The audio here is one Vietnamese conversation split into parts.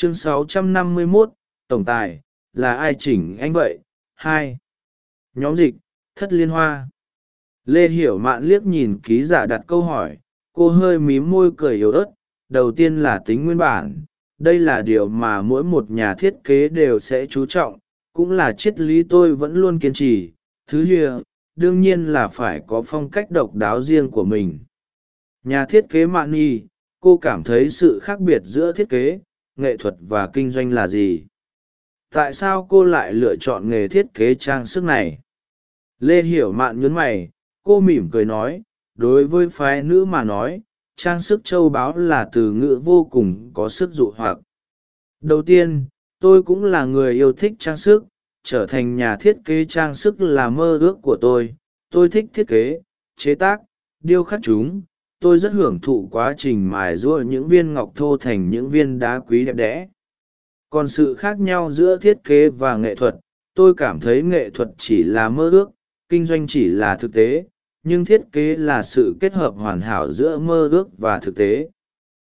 chương 651, tổng tài là ai chỉnh anh vậy? Hai. Nhóm dịch thất liên hoa. Lê hiểu mạn liếc nhìn ký giả đặt câu hỏi cô hơi mím môi cười yếu ớt đầu tiên là tính nguyên bản đây là điều mà mỗi một nhà thiết kế đều sẽ chú trọng cũng là triết lý tôi vẫn luôn kiên trì thứ hìa đương nhiên là phải có phong cách độc đáo riêng của mình. Nhà thiết kế mạn nhi cô cảm thấy sự khác biệt giữa thiết kế nghệ thuật và kinh doanh là gì? Tại sao cô lại lựa chọn nghề thiết kế trang sức này? Lê hiểu mạn nhấn mày, cô mỉm cười nói, đối với phái nữ mà nói, trang sức châu báu là từ ngữ vô cùng có sức dụ hoặc. Đầu tiên, tôi cũng là người yêu thích trang sức, trở thành nhà thiết kế trang sức là mơ ước của tôi. Tôi thích thiết kế, chế tác, điêu khắc chúng tôi rất hưởng thụ quá trình mài giũa những viên ngọc thô thành những viên đá quý đẹp đẽ. Còn sự khác nhau giữa thiết kế và nghệ thuật, tôi cảm thấy nghệ thuật chỉ là mơ ước, kinh doanh chỉ là thực tế, nhưng thiết kế là sự kết hợp hoàn hảo giữa mơ ước và thực tế.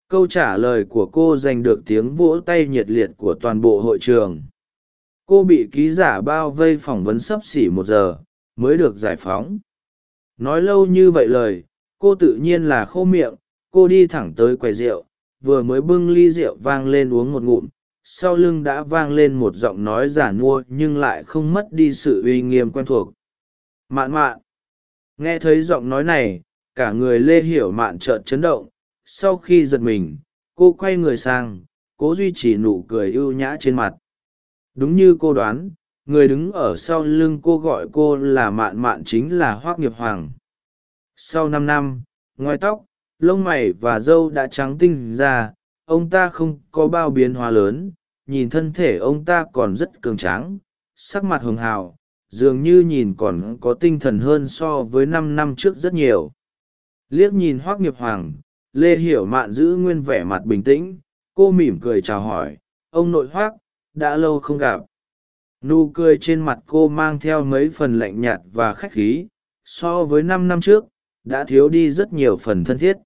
Câu trả lời của cô giành được tiếng vỗ tay nhiệt liệt của toàn bộ hội trường. Cô bị ký giả bao vây phỏng vấn sấp xỉ một giờ, mới được giải phóng. Nói lâu như vậy lời cô tự nhiên là khô miệng, cô đi thẳng tới quầy rượu, vừa mới bưng ly rượu vang lên uống một ngụm, sau lưng đã vang lên một giọng nói giả nua nhưng lại không mất đi sự uy nghiêm quen thuộc. Mạn mạn. Nghe thấy giọng nói này, cả người lê hiểu mạn trợn chấn động, sau khi giật mình, cô quay người sang, cố duy trì nụ cười ưu nhã trên mặt. Đúng như cô đoán, người đứng ở sau lưng cô gọi cô là mạn mạn chính là hoác nghiệp hoàng sau năm năm, ngoài tóc, lông mày và râu đã trắng tinh ra, ông ta không có bao biến hóa lớn, nhìn thân thể ông ta còn rất cường tráng, sắc mặt hường hào, dường như nhìn còn có tinh thần hơn so với năm năm trước rất nhiều. Liếc nhìn hoác nghiệp hoàng, lê hiểu mạn giữ nguyên vẻ mặt bình tĩnh, cô mỉm cười chào hỏi, ông nội hoác, đã lâu không gặp. Nụ cười trên mặt cô mang theo mấy phần lạnh nhạt và khách khí, so với năm năm trước đã thiếu đi rất nhiều phần thân thiết.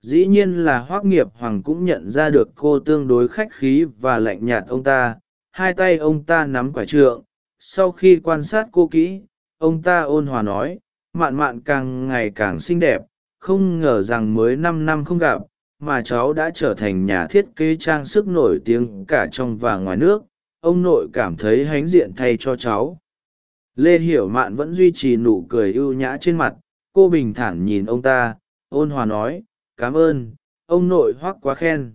Dĩ nhiên là hoác nghiệp hoàng cũng nhận ra được cô tương đối khách khí và lạnh nhạt ông ta. Hai tay ông ta nắm quả trượng. Sau khi quan sát cô kỹ, ông ta ôn hòa nói, mạn mạn càng ngày càng xinh đẹp. Không ngờ rằng mới năm năm không gặp, mà cháu đã trở thành nhà thiết kế trang sức nổi tiếng cả trong và ngoài nước. Ông nội cảm thấy hãnh diện thay cho cháu. Lê hiểu mạn vẫn duy trì nụ cười ưu nhã trên mặt cô bình thản nhìn ông ta, ôn hòa nói, cảm ơn, ông nội hoác quá khen.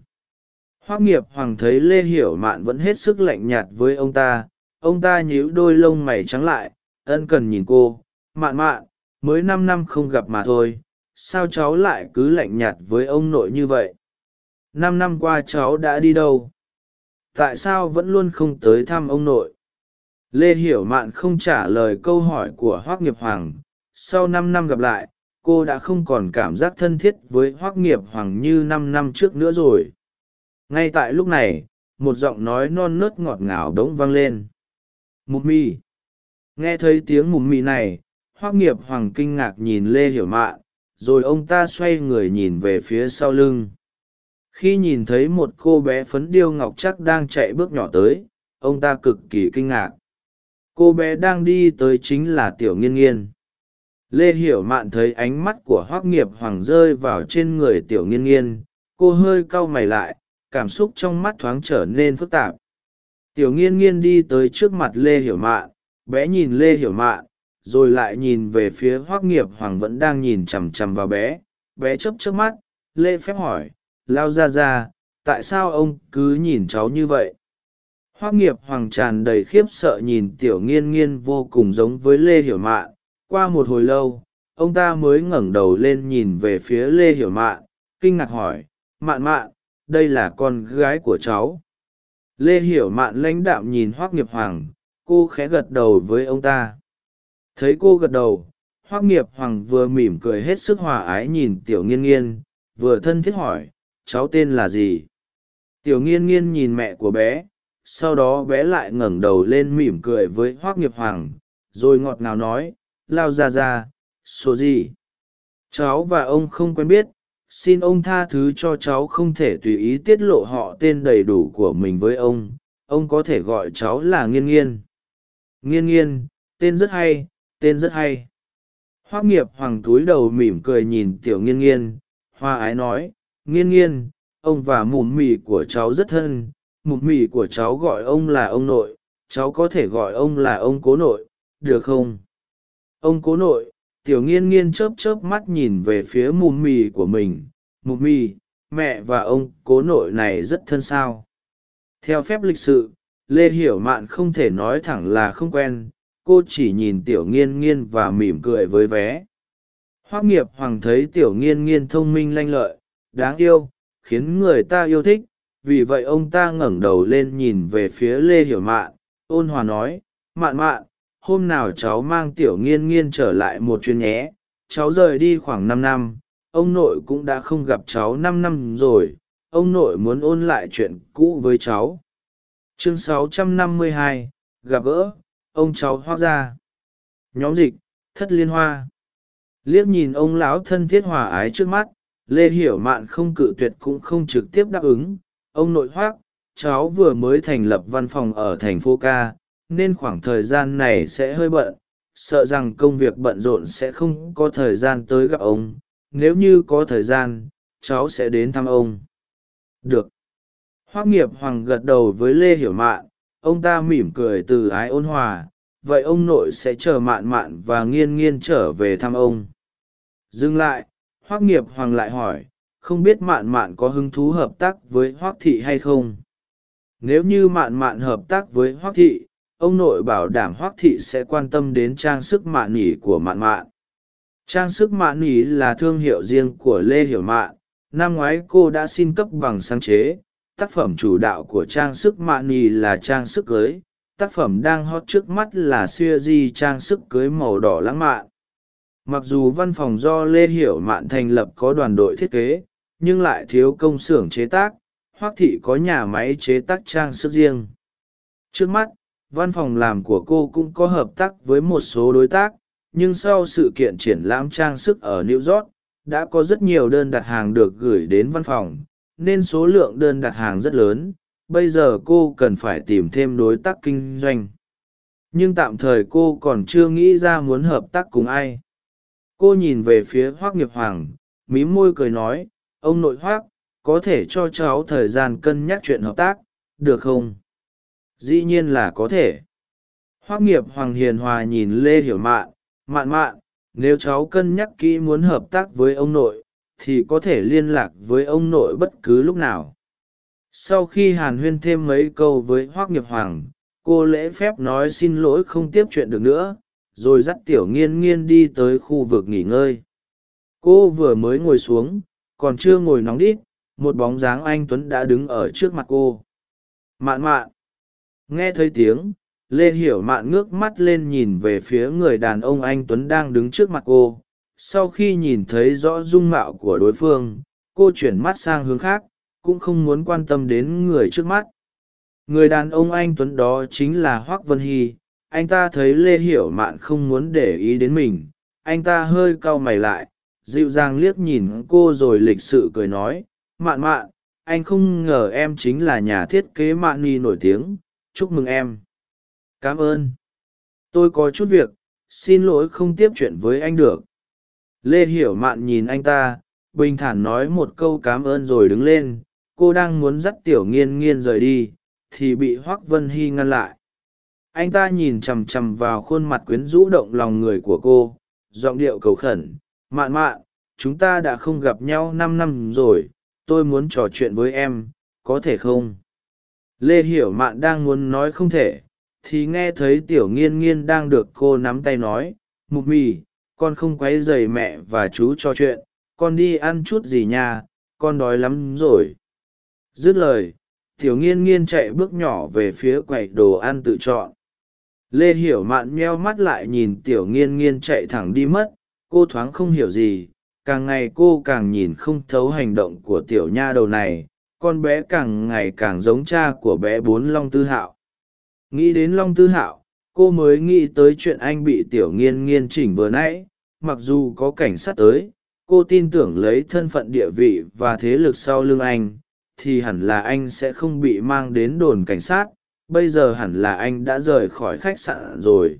Hoác nghiệp hoàng thấy lê hiểu mạn vẫn hết sức lạnh nhạt với ông ta ông ta nhíu đôi lông mày trắng lại, ân cần nhìn cô, mạn mạn, mới năm năm không gặp mà thôi, sao cháu lại cứ lạnh nhạt với ông nội như vậy? Năm năm qua cháu đã đi đâu? Tại sao vẫn luôn không tới thăm ông nội? Lê hiểu mạn không trả lời câu hỏi của hoác nghiệp hoàng sau năm năm gặp lại, cô đã không còn cảm giác thân thiết với hoác nghiệp hoàng như năm năm trước nữa rồi. Ngay tại lúc này, một giọng nói non nớt ngọt ngào đống vang lên. Mục mi nghe thấy tiếng mục mi này hoác nghiệp hoàng kinh ngạc nhìn lê hiểu mạn, rồi ông ta xoay người nhìn về phía sau lưng. Khi nhìn thấy một cô bé phấn điêu ngọc chắc đang chạy bước nhỏ tới, ông ta cực kỳ kinh ngạc. Cô bé đang đi tới chính là tiểu nghiên nghiên lê hiểu mạn thấy ánh mắt của hoác nghiệp hoàng rơi vào trên người tiểu nghiên nghiên, cô hơi cau mày lại, cảm xúc trong mắt thoáng trở nên phức tạp. Tiểu nghiên nghiên đi tới trước mặt lê hiểu mạn, bé nhìn lê hiểu mạn, rồi lại nhìn về phía hoác nghiệp hoàng vẫn đang nhìn chằm chằm vào bé. Bé chấp trước mắt, lê phép hỏi, lao ra ra, tại sao ông cứ nhìn cháu như vậy? Hoác nghiệp hoàng tràn đầy khiếp sợ nhìn tiểu nghiên nghiên vô cùng giống với lê hiểu mạn qua một hồi lâu, ông ta mới ngẩng đầu lên nhìn về phía lê hiểu mạn, kinh ngạc hỏi, mạn mạn, đây là con gái của cháu? Lê hiểu mạn lãnh đạm nhìn hoác nghiệp hoàng, cô khẽ gật đầu với ông ta. Thấy cô gật đầu hoác nghiệp hoàng vừa mỉm cười hết sức hòa ái nhìn tiểu nghiên nghiên, vừa thân thiết hỏi, cháu tên là gì? Tiểu nghiên nghiên nhìn mẹ của bé, sau đó bé lại ngẩng đầu lên mỉm cười với hoác nghiệp hoàng, rồi ngọt ngào nói lao ra ra, số gì? Cháu và ông không quen biết, xin ông tha thứ cho cháu không thể tùy ý tiết lộ họ tên đầy đủ của mình với ông. Ông có thể gọi cháu là nghiên nghiên. Nghiên nghiên, tên rất hay, tên rất hay. Hoác nghiệp hoàng túi đầu mỉm cười nhìn tiểu nghiên nghiên. Hoa ái nói, nghiên nghiên, ông và mùm mì của cháu rất thân. Mùm mì của cháu gọi ông là ông nội. Cháu có thể gọi ông là ông cố nội. Được không? Ông cố nội, tiểu nghiên nghiên chớp chớp mắt nhìn về phía mù mì của mình. Mù mì, mẹ và ông cố nội này rất thân sao. Theo phép lịch sự, lê hiểu mạn không thể nói thẳng là không quen. Cô chỉ nhìn tiểu nghiên nghiên và mỉm cười với vé. Hoác nghiệp hoàng thấy tiểu nghiên nghiên thông minh lanh lợi, đáng yêu, khiến người ta yêu thích. Vì vậy ông ta ngẩng đầu lên nhìn về phía lê hiểu mạn, ôn hòa nói, mạn mạn hôm nào cháu mang tiểu nghiên nghiên trở lại một chuyến nhé cháu rời đi khoảng năm năm ông nội cũng đã không gặp cháu năm năm rồi ông nội muốn ôn lại chuyện cũ với cháu. Chương 652, gặp gỡ ông cháu hoác ra nhóm dịch thất liên hoa. Liếc nhìn ông lão thân thiết hòa ái trước mắt lê hiểu mạn không cự tuyệt cũng không trực tiếp đáp ứng. Ông nội hoác cháu vừa mới thành lập văn phòng ở thành phố ca nên khoảng thời gian này sẽ hơi bận, sợ rằng công việc bận rộn sẽ không có thời gian tới gặp ông. Nếu như có thời gian, cháu sẽ đến thăm ông. Được. Hoác nghiệp hoàng gật đầu với lê hiểu mạn. Ông ta mỉm cười từ ái ôn hòa. Vậy ông nội sẽ chờ mạn mạn và nghiên nghiên trở về thăm ông. Dừng lại, hoác nghiệp hoàng lại hỏi, không biết mạn mạn có hứng thú hợp tác với hoác thị hay không? Nếu như mạn mạn hợp tác với hoác thị ông nội bảo đảm hoác thị sẽ quan tâm đến trang sức mạn nỉ của mạn mạn. Trang sức mạn nỉ là thương hiệu riêng của lê hiểu mạn. Năm ngoái cô đã xin cấp bằng sáng chế. Tác phẩm chủ đạo của trang sức mạn nỉ là trang sức cưới. Tác phẩm đang hot trước mắt là siêu di trang sức cưới màu đỏ lãng mạn. Mặc dù văn phòng do lê hiểu mạn thành lập có đoàn đội thiết kế, nhưng lại thiếu công xưởng chế tác. Hoác thị có nhà máy chế tác trang sức riêng. Trước mắt văn phòng làm của cô cũng có hợp tác với một số đối tác, nhưng sau sự kiện triển lãm trang sức ở new york, đã có rất nhiều đơn đặt hàng được gửi đến văn phòng, nên số lượng đơn đặt hàng rất lớn. Bây giờ cô cần phải tìm thêm đối tác kinh doanh. Nhưng tạm thời cô còn chưa nghĩ ra muốn hợp tác cùng ai. Cô nhìn về phía hoác nghiệp hoàng mí môi cười nói, ông nội hoác, có thể cho cháu thời gian cân nhắc chuyện hợp tác, được không? Dĩ nhiên là có thể. Hoác nghiệp hoàng hiền hòa nhìn lê hiểu mạn mạn mạn, nếu cháu cân nhắc kỹ muốn hợp tác với ông nội, thì có thể liên lạc với ông nội bất cứ lúc nào. Sau khi hàn huyên thêm mấy câu với hoác nghiệp hoàng, cô lễ phép nói xin lỗi không tiếp chuyện được nữa, rồi dắt tiểu nghiên nghiên đi tới khu vực nghỉ ngơi. Cô vừa mới ngồi xuống, còn chưa ngồi nóng đít, một bóng dáng anh tuấn đã đứng ở trước mặt cô. Mạn mạn nghe thấy tiếng, lê hiểu mạn ngước mắt lên nhìn về phía người đàn ông anh tuấn đang đứng trước mặt cô. Sau khi nhìn thấy rõ dung mạo của đối phương, cô chuyển mắt sang hướng khác, cũng không muốn quan tâm đến người trước mắt. Người đàn ông anh tuấn đó chính là hoác vân hy. Anh ta thấy lê hiểu mạn không muốn để ý đến mình. Anh ta hơi cau mày lại, dịu dàng liếc nhìn cô rồi lịch sự cười nói, mạn mạn, anh không ngờ em chính là nhà thiết kế mạn ni nổi tiếng chúc mừng em. Cảm ơn. Tôi có chút việc, xin lỗi không tiếp chuyện với anh được. Lê hiểu mạn nhìn anh ta, bình thản nói một câu cảm ơn rồi đứng lên. Cô đang muốn dắt tiểu nghiên nghiên rời đi, thì bị hoác vân hy ngăn lại. Anh ta nhìn chằm chằm vào khuôn mặt quyến rũ động lòng người của cô, giọng điệu cầu khẩn. Mạn mạn, chúng ta đã không gặp nhau năm năm rồi, tôi muốn trò chuyện với em, có thể không? Lê hiểu mạn đang muốn nói không thể, thì nghe thấy tiểu nghiên nghiên đang được cô nắm tay nói, mục mì, con không q u ấ y dày mẹ và chú cho chuyện, con đi ăn chút gì nha, con đói lắm rồi. Dứt lời, tiểu nghiên nghiên chạy bước nhỏ về phía quầy đồ ăn tự chọn. Lê hiểu mạn meo mắt lại nhìn tiểu nghiên nghiên chạy thẳng đi mất, cô thoáng không hiểu gì, càng ngày cô càng nhìn không thấu hành động của tiểu nha đầu này con bé càng ngày càng giống cha của bé bốn long tư hạo. Nghĩ đến long tư hạo, cô mới nghĩ tới chuyện anh bị tiểu nghiên nghiên chỉnh vừa nãy. Mặc dù có cảnh sát tới, cô tin tưởng lấy thân phận địa vị và thế lực sau lưng anh, thì hẳn là anh sẽ không bị mang đến đồn cảnh sát. Bây giờ hẳn là anh đã rời khỏi khách sạn rồi.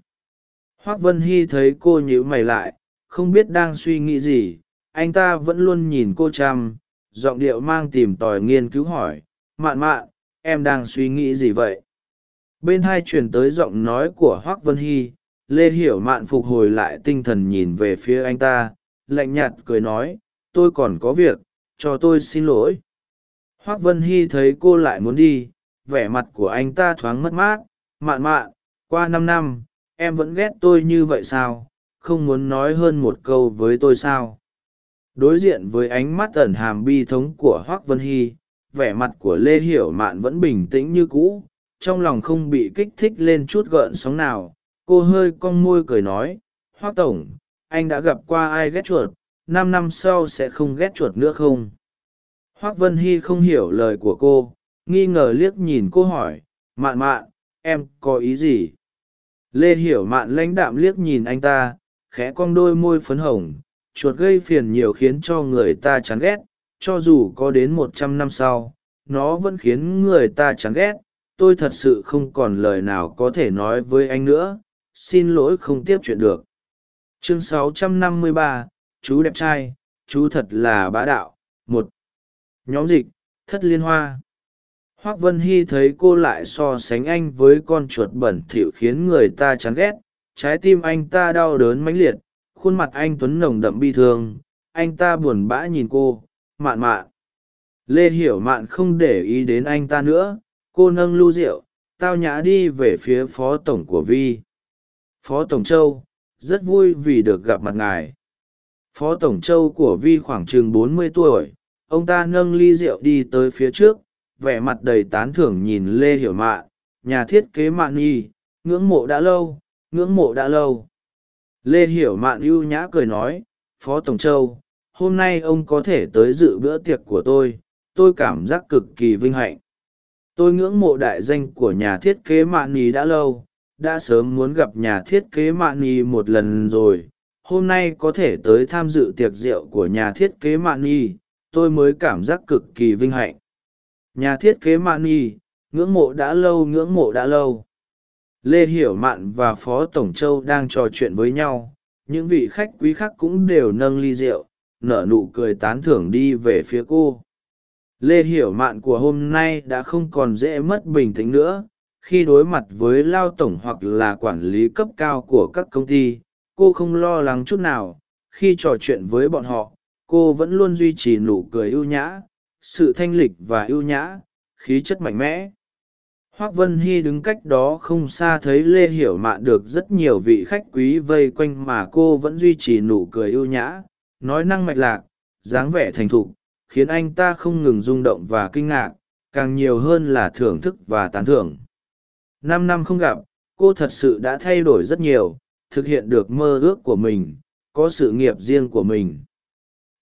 Hoác vân hy thấy cô nhíu mày lại, không biết đang suy nghĩ gì. Anh ta vẫn luôn nhìn cô chăm giọng điệu mang tìm tòi nghiên cứu hỏi, mạn mạn, em đang suy nghĩ gì vậy? Bên hai truyền tới giọng nói của hoác vân hy, lê hiểu mạn phục hồi lại tinh thần nhìn về phía anh ta, lạnh nhạt cười nói, tôi còn có việc, cho tôi xin lỗi. Hoác vân hy thấy cô lại muốn đi, vẻ mặt của anh ta thoáng mất mát, mạn mạn, qua năm năm, em vẫn ghét tôi như vậy sao? Không muốn nói hơn một câu với tôi sao? Đối diện với ánh mắt ẩn hàm bi thống của hoác vân hy, vẻ mặt của lê hiểu mạn vẫn bình tĩnh như cũ, trong lòng không bị kích thích lên chút gợn sóng nào. Cô hơi cong môi cười nói, hoác tổng, anh đã gặp qua ai ghét chuột? Năm năm sau sẽ không ghét chuột nữa không? Hoác vân hy không hiểu lời của cô, nghi ngờ liếc nhìn cô hỏi, mạn mạn, em có ý gì? Lê hiểu mạn lãnh đạm liếc nhìn anh ta, khẽ cong đôi môi phấn hồng chuột gây phiền nhiều khiến cho người ta chán ghét cho dù có đến một trăm năm sau nó vẫn khiến người ta chán ghét. Tôi thật sự không còn lời nào có thể nói với anh nữa. Xin lỗi không tiếp chuyện được. Chương 653, chú đẹp trai chú thật là bá đạo. Một nhóm dịch thất liên hoa. Hoác vân hy thấy cô lại so sánh anh với con chuột bẩn thỉu khiến người ta chán ghét. Trái tim anh ta đau đớn mãnh liệt khuôn mặt anh tuấn nồng đậm bi thương, anh ta buồn bã nhìn cô, mạn mạn. Lê hiểu mạn không để ý đến anh ta nữa, cô nâng lu rượu, tao nhã đi về phía phó tổng của vi. Phó tổng châu, rất vui vì được gặp mặt ngài. Phó tổng châu của vi khoảng chừng bốn mươi tuổi, ông ta nâng ly rượu đi tới phía trước, vẻ mặt đầy tán thưởng nhìn lê hiểu mạn. Nhà thiết kế mạn nhi ngưỡng mộ đã lâu, ngưỡng mộ đã lâu lê hiểu mạn ưu nhã cười nói, phó tổng châu, hôm nay ông có thể tới dự bữa tiệc của tôi tôi cảm giác cực kỳ vinh hạnh. Tôi ngưỡng mộ đại danh của nhà thiết kế mạn nhi đã lâu, đã sớm muốn gặp nhà thiết kế mạn nhi một lần rồi. Hôm nay có thể tới tham dự tiệc rượu của nhà thiết kế mạn nhi tôi mới cảm giác cực kỳ vinh hạnh. Nhà thiết kế mạn nhi ngưỡng mộ đã lâu, ngưỡng mộ đã lâu lê hiểu mạn và phó tổng châu đang trò chuyện với nhau. Những vị khách quý khác cũng đều nâng ly rượu, nở nụ cười tán thưởng đi về phía cô. Lê hiểu mạn của hôm nay đã không còn dễ mất bình tĩnh nữa. Khi đối mặt với lao tổng hoặc là quản lý cấp cao của các công ty, cô không lo lắng chút nào. Khi trò chuyện với bọn họ, cô vẫn luôn duy trì nụ cười ưu nhã, sự thanh lịch và ưu nhã, khí chất mạnh mẽ hoác vân hy đứng cách đó không xa thấy lê hiểu mạn được rất nhiều vị khách quý vây quanh mà cô vẫn duy trì nụ cười ưu nhã, nói năng mạch lạc, dáng vẻ thành thục, khiến anh ta không ngừng rung động và kinh ngạc, càng nhiều hơn là thưởng thức và tán thưởng. Năm năm không gặp, cô thật sự đã thay đổi rất nhiều, thực hiện được mơ ước của mình, có sự nghiệp riêng của mình.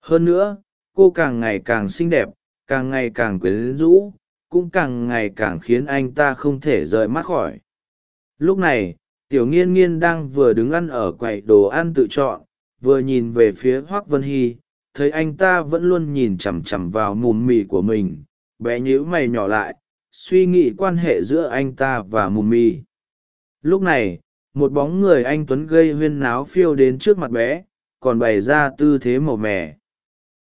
Hơn nữa, cô càng ngày càng xinh đẹp, càng ngày càng quyến rũ cũng càng ngày càng khiến anh ta không thể rời mắt khỏi. Lúc này, tiểu nghiên nghiên đang vừa đứng ăn ở quầy đồ ăn tự chọn, vừa nhìn về phía hoác vân hy, thấy anh ta vẫn luôn nhìn chằm chằm vào mùm mì của mình, bé nhíu mày nhỏ lại, suy nghĩ quan hệ giữa anh ta và mùm mì. Lúc này, một bóng người anh tuấn gây huyên náo phiêu đến trước mặt bé, còn bày ra tư thế màu mè.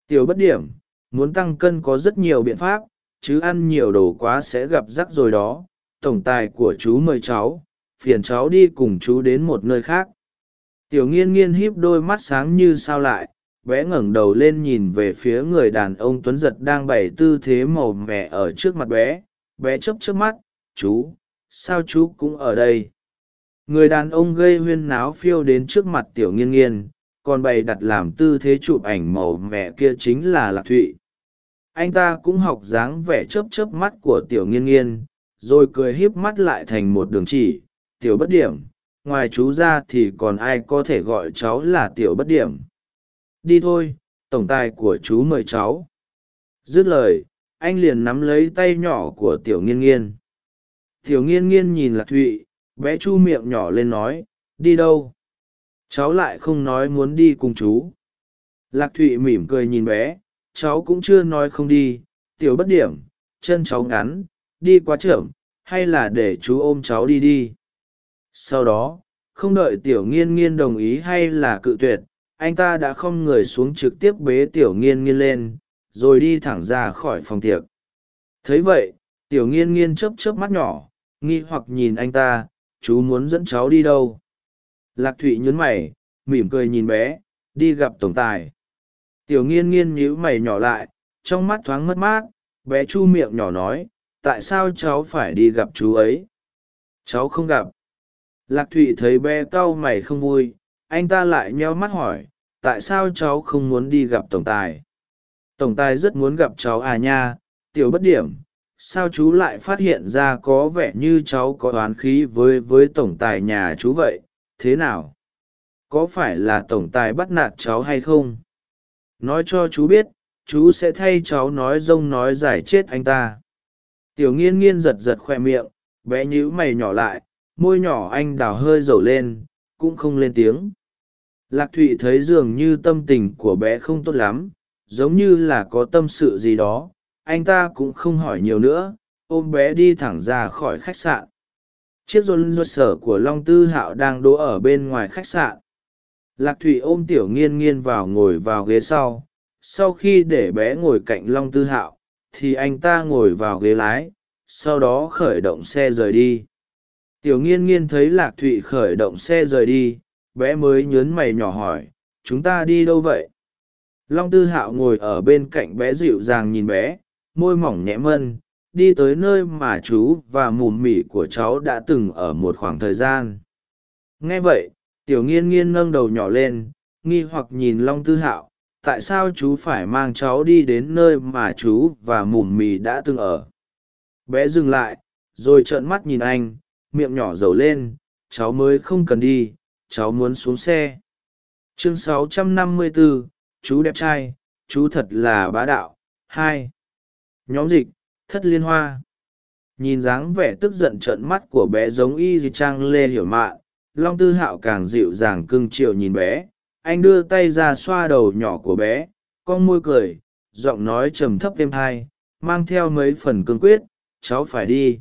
Tiểu bất điểm, muốn tăng cân có rất nhiều biện pháp chứ ăn nhiều đồ quá sẽ gặp rắc rồi đó. Tổng tài của chú mời cháu, phiền cháu đi cùng chú đến một nơi khác. Tiểu nghiên nghiên híp đôi mắt sáng như sao lại, bé ngẩng đầu lên nhìn về phía người đàn ông tuấn giật đang bày tư thế màu mẹ ở trước mặt bé. Bé chấp trước mắt, chú, sao chú cũng ở đây? Người đàn ông gây huyên náo phiêu đến trước mặt tiểu nghiên nghiên, còn bày đặt làm tư thế chụp ảnh màu mẹ kia chính là lạc thụy anh ta cũng học dáng vẻ chớp chớp mắt của tiểu nghiên nghiên, rồi cười híp mắt lại thành một đường chỉ, tiểu bất điểm, ngoài chú ra thì còn ai có thể gọi cháu là tiểu bất điểm? Đi thôi, tổng tài của chú mời cháu. Dứt lời, anh liền nắm lấy tay nhỏ của tiểu nghiên nghiên. Tiểu nghiên nghiên nhìn lạc thụy bé chu miệng nhỏ lên nói, đi đâu? Cháu lại không nói muốn đi cùng chú. Lạc thụy mỉm cười nhìn bé cháu cũng chưa nói không đi, tiểu bất điểm, chân cháu ngắn, đi quá chậm, hay là để chú ôm cháu đi đi. Sau đó, không đợi tiểu nghiên nghiên đồng ý hay là cự tuyệt, anh ta đã không người xuống trực tiếp bế tiểu nghiên nghiên lên, rồi đi thẳng ra khỏi phòng tiệc. Thấy vậy, tiểu nghiên nghiên chớp chớp mắt nhỏ, nghi hoặc nhìn anh ta, chú muốn dẫn cháu đi đâu? Lạc thụy nhún mày, mỉm cười nhìn bé, đi gặp tổng tài tiểu nghiên nghiên nhíu mày nhỏ lại, trong mắt thoáng mất mát, bé chu miệng nhỏ nói, tại sao cháu phải đi gặp chú ấy? Cháu không gặp. Lạc thụy thấy bé cau mày không vui, anh ta lại nheo mắt hỏi, tại sao cháu không muốn đi gặp tổng tài? Tổng tài rất muốn gặp cháu à nha, tiểu bất điểm, sao chú lại phát hiện ra có vẻ như cháu có oán khí với với tổng tài nhà chú vậy, thế nào? Có phải là tổng tài bắt nạt cháu hay không? Nói cho chú biết, chú sẽ thay cháu nói rông nói giải chết anh ta. Tiểu nghiên nghiên giật giật khoe miệng, bé nhíu mày nhỏ lại, môi nhỏ anh đào hơi dầu lên, cũng không lên tiếng. Lạc thụy thấy dường như tâm tình của bé không tốt lắm, giống như là có tâm sự gì đó, anh ta cũng không hỏi nhiều nữa, ôm bé đi thẳng ra khỏi khách sạn. Chiếc rôn rôn sở của long tư hạo đang đỗ ở bên ngoài khách sạn lạc thụy ôm tiểu nghiên nghiên vào ngồi vào ghế sau. Sau khi để bé ngồi cạnh long tư hạo, thì anh ta ngồi vào ghế lái, sau đó khởi động xe rời đi. Tiểu nghiên nghiên thấy lạc thụy khởi động xe rời đi, bé mới nhớn mày nhỏ hỏi, chúng ta đi đâu vậy? Long tư hạo ngồi ở bên cạnh bé dịu dàng nhìn bé, môi mỏng nhẹ mân, đi tới nơi mà chú và mùm mỉ của cháu đã từng ở một khoảng thời gian. Nghe vậy tiểu nghiên nghiên nâng đầu nhỏ lên nghi hoặc nhìn long tư hạo tại sao chú phải mang cháu đi đến nơi mà chú và mùm mì đã từng ở? Bé dừng lại rồi trợn mắt nhìn anh miệng nhỏ dầu lên cháu mới không cần đi cháu muốn xuống xe. Chương 654, chú đẹp trai chú thật là bá đạo. Hai. Nhóm dịch thất liên hoa. Nhìn dáng vẻ tức giận trợn mắt của bé giống y di trang lê hiểu mạn long tư hạo càng dịu dàng cưng chiều nhìn bé. Anh đưa tay ra xoa đầu nhỏ của bé, con môi cười, giọng nói trầm thấp êm hai mang theo mấy phần cương quyết, cháu phải đi.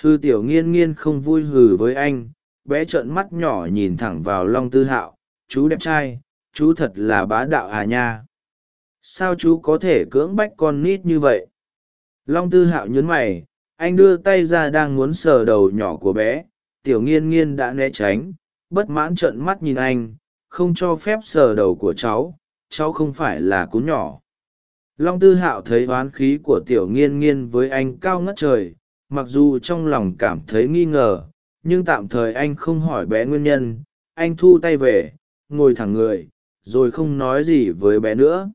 Hư tiểu nghiên nghiên không vui hừ với anh, bé trợn mắt nhỏ nhìn thẳng vào long tư hạo, chú đẹp trai, chú thật là bá đạo à nha. Sao chú có thể cưỡng bách con nít như vậy? Long tư hạo nhấn mày, anh đưa tay ra đang muốn sờ đầu nhỏ của bé tiểu nghiên nghiên đã né tránh, bất mãn trợn mắt nhìn anh, không cho phép sờ đầu của cháu cháu không phải là cún nhỏ. Long tư hạo thấy oán khí của tiểu nghiên nghiên với anh cao ngất trời, mặc dù trong lòng cảm thấy nghi ngờ, nhưng tạm thời anh không hỏi bé nguyên nhân, anh thu tay về, ngồi thẳng người, rồi không nói gì với bé nữa.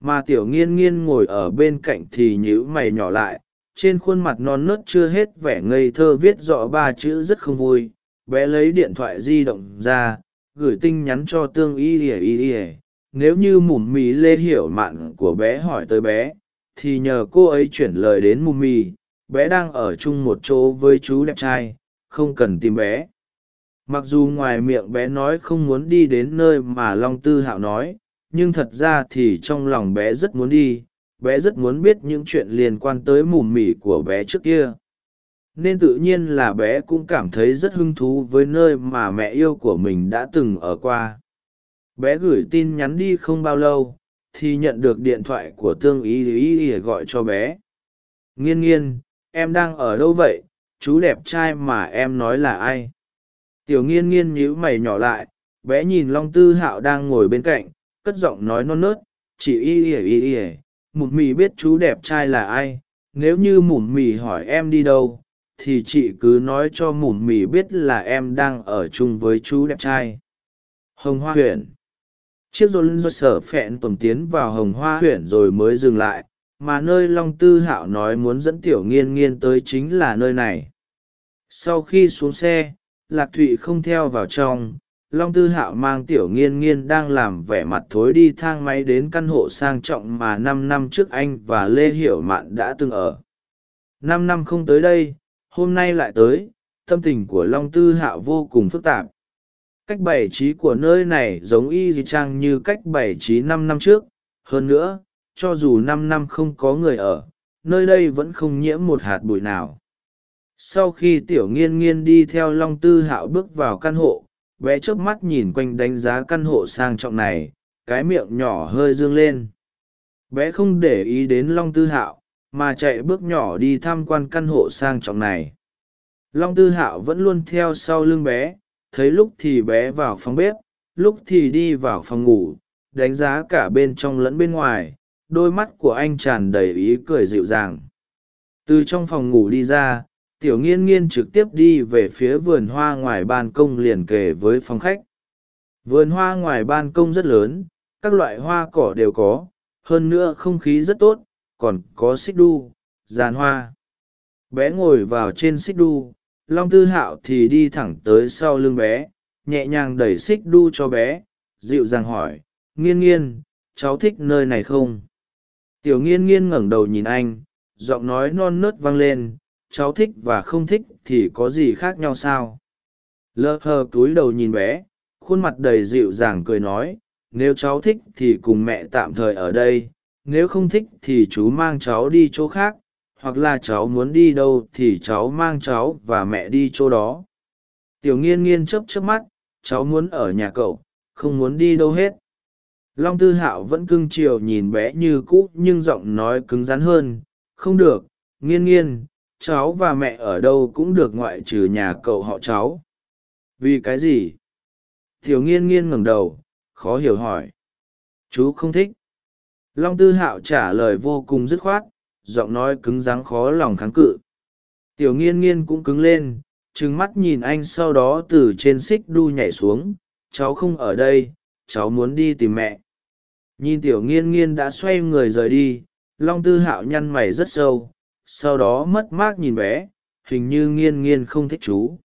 Mà tiểu nghiên nghiên ngồi ở bên cạnh thì nhíu mày nhỏ lại trên khuôn mặt non nớt chưa hết vẻ ngây thơ viết rõ ba chữ rất không vui. Bé lấy điện thoại di động ra, gửi tin nhắn cho tương y ỉa y ỉa nếu như mùm mì lê hiểu mạn của bé hỏi tới bé, thì nhờ cô ấy chuyển lời đến mùm mì. Bé đang ở chung một chỗ với chú đẹp trai, không cần tìm bé. Mặc dù ngoài miệng bé nói không muốn đi đến nơi mà long tư hạo nói, nhưng thật ra thì trong lòng bé rất muốn đi bé rất muốn biết những chuyện liên quan tới mùm mỉ của bé trước kia nên tự nhiên là bé cũng cảm thấy rất hứng thú với nơi mà mẹ yêu của mình đã từng ở qua bé gửi tin nhắn đi không bao lâu thì nhận được điện thoại của tương ý ý ý gọi cho bé nghiên nghiên em đang ở đâu vậy chú đẹp trai mà em nói là ai tiểu nghiên nghiên nhíu mày nhỏ lại bé nhìn long tư hạo đang ngồi bên cạnh cất giọng nói non nớt chị y ỉa y ỉa mụn mì biết chú đẹp trai là ai, nếu như mụn mì hỏi em đi đâu, thì chị cứ nói cho mụn mì biết là em đang ở chung với chú đẹp trai. Hồng hoa huyện chiếc rôn do sở phẹn tổm tiến vào hồng hoa huyện rồi mới dừng lại, mà nơi long tư hạo nói muốn dẫn tiểu nghiên nghiên tới chính là nơi này. Sau khi xuống xe, lạc thụy không theo vào trong long tư hạo mang tiểu nghiên nghiên đang làm vẻ mặt thối đi thang máy đến căn hộ sang trọng mà năm năm trước anh và lê hiểu mạn đã từng ở. Năm năm không tới đây, hôm nay lại tới, tâm tình của long tư hạo vô cùng phức tạp. Cách bày trí của nơi này giống y di trang như cách bày trí năm năm trước. Hơn nữa, cho dù năm năm không có người ở, nơi đây vẫn không nhiễm một hạt bụi nào. Sau khi tiểu nghiên nghiên đi theo long tư hạo bước vào căn hộ bé chớp mắt nhìn quanh đánh giá căn hộ sang trọng này, cái miệng nhỏ hơi dương lên. Bé không để ý đến long tư hạo, mà chạy bước nhỏ đi tham quan căn hộ sang trọng này. Long tư hạo vẫn luôn theo sau lưng bé, thấy lúc thì bé vào phòng bếp, lúc thì đi vào phòng ngủ, đánh giá cả bên trong lẫn bên ngoài, đôi mắt của anh tràn đầy ý cười dịu dàng. Từ trong phòng ngủ đi ra tiểu nghiên nghiên trực tiếp đi về phía vườn hoa ngoài ban công liền kề với phòng khách. Vườn hoa ngoài ban công rất lớn, các loại hoa cỏ đều có, hơn nữa không khí rất tốt, còn có xích đu, giàn hoa. Bé ngồi vào trên xích đu, long tư hạo thì đi thẳng tới sau lưng bé, nhẹ nhàng đẩy xích đu cho bé, dịu dàng hỏi, nghiên nghiên, cháu thích nơi này không? Tiểu nghiên nghiên ngẩng đầu nhìn anh, giọng nói non nớt vang lên cháu thích và không thích thì có gì khác nhau sao? Lơ hờ cúi đầu nhìn bé, khuôn mặt đầy dịu dàng cười nói, nếu cháu thích thì cùng mẹ tạm thời ở đây, nếu không thích thì chú mang cháu đi chỗ khác, hoặc là cháu muốn đi đâu thì cháu mang cháu và mẹ đi chỗ đó. Tiểu nghiên nghiên chấp chấp mắt, cháu muốn ở nhà cậu, không muốn đi đâu hết. Long tư hạo vẫn cưng chiều nhìn bé như cũ nhưng giọng nói cứng rắn hơn, không được, nghiên nghiên cháu và mẹ ở đâu cũng được ngoại trừ nhà cậu họ cháu. Vì cái gì? Tiểu nghiên nghiên ngẩng đầu, khó hiểu hỏi. Chú không thích. Long tư hạo trả lời vô cùng dứt khoát, giọng nói cứng rắn khó lòng kháng cự. Tiểu nghiên nghiên cũng cứng lên, trừng mắt nhìn anh sau đó từ trên xích đu nhảy xuống. Cháu không ở đây, cháu muốn đi tìm mẹ. Nhìn tiểu nghiên nghiên đã xoay người rời đi, long tư hạo nhăn mày rất sâu sau đó mất mát nhìn bé, hình như nghiên nghiên không thích chú.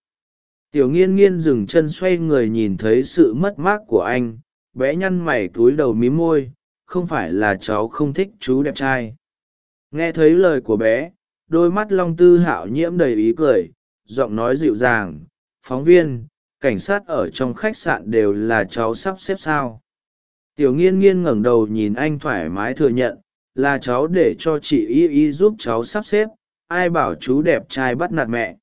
Tiểu nghiên nghiên dừng chân xoay người nhìn thấy sự mất mát của anh, bé nhăn mày cúi đầu mí môi, không phải là cháu không thích chú đẹp trai. Nghe thấy lời của bé, đôi mắt long tư hạo nhiễm đầy ý cười, giọng nói dịu dàng, phóng viên, cảnh sát ở trong khách sạn đều là cháu sắp xếp sao? Tiểu nghiên nghiên ngẩng đầu nhìn anh thoải mái thừa nhận là cháu để cho chị y y giúp cháu sắp xếp ai bảo chú đẹp trai bắt nạt mẹ.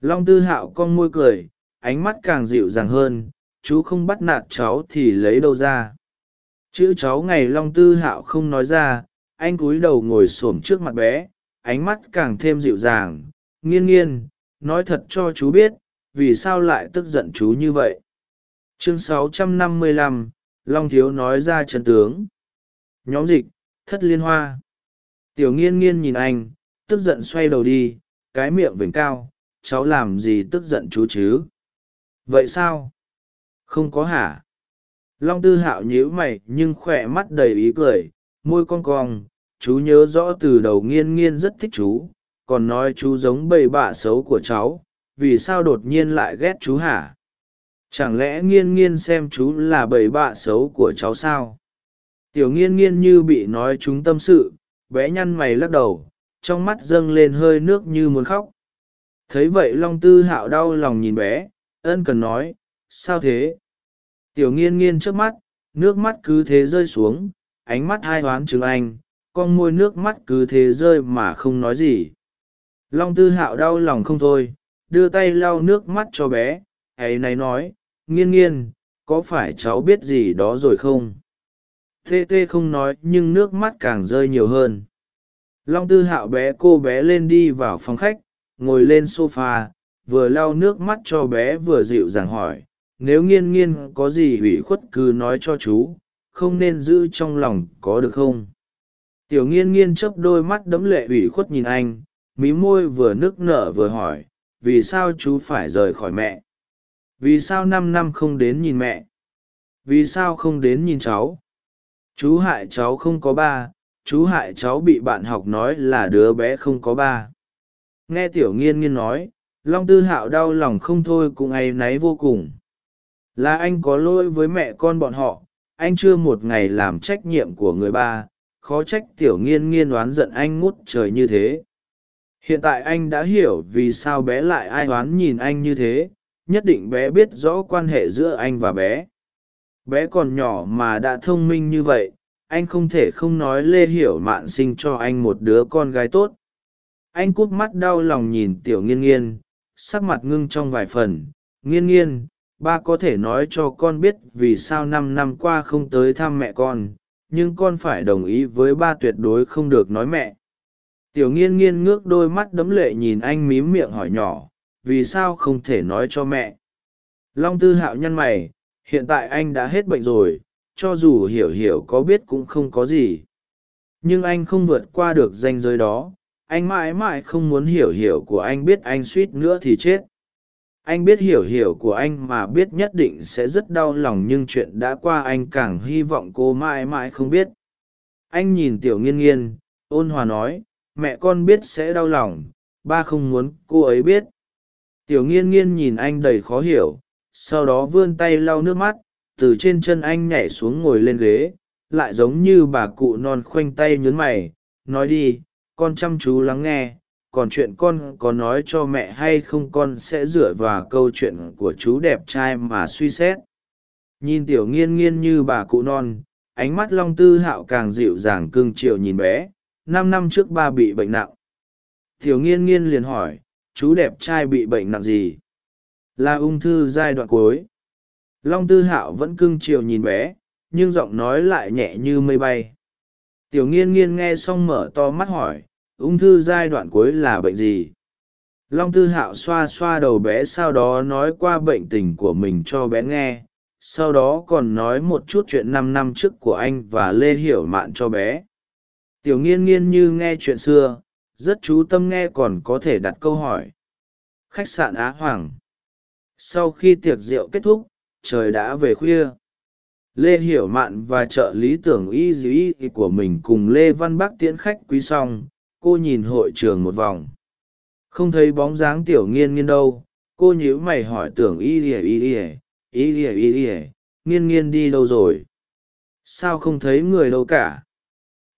Long tư hạo con môi cười ánh mắt càng dịu dàng hơn chú không bắt nạt cháu thì lấy đâu ra. Chữ cháu ngày long tư hạo không nói ra anh cúi đầu ngồi s ổ m trước mặt bé ánh mắt càng thêm dịu dàng nghiên nghiên nói thật cho chú biết vì sao lại tức giận chú như vậy. Chương 655, long thiếu nói ra chân tướng. Nhóm dịch thất liên hoa. Tiểu nghiên nghiên nhìn anh, tức giận xoay đầu đi, cái miệng vểnh cao, cháu làm gì tức giận chú chứ? Vậy sao? Không có hả? Long tư hạo nhíu mày nhưng khỏe mắt đầy ý cười, môi cong cong, chú nhớ rõ từ đầu nghiên nghiên rất thích chú, còn nói chú giống bầy bạ xấu của cháu, vì sao đột nhiên lại ghét chú hả? Chẳng lẽ nghiên nghiên xem chú là bầy bạ xấu của cháu sao? Tiểu nghiên nghiên như bị nói chúng tâm sự, bé nhăn mày lắc đầu, trong mắt dâng lên hơi nước như muốn khóc. Thấy vậy long tư hạo đau lòng nhìn bé, ân cần nói, sao thế? Tiểu nghiên nghiên trước mắt, nước mắt cứ thế rơi xuống, ánh mắt hai oán chứng anh, con môi nước mắt cứ thế rơi mà không nói gì. Long tư hạo đau lòng không thôi, đưa tay lau nước mắt cho bé, ấy này nói, nghiên nghiên, có phải cháu biết gì đó rồi không? Tê tê không nói nhưng nước mắt càng rơi nhiều hơn. Long tư hạo bé cô bé lên đi vào phòng khách, ngồi lên s o f a vừa lau nước mắt cho bé vừa dịu dàng hỏi, nếu nghiên nghiên có gì ủy khuất cứ nói cho chú, không nên giữ trong lòng có được không? Tiểu nghiên nghiên chớp đôi mắt đẫm lệ ủy khuất nhìn anh, mí môi vừa nức nở vừa hỏi, vì sao chú phải rời khỏi mẹ? Vì sao năm năm không đến nhìn mẹ? Vì sao không đến nhìn cháu? Chú hại cháu không có ba, chú hại cháu bị bạn học nói là đứa bé không có ba. Nghe tiểu nghiên nghiên nói, long tư hạo đau lòng không thôi cũng áy náy vô cùng. Là anh có lỗi với mẹ con bọn họ, anh chưa một ngày làm trách nhiệm của người ba, khó trách tiểu nghiên nghiên oán giận anh ngút trời như thế. Hiện tại anh đã hiểu vì sao bé lại ai oán nhìn anh như thế, nhất định bé biết rõ quan hệ giữa anh và bé bé còn nhỏ mà đã thông minh như vậy, anh không thể không nói lê hiểu mạn sinh cho anh một đứa con gái tốt. Anh cúp mắt đau lòng nhìn tiểu nghiên nghiên, sắc mặt ngưng trong vài phần. Nghiên nghiên, ba có thể nói cho con biết vì sao năm năm qua không tới thăm mẹ con, nhưng con phải đồng ý với ba tuyệt đối không được nói mẹ. Tiểu nghiên nghiên ngước đôi mắt đấm lệ nhìn anh mím miệng hỏi nhỏ, vì sao không thể nói cho mẹ? Long tư hạo nhăn mày hiện tại anh đã hết bệnh rồi, cho dù hiểu hiểu có biết cũng không có gì. Nhưng anh không vượt qua được ranh giới đó, anh mãi mãi không muốn hiểu hiểu của anh biết anh suýt nữa thì chết. Anh biết hiểu hiểu của anh mà biết nhất định sẽ rất đau lòng nhưng chuyện đã qua anh càng hy vọng cô mãi mãi không biết. Anh nhìn tiểu nghiên nghiên, ôn hòa nói, mẹ con biết sẽ đau lòng, ba không muốn cô ấy biết. Tiểu nghiên nghiên nhìn anh đầy khó hiểu sau đó vươn tay lau nước mắt, từ trên chân anh nhảy xuống ngồi lên ghế, lại giống như bà cụ non khoanh tay nhớn mày, nói đi, con chăm chú lắng nghe, còn chuyện con có nói cho mẹ hay không con sẽ dựa vào câu chuyện của chú đẹp trai mà suy xét. Nhìn tiểu nghiên nghiên như bà cụ non, ánh mắt long tư hạo càng dịu dàng cưng chiều nhìn bé, năm năm trước ba bị bệnh nặng. Tiểu nghiên nghiên liền hỏi, chú đẹp trai bị bệnh nặng gì? Là ung thư giai đoạn cuối. Long tư hạo vẫn cưng chiều nhìn bé, nhưng giọng nói lại nhẹ như mây bay. Tiểu nghiên nghiên nghe xong mở to mắt hỏi, ung thư giai đoạn cuối là bệnh gì? Long tư hạo xoa xoa đầu bé sau đó nói qua bệnh tình của mình cho bé nghe, sau đó còn nói một chút chuyện năm năm trước của anh và lê hiểu mạn cho bé. Tiểu nghiên nghiên như nghe chuyện xưa, rất chú tâm nghe còn có thể đặt câu hỏi. Khách sạn á hoàng sau khi tiệc rượu kết thúc, trời đã về khuya. Lê hiểu mạn và trợ lý tưởng y dĩ của mình cùng lê văn bắc tiễn khách quý xong, cô nhìn hội trường một vòng. Không thấy bóng dáng tiểu nghiên nghiên đâu, cô nhíu mày hỏi tưởng y ỉa y ỉa y ỉa y ỉa nghiên nghiên đi đâu rồi? Sao không thấy người đâu cả?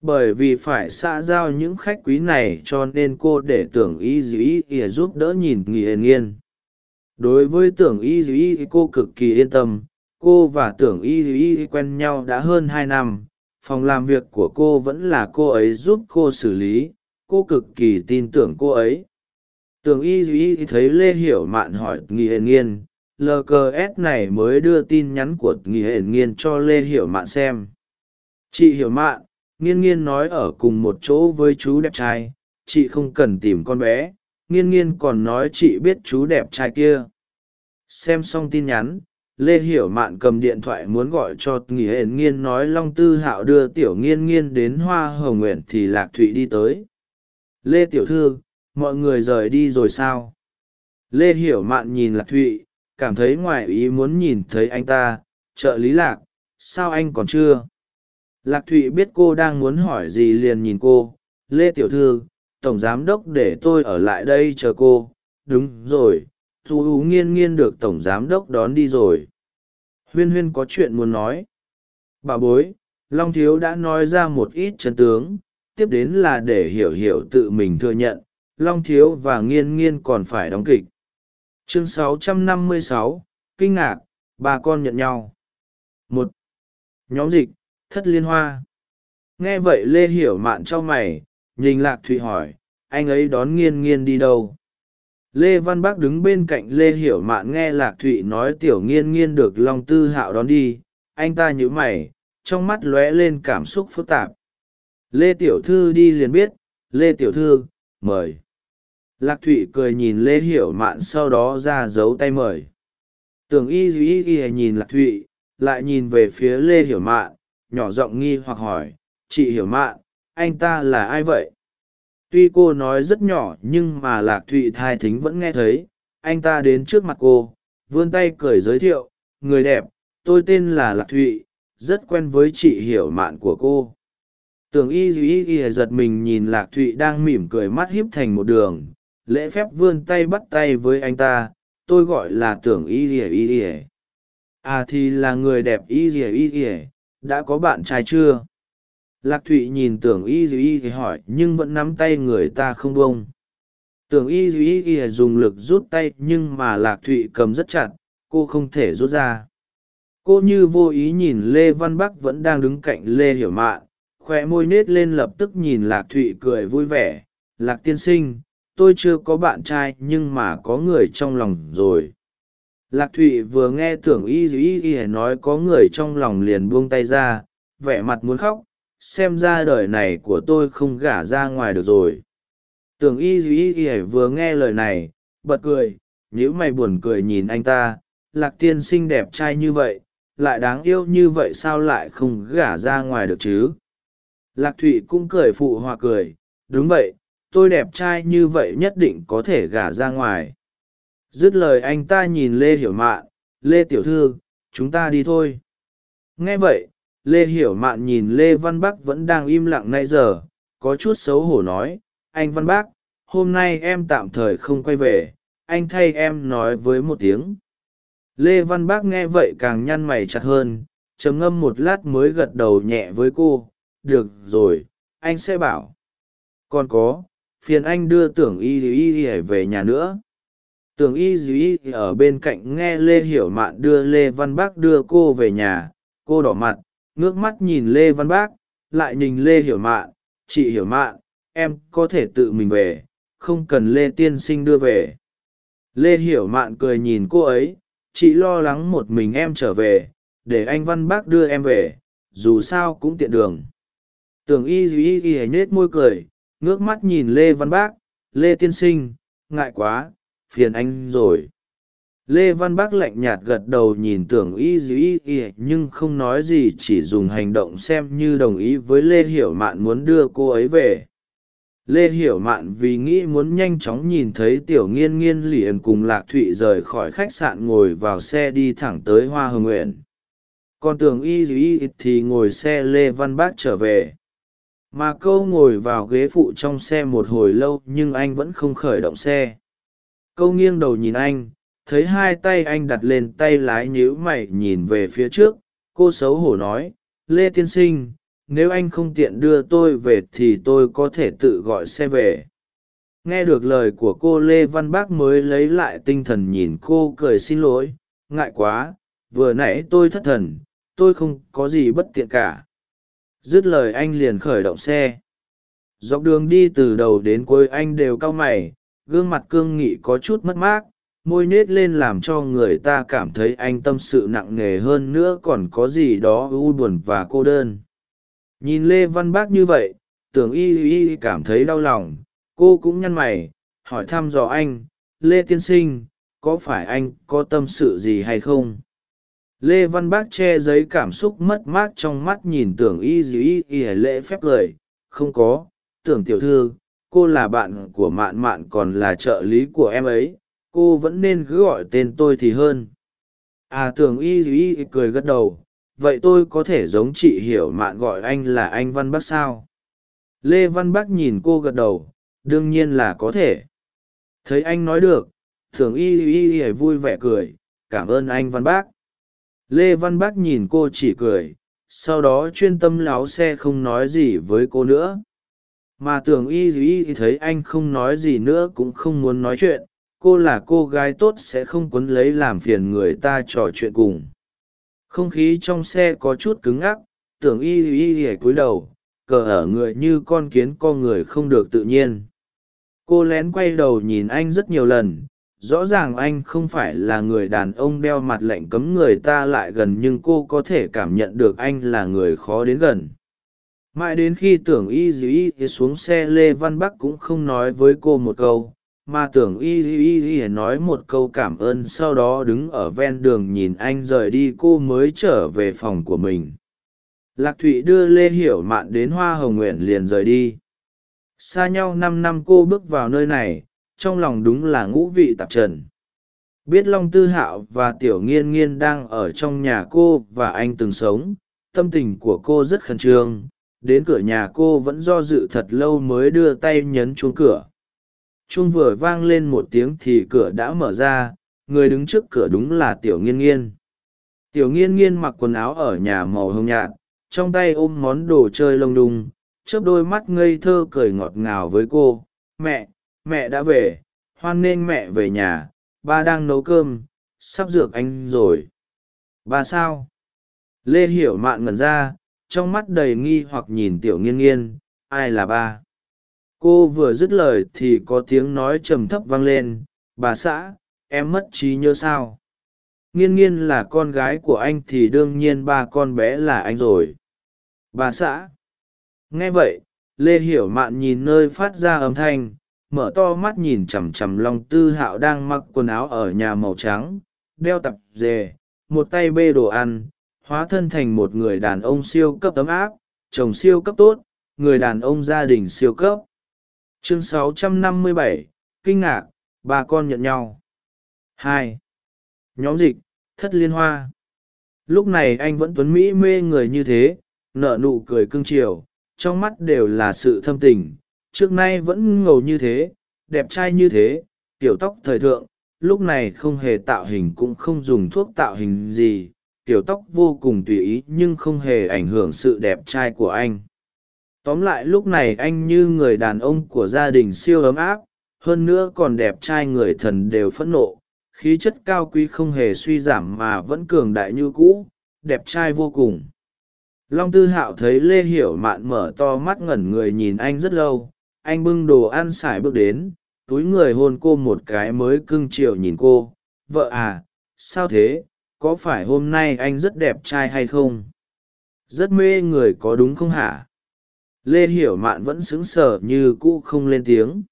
Bởi vì phải xã giao những khách quý này cho nên cô để tưởng y dĩ ỉa giúp đỡ nhìn nghiền nghiên đối với tưởng y Duy, cô cực kỳ yên tâm cô và tưởng y Duy quen nhau đã hơn hai năm phòng làm việc của cô vẫn là cô ấy giúp cô xử lý cô cực kỳ tin tưởng cô ấy. Tưởng y Duy thấy lê hiểu mạn hỏi nghi hệ nghiên lqs này mới đưa tin nhắn của nghi hệ nghiên cho lê hiểu mạn xem. Chị hiểu mạn nghiên nghiên nói ở cùng một chỗ với chú đẹp trai chị không cần tìm con bé nghiên nghiên còn nói chị biết chú đẹp trai kia. Xem xong tin nhắn, lê hiểu mạn cầm điện thoại muốn gọi cho nghỉ hển nghiên nói long tư hạo đưa tiểu nghiên nghiên đến hoa hồng nguyện thì lạc thụy đi tới. Lê tiểu thư, mọi người rời đi rồi sao? Lê hiểu mạn nhìn lạc thụy, cảm thấy ngoài ý muốn nhìn thấy anh ta. Trợ lý lạc, sao anh còn chưa? Lạc thụy biết cô đang muốn hỏi gì liền nhìn cô. Lê tiểu thư tổng giám đốc để tôi ở lại đây chờ cô. Đúng rồi dù ú nghiên nghiên được tổng giám đốc đón đi rồi. Huyên huyên có chuyện muốn nói. Bà bối long thiếu đã nói ra một ít chân tướng. Tiếp đến là để hiểu hiểu tự mình thừa nhận. Long thiếu và nghiên nghiên còn phải đóng kịch. Chương 656, kinh ngạc bà con nhận nhau. Một nhóm dịch thất liên hoa. Nghe vậy lê hiểu mạn cho mày nhìn lạc thụy hỏi, anh ấy đón nghiên nghiên đi đâu? Lê văn bắc đứng bên cạnh lê hiểu mạn nghe lạc thụy nói tiểu nghiên nghiên được long tư hạo đón đi, anh ta nhữ mày, trong mắt lóe lên cảm xúc phức tạp. Lê tiểu thư đi liền biết, lê tiểu thư, mời. Lạc thụy cười nhìn lê hiểu mạn sau đó ra giấu tay mời. Tưởng y duy y nhìn lạc thụy, lại nhìn về phía lê hiểu mạn, nhỏ giọng nghi hoặc hỏi, chị hiểu mạn anh ta là ai vậy? Tuy cô nói rất nhỏ nhưng mà lạc thụy thai thính vẫn nghe thấy. Anh ta đến trước mặt cô, vươn tay cười giới thiệu, người đẹp, tôi tên là lạc thụy, rất quen với chị hiểu mạn của cô. Tưởng y duy y giật mình nhìn lạc thụy đang mỉm cười mắt hiếp thành một đường, lễ phép vươn tay bắt tay với anh ta, tôi gọi là tưởng y duy y ỉa à thì là người đẹp y duy y ỉa đã có bạn trai chưa? Lạc thụy nhìn tưởng y dù y thì hỏi, nhưng vẫn nắm tay người ta không bông tưởng y y y dùng lực rút tay, nhưng mà lạc thụy cầm rất chặt, cô không thể rút ra. Cô như vô ý nhìn lê văn bắc vẫn đang đứng cạnh lê hiểu mạn khoe môi nết lên lập tức nhìn lạc thụy cười vui vẻ. Lạc tiên sinh, tôi chưa có bạn trai, nhưng mà có người trong lòng rồi. Lạc thụy vừa nghe tưởng y y y nói có người trong lòng liền buông tay ra, vẻ mặt muốn khóc xem ra đời này của tôi không gả ra ngoài được rồi. Tưởng y y y vừa nghe lời này, bật cười, nhíu mày buồn cười nhìn anh ta. Lạc tiên sinh đẹp trai như vậy, lại đáng yêu như vậy sao lại không gả ra ngoài được chứ? Lạc thụy cũng cười phụ họa cười, đúng vậy, tôi đẹp trai như vậy nhất định có thể gả ra ngoài. Dứt lời anh ta nhìn lê hiểu mạn, lê tiểu thư, chúng ta đi thôi. Nghe vậy lê hiểu mạn nhìn lê văn bắc vẫn đang im lặng nay giờ, có chút xấu hổ nói, anh văn bác, hôm nay em tạm thời không quay về, anh thay em nói với một tiếng. Lê văn bác nghe vậy càng nhăn mày chặt hơn, trầm ngâm một lát mới gật đầu nhẹ với cô, được rồi, anh sẽ bảo. Còn có, phiền anh đưa tưởng y y y về nhà nữa. Tưởng y y ở bên cạnh nghe lê hiểu mạn đưa lê văn bác đưa cô về nhà, cô đỏ mặt ngước mắt nhìn lê văn bác, lại nhìn lê hiểu mạn, chị hiểu mạn, em có thể tự mình về, không cần lê tiên sinh đưa về. Lê hiểu mạn cười nhìn cô ấy, chị lo lắng một mình em trở về, để anh văn bác đưa em về, dù sao cũng tiện đường. Tưởng y duy y y nết môi cười, ngước mắt nhìn lê văn bác, lê tiên sinh, ngại quá, phiền anh rồi lê văn bác lạnh nhạt gật đầu nhìn tưởng y Dĩ, y nhưng không nói gì chỉ dùng hành động xem như đồng ý với lê hiểu mạn muốn đưa cô ấy về. Lê hiểu mạn vì nghĩ muốn nhanh chóng nhìn thấy tiểu nghiên nghiên liền cùng lạc thụy rời khỏi khách sạn ngồi vào xe đi thẳng tới hoa hồng nguyện còn tưởng y y thì ngồi xe lê văn bác trở về. Mà câu ngồi vào ghế phụ trong xe một hồi lâu nhưng anh vẫn không khởi động xe. Câu nghiêng đầu nhìn anh thấy hai tay anh đặt lên tay lái nhíu mày nhìn về phía trước, cô xấu hổ nói, lê tiên sinh, nếu anh không tiện đưa tôi về thì tôi có thể tự gọi xe về. Nghe được lời của cô lê văn bác mới lấy lại tinh thần nhìn cô cười xin lỗi, ngại quá, vừa nãy tôi thất thần, tôi không có gì bất tiện cả. Dứt lời anh liền khởi động xe. Dọc đường đi từ đầu đến cuối anh đều cau mày, gương mặt cương nghị có chút mất mát môi nết lên làm cho người ta cảm thấy anh tâm sự nặng nề hơn nữa còn có gì đó u buồn và cô đơn. Nhìn lê văn bác như vậy, tưởng y y cảm thấy đau lòng, cô cũng nhăn mày, hỏi thăm dò anh, lê tiên sinh, có phải anh có tâm sự gì hay không? Lê văn bác che giấy cảm xúc mất mát trong mắt nhìn tưởng y y y lễ phép lời không có, tưởng tiểu thư, cô là bạn của mạn mạn còn là trợ lý của em ấy cô vẫn nên cứ gọi tên tôi thì hơn. À tưởng y y cười gật đầu. Vậy tôi có thể giống chị hiểu mạn gọi anh là anh văn bắc sao? Lê văn bắc nhìn cô gật đầu. Đương nhiên là có thể. Thấy anh nói được thường y y y vui vẻ cười. Cảm ơn anh văn bác lê văn bác nhìn cô chỉ cười. Sau đó chuyên tâm láo xe không nói gì với cô nữa. Mà tưởng y y thấy anh không nói gì nữa cũng không muốn nói chuyện cô là cô gái tốt sẽ không quấn lấy làm phiền người ta trò chuyện cùng. Không khí trong xe có chút cứng ngắc, tưởng y y y cúi đầu, cờ ở người như con kiến con người không được tự nhiên. Cô lén quay đầu nhìn anh rất nhiều lần, rõ ràng anh không phải là người đàn ông đeo mặt lạnh cấm người ta lại gần nhưng cô có thể cảm nhận được anh là người khó đến gần. Mãi đến khi tưởng y dì y xuống xe lê văn bắc cũng không nói với cô một câu mà tưởng y y y nói một câu cảm ơn sau đó đứng ở ven đường nhìn anh rời đi, cô mới trở về phòng của mình. Lạc thụy đưa lê hiểu mạn đến hoa hồng nguyện liền rời đi. Xa nhau năm năm cô bước vào nơi này, trong lòng đúng là ngũ vị tạp trần. Biết long tư hạo và tiểu nghiên nghiên đang ở trong nhà cô và anh từng sống, tâm tình của cô rất khẩn trương. Đến cửa nhà cô vẫn do dự thật lâu mới đưa tay nhấn chuông cửa chuông vừa vang lên một tiếng thì cửa đã mở ra, người đứng trước cửa đúng là tiểu nghiên nghiên. Tiểu nghiên nghiên mặc quần áo ở nhà màu hồng nhạt, trong tay ôm món đồ chơi lông đùng, chớp đôi mắt ngây thơ cười ngọt ngào với cô. Mẹ mẹ đã về, hoan nghênh mẹ về nhà, ba đang nấu cơm, sắp dược anh rồi. Ba sao? Lê hiểu mạn ngẩn ra, trong mắt đầy nghi hoặc nhìn tiểu nghiên nghiên, ai là ba? Cô vừa dứt lời thì có tiếng nói trầm thấp vang lên, bà xã, em mất trí nhớ sao? Nghiên nghiên là con gái của anh thì đương nhiên ba con bé là anh rồi. Bà xã. Nghe vậy, lê hiểu mạn nhìn nơi phát ra âm thanh, mở to mắt nhìn chằm chằm long tư hạo đang mặc quần áo ở nhà màu trắng, đeo tập dề, một tay bê đồ ăn, hóa thân thành một người đàn ông siêu cấp ấm áp, chồng siêu cấp tốt, người đàn ông gia đình siêu cấp chương 657, kinh ngạc ba con nhận nhau. Hai. Nhóm dịch thất liên hoa. Lúc này anh vẫn tuấn mỹ mê người như thế nở nụ cười cưng chiều trong mắt đều là sự thâm tình. Trước nay vẫn ngầu như thế đẹp trai như thế tiểu tóc thời thượng lúc này không hề tạo hình cũng không dùng thuốc tạo hình gì tiểu tóc vô cùng tùy ý nhưng không hề ảnh hưởng sự đẹp trai của anh tóm lại lúc này anh như người đàn ông của gia đình siêu ấm áp, hơn nữa còn đẹp trai người thần đều phẫn nộ, khí chất cao quý không hề suy giảm mà vẫn cường đại như cũ, đẹp trai vô cùng. Long tư hạo thấy lê hiểu mạn mở to mắt ngẩn người nhìn anh rất lâu, anh bưng đồ ăn x ả i bước đến, túi người hôn cô một cái mới cưng chiều nhìn cô, vợ à sao thế? Có phải hôm nay anh rất đẹp trai hay không? Rất mê người có đúng không hả? Lê hiểu mạn vẫn sững sờ như cũ không lên tiếng.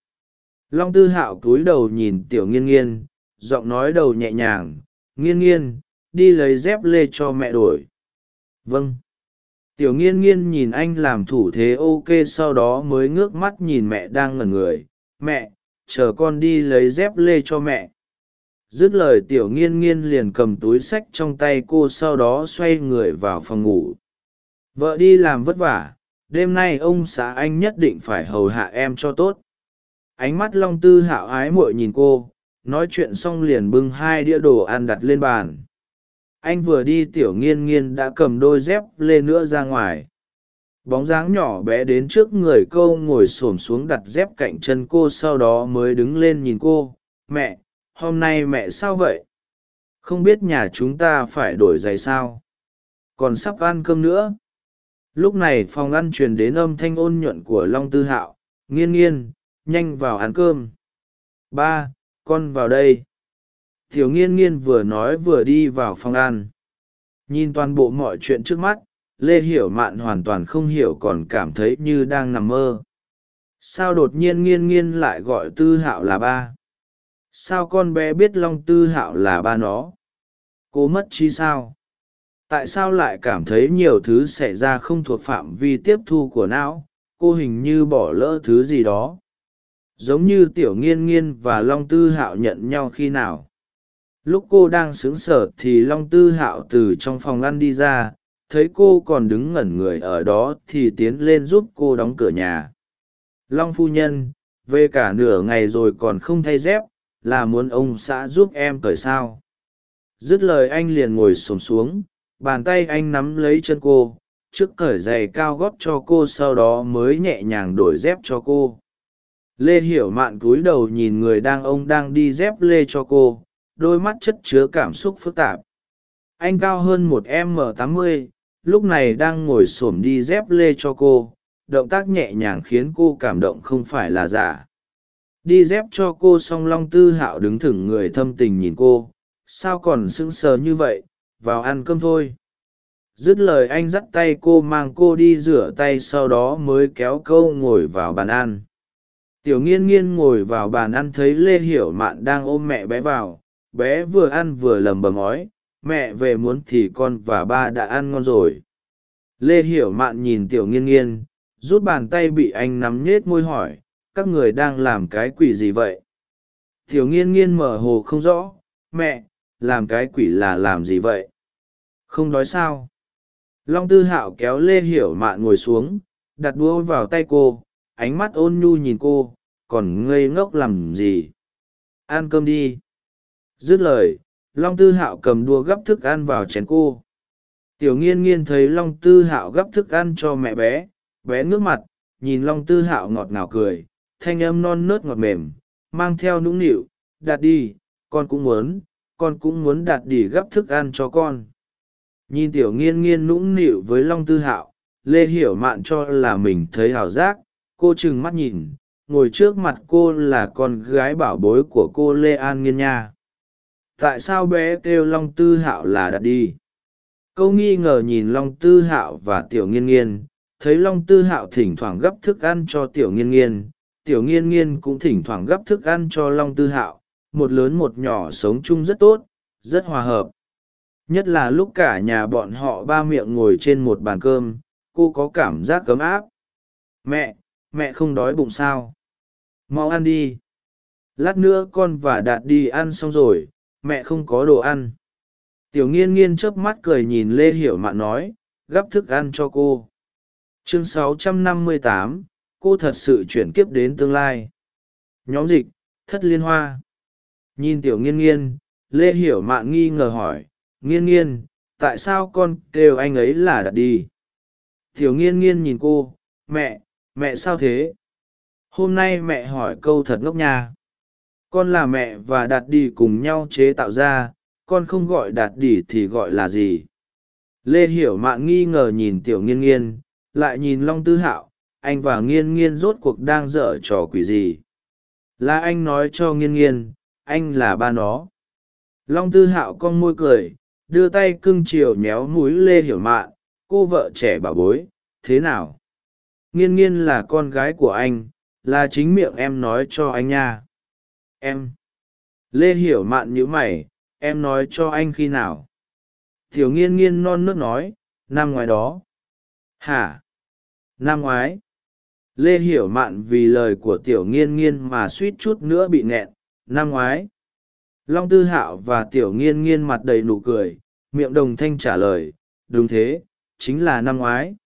Long tư hạo cúi đầu nhìn tiểu nghiên nghiên, giọng nói đầu nhẹ nhàng, nghiên nghiên, đi lấy dép lê cho mẹ đổi. Vâng. Tiểu nghiên nghiên nhìn anh làm thủ thế ok sau đó mới ngước mắt nhìn mẹ đang ngẩn người. Mẹ, chờ con đi lấy dép lê cho mẹ. Dứt lời tiểu nghiên nghiên liền cầm túi sách trong tay cô sau đó xoay người vào phòng ngủ. Vợ đi làm vất vả đêm nay ông xã anh nhất định phải hầu hạ em cho tốt. Ánh mắt long tư hạo ái muội nhìn cô, nói chuyện xong liền bưng hai đĩa đồ ăn đặt lên bàn. Anh vừa đi tiểu nghiên nghiên đã cầm đôi dép lên nữa ra ngoài. Bóng dáng nhỏ bé đến trước người cô ngồi s ổ m xuống đặt dép cạnh chân cô sau đó mới đứng lên nhìn cô. Mẹ, hôm nay mẹ sao vậy? Không biết nhà chúng ta phải đổi giày sao? Còn sắp ăn cơm nữa lúc này phòng ăn truyền đến âm thanh ôn nhuận của long tư hạo, nghiên nghiên, nhanh vào ăn cơm. Ba, con vào đây. Thiếu nghiên nghiên vừa nói vừa đi vào phòng ăn. Nhìn toàn bộ mọi chuyện trước mắt, lê hiểu mạn hoàn toàn không hiểu còn cảm thấy như đang nằm mơ. Sao đột nhiên nghiên nghiên lại gọi tư hạo là ba? Sao con bé biết long tư hạo là ba nó? Cô mất chi sao? Tại sao lại cảm thấy nhiều thứ xảy ra không thuộc phạm vi tiếp thu của não, cô hình như bỏ lỡ thứ gì đó. Giống như tiểu nghiên nghiên và long tư hạo nhận nhau khi nào. Lúc cô đang sướng sở thì long tư hạo từ trong phòng ăn đi ra, thấy cô còn đứng ngẩn người ở đó thì tiến lên giúp cô đóng cửa nhà. Long phu nhân, về cả nửa ngày rồi còn không thay dép, là muốn ông xã giúp em cởi sao? Dứt lời anh liền ngồi xổm xuống bàn tay anh nắm lấy chân cô, trước cởi giày cao gót cho cô, sau đó mới nhẹ nhàng đổi dép cho cô. Lê hiểu mạn cúi đầu nhìn người đang ông đang đi dép lê cho cô, đôi mắt chất chứa cảm xúc phức tạp. Anh cao hơn một m tám mươi, lúc này đang ngồi s ổ m đi dép lê cho cô, động tác nhẹ nhàng khiến cô cảm động không phải là giả. Đi dép cho cô song long tư hạo đứng thẳng người thâm tình nhìn cô, sao còn sững sờ như vậy vào ăn cơm thôi. Dứt lời anh dắt tay cô mang cô đi rửa tay sau đó mới kéo câu ngồi vào bàn ăn. Tiểu nghiên nghiên ngồi vào bàn ăn thấy lê hiểu mạn đang ôm mẹ bé vào. Bé vừa ăn vừa lầm bầm ói, mẹ về muốn thì con và ba đã ăn ngon rồi. Lê hiểu mạn nhìn tiểu nghiên nghiên, rút bàn tay bị anh nắm nhết môi hỏi, các người đang làm cái quỷ gì vậy? Tiểu nghiên nghiên mở hồ không rõ, mẹ, làm cái quỷ là làm gì vậy? Không đói sao? Long tư hạo kéo lê hiểu mạn ngồi xuống, đặt đũa vào tay cô, ánh mắt ôn nhu nhìn cô, còn ngây ngốc làm gì? Ăn cơm đi. Dứt lời, long tư hạo cầm đua gắp thức ăn vào chén cô. Tiểu nghiên nghiên thấy long tư hạo gắp thức ăn cho mẹ bé bé ngước mặt, nhìn long tư hạo ngọt ngào cười, thanh âm non nớt ngọt mềm, mang theo nũng nịu đạt đi, con cũng muốn, con cũng muốn đạt đi gắp thức ăn cho con nhìn tiểu nghiên nghiên nũng nịu với long tư hạo, lê hiểu mạn cho là mình thấy hảo giác. Cô trừng mắt nhìn, ngồi trước mặt cô là con gái bảo bối của cô lê an nghiên nha. Tại sao bé kêu long tư hạo là đặt đi? Câu nghi ngờ nhìn long tư hạo và tiểu nghiên nghiên, thấy long tư hạo thỉnh thoảng gấp thức ăn cho tiểu nghiên nghiên, tiểu nghiên nghiên cũng thỉnh thoảng gấp thức ăn cho long tư hạo. Một lớn một nhỏ sống chung rất tốt, rất hòa hợp nhất là lúc cả nhà bọn họ ba miệng ngồi trên một bàn cơm cô có cảm giác ấm áp. Mẹ mẹ không đói bụng sao? Mau ăn đi. Lát nữa con và đạt đi ăn xong rồi mẹ không có đồ ăn. Tiểu nghiên nghiên chớp mắt cười nhìn lê hiểu mạn nói gắp thức ăn cho cô. Chương 658, cô thật sự chuyển kiếp đến tương lai. Nhóm dịch thất liên hoa. Nhìn tiểu nghiên nghiên lê hiểu mạn nghi ngờ hỏi nghiên nghiên, tại sao con kêu anh ấy là đặt đi? Thiếu nghiên nghiên nhìn cô, mẹ mẹ sao thế? Hôm nay mẹ hỏi câu thật ngốc nha. Con là mẹ và đạt đi cùng nhau chế tạo ra, con không gọi đạt đi thì gọi là gì? Lê hiểu mạn nghi ngờ nhìn tiểu nghiên nghiên, lại nhìn long tư hạo, anh và nghiên nghiên rốt cuộc đang dở trò quỷ gì? Là anh nói cho nghiên nghiên, anh là ba nó. Long tư hạo con môi cười đưa tay cưng chiều méo múi lê hiểu mạn, cô vợ trẻ bà bối, thế nào? Nghiên nghiên là con gái của anh, là chính miệng em nói cho anh nha. Em. Lê hiểu mạn nhữ mày, em nói cho anh khi nào? Tiểu nghiên nghiên non nớt nói, năm ngoái đó. Hả? Năm ngoái. Lê hiểu mạn vì lời của tiểu nghiên nghiên mà suýt chút nữa bị nghẹn, năm ngoái? Long tư hạo và tiểu nghiên nghiên mặt đầy nụ cười, miệng đồng thanh trả lời, đúng thế, chính là năm ngoái.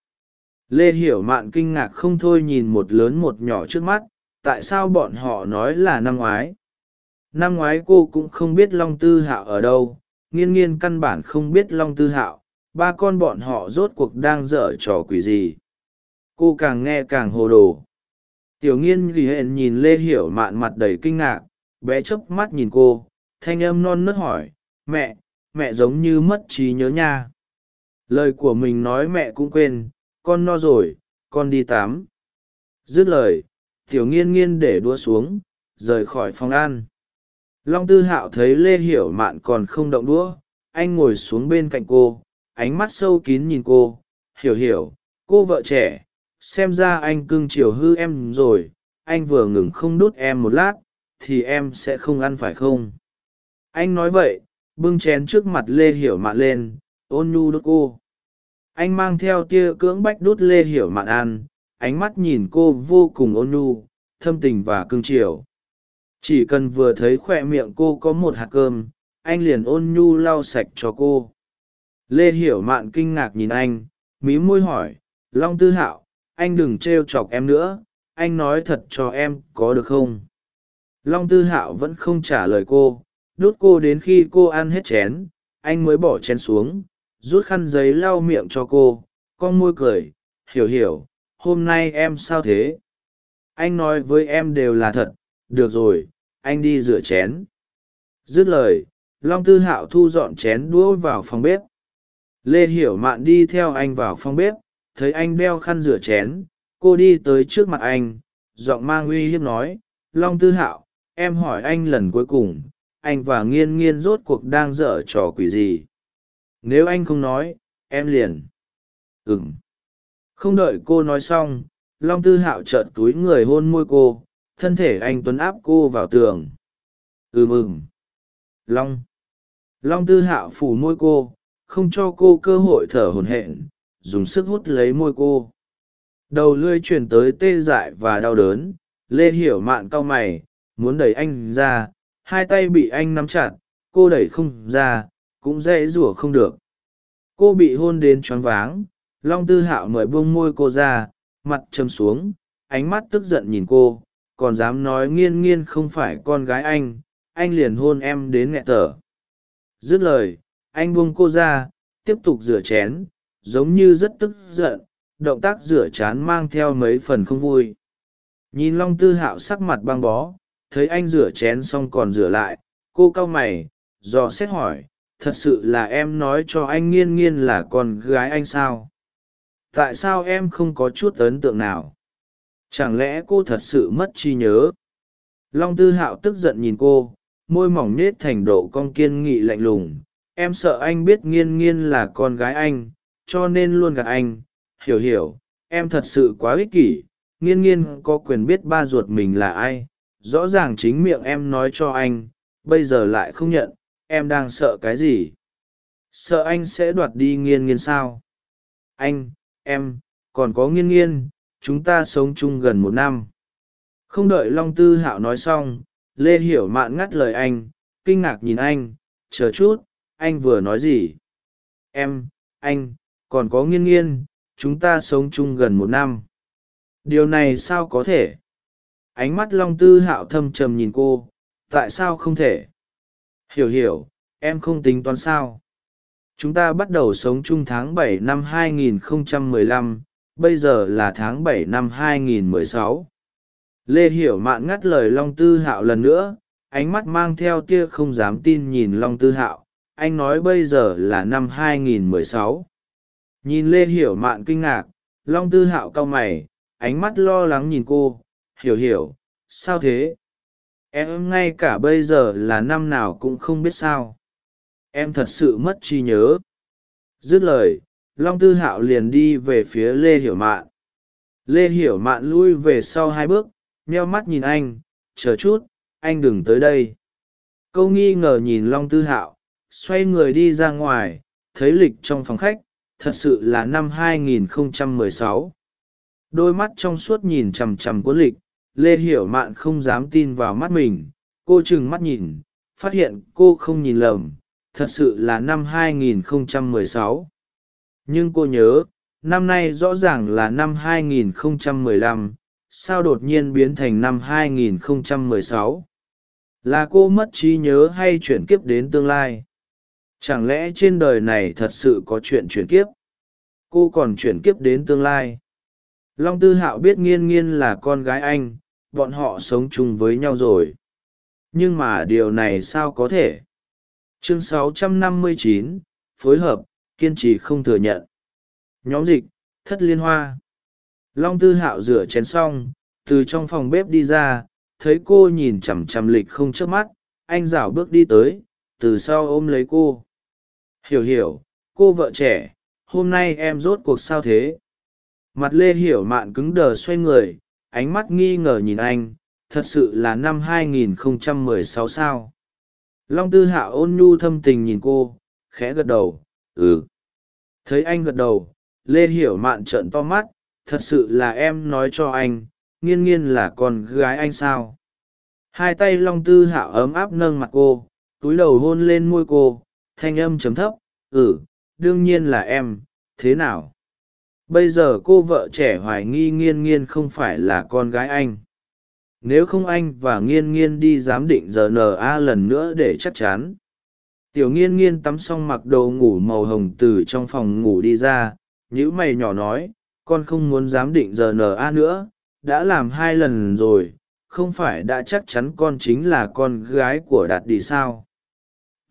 Lê hiểu mạn kinh ngạc không thôi nhìn một lớn một nhỏ trước mắt, tại sao bọn họ nói là năm ngoái? Năm ngoái cô cũng không biết long tư hạo ở đâu, nghiên nghiên căn bản không biết long tư hạo, ba con bọn họ rốt cuộc đang dở trò quỷ gì? Cô càng nghe càng hồ đồ. Tiểu nghiên ghi hẹn nhìn lê hiểu mạn mặt đầy kinh ngạc, bé chớp mắt nhìn cô thanh âm non nớt hỏi, mẹ mẹ giống như mất trí nhớ nha. Lời của mình nói mẹ cũng quên, con no rồi, con đi tắm. Dứt lời, tiểu nghiên nghiên để đua xuống, rời khỏi phòng ăn. Long tư hạo thấy lê hiểu mạn còn không động đũa, anh ngồi xuống bên cạnh cô, ánh mắt sâu kín nhìn cô. Hiểu hiểu, cô vợ trẻ, xem ra anh cưng chiều hư em rồi, anh vừa ngừng không đút em một lát, thì em sẽ không ăn phải không? Anh nói vậy, bưng chén trước mặt lê hiểu mạn lên, ôn nhu đốt cô. Anh mang theo tia cưỡng bách đút lê hiểu mạn ăn, ánh mắt nhìn cô vô cùng ôn nhu, thâm tình và cưng chiều. Chỉ cần vừa thấy khoe miệng cô có một hạt cơm, anh liền ôn nhu lau sạch cho cô. Lê hiểu mạn kinh ngạc nhìn anh, mí môi hỏi, long tư hạo, anh đừng t r e o chọc em nữa, anh nói thật cho em có được không? Long tư hạo vẫn không trả lời cô đút cô đến khi cô ăn hết chén, anh mới bỏ chén xuống, rút khăn giấy lau miệng cho cô, con môi cười, hiểu hiểu, hôm nay em sao thế? Anh nói với em đều là thật, được rồi, anh đi rửa chén. Dứt lời, long tư hạo thu dọn chén đũa vào phòng bếp. Lê hiểu mạn đi theo anh vào phòng bếp, thấy anh đeo khăn rửa chén, cô đi tới trước mặt anh, giọng mang uy hiếp nói, long tư hạo, em hỏi anh lần cuối cùng anh và nghiên nghiên rốt cuộc đang dở trò quỷ gì? Nếu anh không nói, em liền. Ừng không đợi cô nói xong, long tư hạo trợn túi người hôn môi cô, thân thể anh tuấn áp cô vào tường. Ừ mừng long. Long tư hạo phủ môi cô, không cho cô cơ hội thở hổn hển, dùng sức hút lấy môi cô. Đầu lưới truyền tới tê dại và đau đớn, lê hiểu mạn cau mày, muốn đẩy anh ra hai tay bị anh nắm chặt, cô đẩy không ra, cũng dễ rủa không được. Cô bị hôn đến choáng váng, long tư hạo mời buông môi cô ra, mặt châm xuống, ánh mắt tức giận nhìn cô, còn dám nói nghiên nghiên không phải con gái anh anh liền hôn em đến nghẹt tở dứt lời, anh buông cô ra, tiếp tục rửa chén, giống như rất tức giận, động tác rửa chán mang theo mấy phần không vui. Nhìn long tư hạo sắc mặt băng bó thấy anh rửa chén xong còn rửa lại, cô cau mày, dò xét hỏi, thật sự là em nói cho anh nghiên nghiên là con gái anh sao? Tại sao em không có chút ấn tượng nào? Chẳng lẽ cô thật sự mất trí nhớ? Long tư hạo tức giận nhìn cô, môi mỏng nết thành độ cong kiên nghị lạnh lùng, em sợ anh biết nghiên nghiên là con gái anh, cho nên luôn gạt anh. Hiểu hiểu, em thật sự quá ích kỷ, nghiên nghiên có quyền biết ba ruột mình là ai? Rõ ràng chính miệng em nói cho anh, bây giờ lại không nhận, em đang sợ cái gì? Sợ anh sẽ đoạt đi nghiên nghiên sao? Anh, em, còn có nghiên nghiên, chúng ta sống chung gần một năm. Không đợi long tư hạo nói xong, lê hiểu mạn ngắt lời anh, kinh ngạc nhìn anh, chờ chút, anh vừa nói gì? Em, anh, còn có nghiên nghiên, chúng ta sống chung gần một năm. Điều này sao có thể? Ánh mắt long tư hạo thâm trầm nhìn cô tại sao không thể hiểu hiểu em không tính toán sao chúng ta bắt đầu sống chung tháng bảy năm 2015, bây giờ là tháng bảy năm 2016. lê hiểu mạn ngắt lời long tư hạo lần nữa ánh mắt mang theo tia không dám tin nhìn long tư hạo anh nói bây giờ là năm 2016. nhìn lê hiểu mạn kinh ngạc long tư hạo cau mày ánh mắt lo lắng nhìn cô hiểu hiểu, sao thế? Em ngay cả bây giờ là năm nào cũng không biết sao. Em thật sự mất trí nhớ. Dứt lời, long tư hạo liền đi về phía lê hiểu mạn. Lê hiểu mạn lui về sau hai bước, meo mắt nhìn anh, chờ chút, anh đừng tới đây. Câu nghi ngờ nhìn long tư hạo, xoay người đi ra ngoài, thấy lịch trong phòng khách, thật sự là năm 2016. đôi mắt trong suốt nhìn chằm chằm cuốn lịch lê hiểu mạn không dám tin vào mắt mình cô trừng mắt nhìn phát hiện cô không nhìn lầm thật sự là năm 2016. nhưng cô nhớ năm nay rõ ràng là năm 2015, sao đột nhiên biến thành năm 2016? là cô mất trí nhớ hay chuyển kiếp đến tương lai chẳng lẽ trên đời này thật sự có chuyện chuyển kiếp cô còn chuyển kiếp đến tương lai long tư hạo biết nghiên nghiên là con gái anh bọn họ sống chung với nhau rồi. Nhưng mà điều này sao có thể? Chương 659, phối hợp kiên trì không thừa nhận. Nhóm dịch thất liên hoa. Long tư hạo rửa chén xong từ trong phòng bếp đi ra thấy cô nhìn chằm chằm lịch không chớp mắt anh rảo bước đi tới từ sau ôm lấy cô. Hiểu hiểu cô vợ trẻ hôm nay em rốt cuộc sao thế? Mặt lê hiểu mạn cứng đờ xoay người, ánh mắt nghi ngờ nhìn anh, thật sự là năm 2016 sao. Long tư hạ ôn nhu thâm tình nhìn cô, khẽ gật đầu ừ. Thấy anh gật đầu, lê hiểu mạn trợn to mắt, thật sự là em nói cho anh, nghiên nghiên là con gái anh sao? Hai tay long tư hạo ấm áp nâng mặt cô, túi đầu hôn lên môi cô, thanh âm chấm thấp ừ đương nhiên là em, thế nào? Bây giờ cô vợ trẻ hoài nghi nghiên nghiên không phải là con gái anh. Nếu không anh và nghiên nghiên đi giám định giờ na lần nữa để chắc chắn. Tiểu nghiên nghiên tắm xong mặc đồ ngủ màu hồng từ trong phòng ngủ đi ra nhữ mày nhỏ nói, con không muốn giám định giờ na nữa, đã làm hai lần rồi, không phải đã chắc chắn con chính là con gái của đạt đi sao?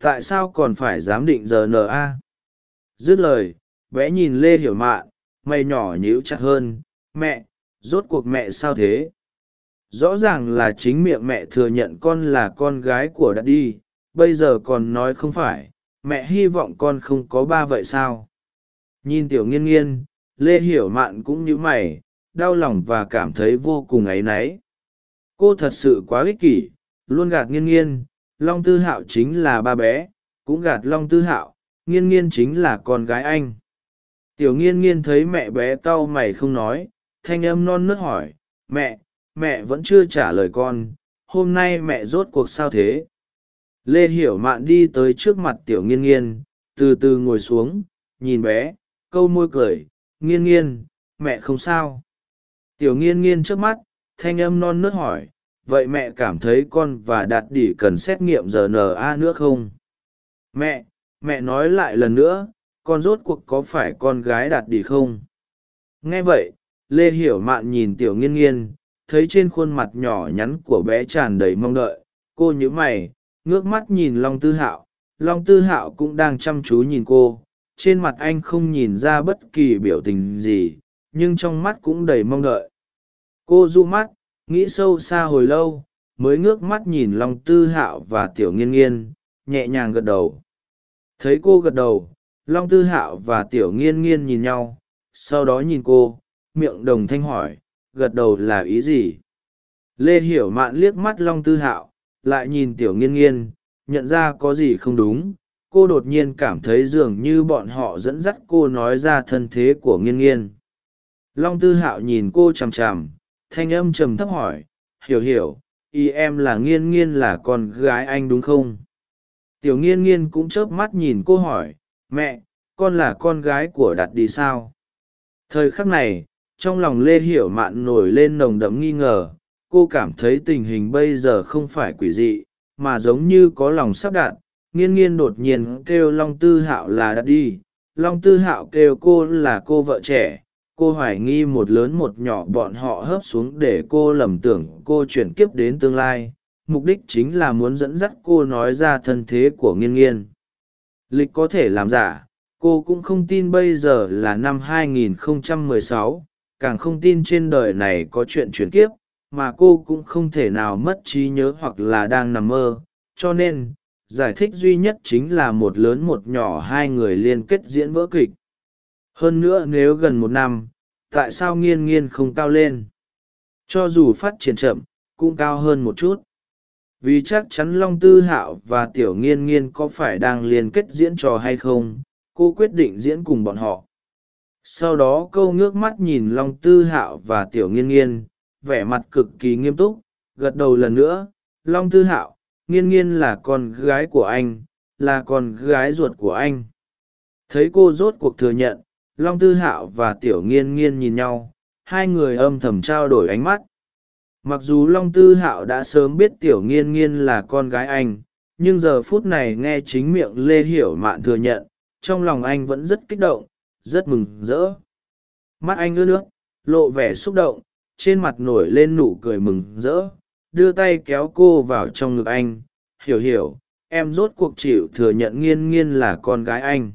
Tại sao còn phải giám định giờ na dứt lời vẽ nhìn lê hiểu mạn mày nhỏ nhíu chặt hơn, mẹ, rốt cuộc mẹ sao thế? Rõ ràng là chính miệng mẹ thừa nhận con là con gái của đã đi, bây giờ còn nói không phải, mẹ hy vọng con không có ba vậy sao? Nhìn tiểu nghiên nghiên, lê hiểu mạn cũng nhíu mày, đau lòng và cảm thấy vô cùng áy náy. Cô thật sự quá ích kỷ, luôn gạt nghiên nghiên, long tư hạo chính là ba bé, cũng gạt long tư hạo, nghiên nghiên chính là con gái anh tiểu nghiên nghiên thấy mẹ bé cau mày không nói, thanh âm non nớt hỏi, mẹ mẹ vẫn chưa trả lời con, hôm nay mẹ rốt cuộc sao thế? Lê hiểu mạn đi tới trước mặt tiểu nghiên nghiên, từ từ ngồi xuống, nhìn bé, câu môi cười, nghiên nghiên, mẹ không sao. Tiểu nghiên nghiên trước mắt, thanh âm non nớt hỏi, vậy mẹ cảm thấy con và đạt đỉ cần xét nghiệm rna nữa không? Mẹ mẹ nói lại lần nữa con rốt cuộc có phải con gái đạt đi không? Nghe vậy, lê hiểu mạn nhìn tiểu nghiên nghiên, thấy trên khuôn mặt nhỏ nhắn của bé tràn đầy mong đợi, cô nhíu mày, ngước mắt nhìn long tư hạo. Long tư hạo cũng đang chăm chú nhìn cô, trên mặt anh không nhìn ra bất kỳ biểu tình gì, nhưng trong mắt cũng đầy mong đợi. Cô du mắt, nghĩ sâu xa hồi lâu, mới ngước mắt nhìn long tư hạo và tiểu nghiên nghiên, nhẹ nhàng gật đầu. Thấy cô gật đầu long tư hạo và tiểu nghiên nghiên nhìn nhau, sau đó nhìn cô, miệng đồng thanh hỏi, gật đầu là ý gì? Lê hiểu mạn liếc mắt long tư hạo, lại nhìn tiểu nghiên nghiên, nhận ra có gì không đúng. Cô đột nhiên cảm thấy dường như bọn họ dẫn dắt cô nói ra thân thế của nghiên nghiên. Long tư hạo nhìn cô chằm chằm, thanh âm trầm thấp hỏi, hiểu hiểu ý em là nghiên nghiên là con gái anh đúng không? Tiểu nghiên nghiên cũng chớp mắt nhìn cô hỏi mẹ, con là con gái của đạt đi sao? Thời khắc này, trong lòng lê hiểu mạn nổi lên nồng đậm nghi ngờ. Cô cảm thấy tình hình bây giờ không phải quỷ dị, mà giống như có lòng sắp đặt nghiên nghiên đột nhiên kêu long tư hạo là đạt đi. Long tư hạo kêu cô là cô vợ trẻ. Cô hoài nghi một lớn một nhỏ bọn họ hớp xuống để cô lầm tưởng cô chuyển kiếp đến tương lai. Mục đích chính là muốn dẫn dắt cô nói ra thân thế của nghiên nghiên lịch có thể làm giả cô cũng không tin bây giờ là năm 2016, càng không tin trên đời này có chuyện chuyển kiếp mà cô cũng không thể nào mất trí nhớ hoặc là đang nằm mơ. Cho nên giải thích duy nhất chính là một lớn một nhỏ hai người liên kết diễn vỡ kịch. Hơn nữa nếu gần một năm tại sao nghiên nghiên không cao lên? Cho dù phát triển chậm cũng cao hơn một chút vì chắc chắn long tư hạo và tiểu nghiên nghiên có phải đang liên kết diễn trò hay không, cô quyết định diễn cùng bọn họ. Sau đó câu ngước mắt nhìn long tư hạo và tiểu nghiên nghiên, vẻ mặt cực kỳ nghiêm túc, gật đầu lần nữa, long tư hạo, nghiên nghiên là con gái của anh, là con gái ruột của anh. Thấy cô rốt cuộc thừa nhận, long tư hạo và tiểu nghiên nghiên nhìn nhau, hai người âm thầm trao đổi ánh mắt mặc dù long tư hạo đã sớm biết tiểu nghiên nghiên là con gái anh, nhưng giờ phút này nghe chính miệng lê hiểu mạn thừa nhận, trong lòng anh vẫn rất kích động, rất mừng rỡ. Mắt anh ướt nước, lộ vẻ xúc động, trên mặt nổi lên nụ cười mừng rỡ, đưa tay kéo cô vào trong ngực anh. Hiểu hiểu, em rốt cuộc chịu thừa nhận nghiên nghiên là con gái anh.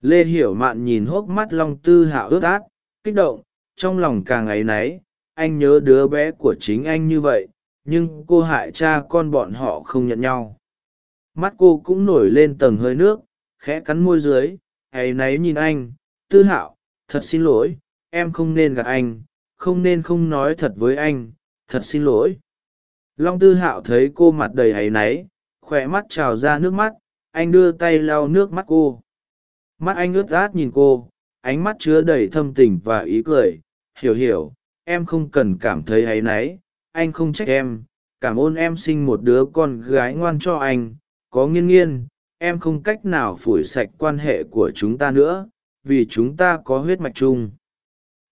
Lê hiểu mạn nhìn hốc mắt long tư hạo ướt át, kích động, trong lòng càng áy náy anh nhớ đứa bé của chính anh như vậy, nhưng cô hại cha con bọn họ không nhận nhau. Mắt cô cũng nổi lên tầng hơi nước, khẽ cắn môi dưới áy náy nhìn anh, tư hạo, thật xin lỗi, em không nên gặp anh, không nên không nói thật với anh, thật xin lỗi. Long tư hạo thấy cô mặt đầy áy náy, khỏe mắt trào ra nước mắt, anh đưa tay lau nước mắt cô. Mắt anh ướt át nhìn cô, ánh mắt chứa đầy thâm tình và ý cười, hiểu hiểu em không cần cảm thấy áy náy, anh không trách em, cảm ơn em sinh một đứa con gái ngoan cho anh, có nghiên nghiên em không cách nào phủi sạch quan hệ của chúng ta nữa, vì chúng ta có huyết mạch chung.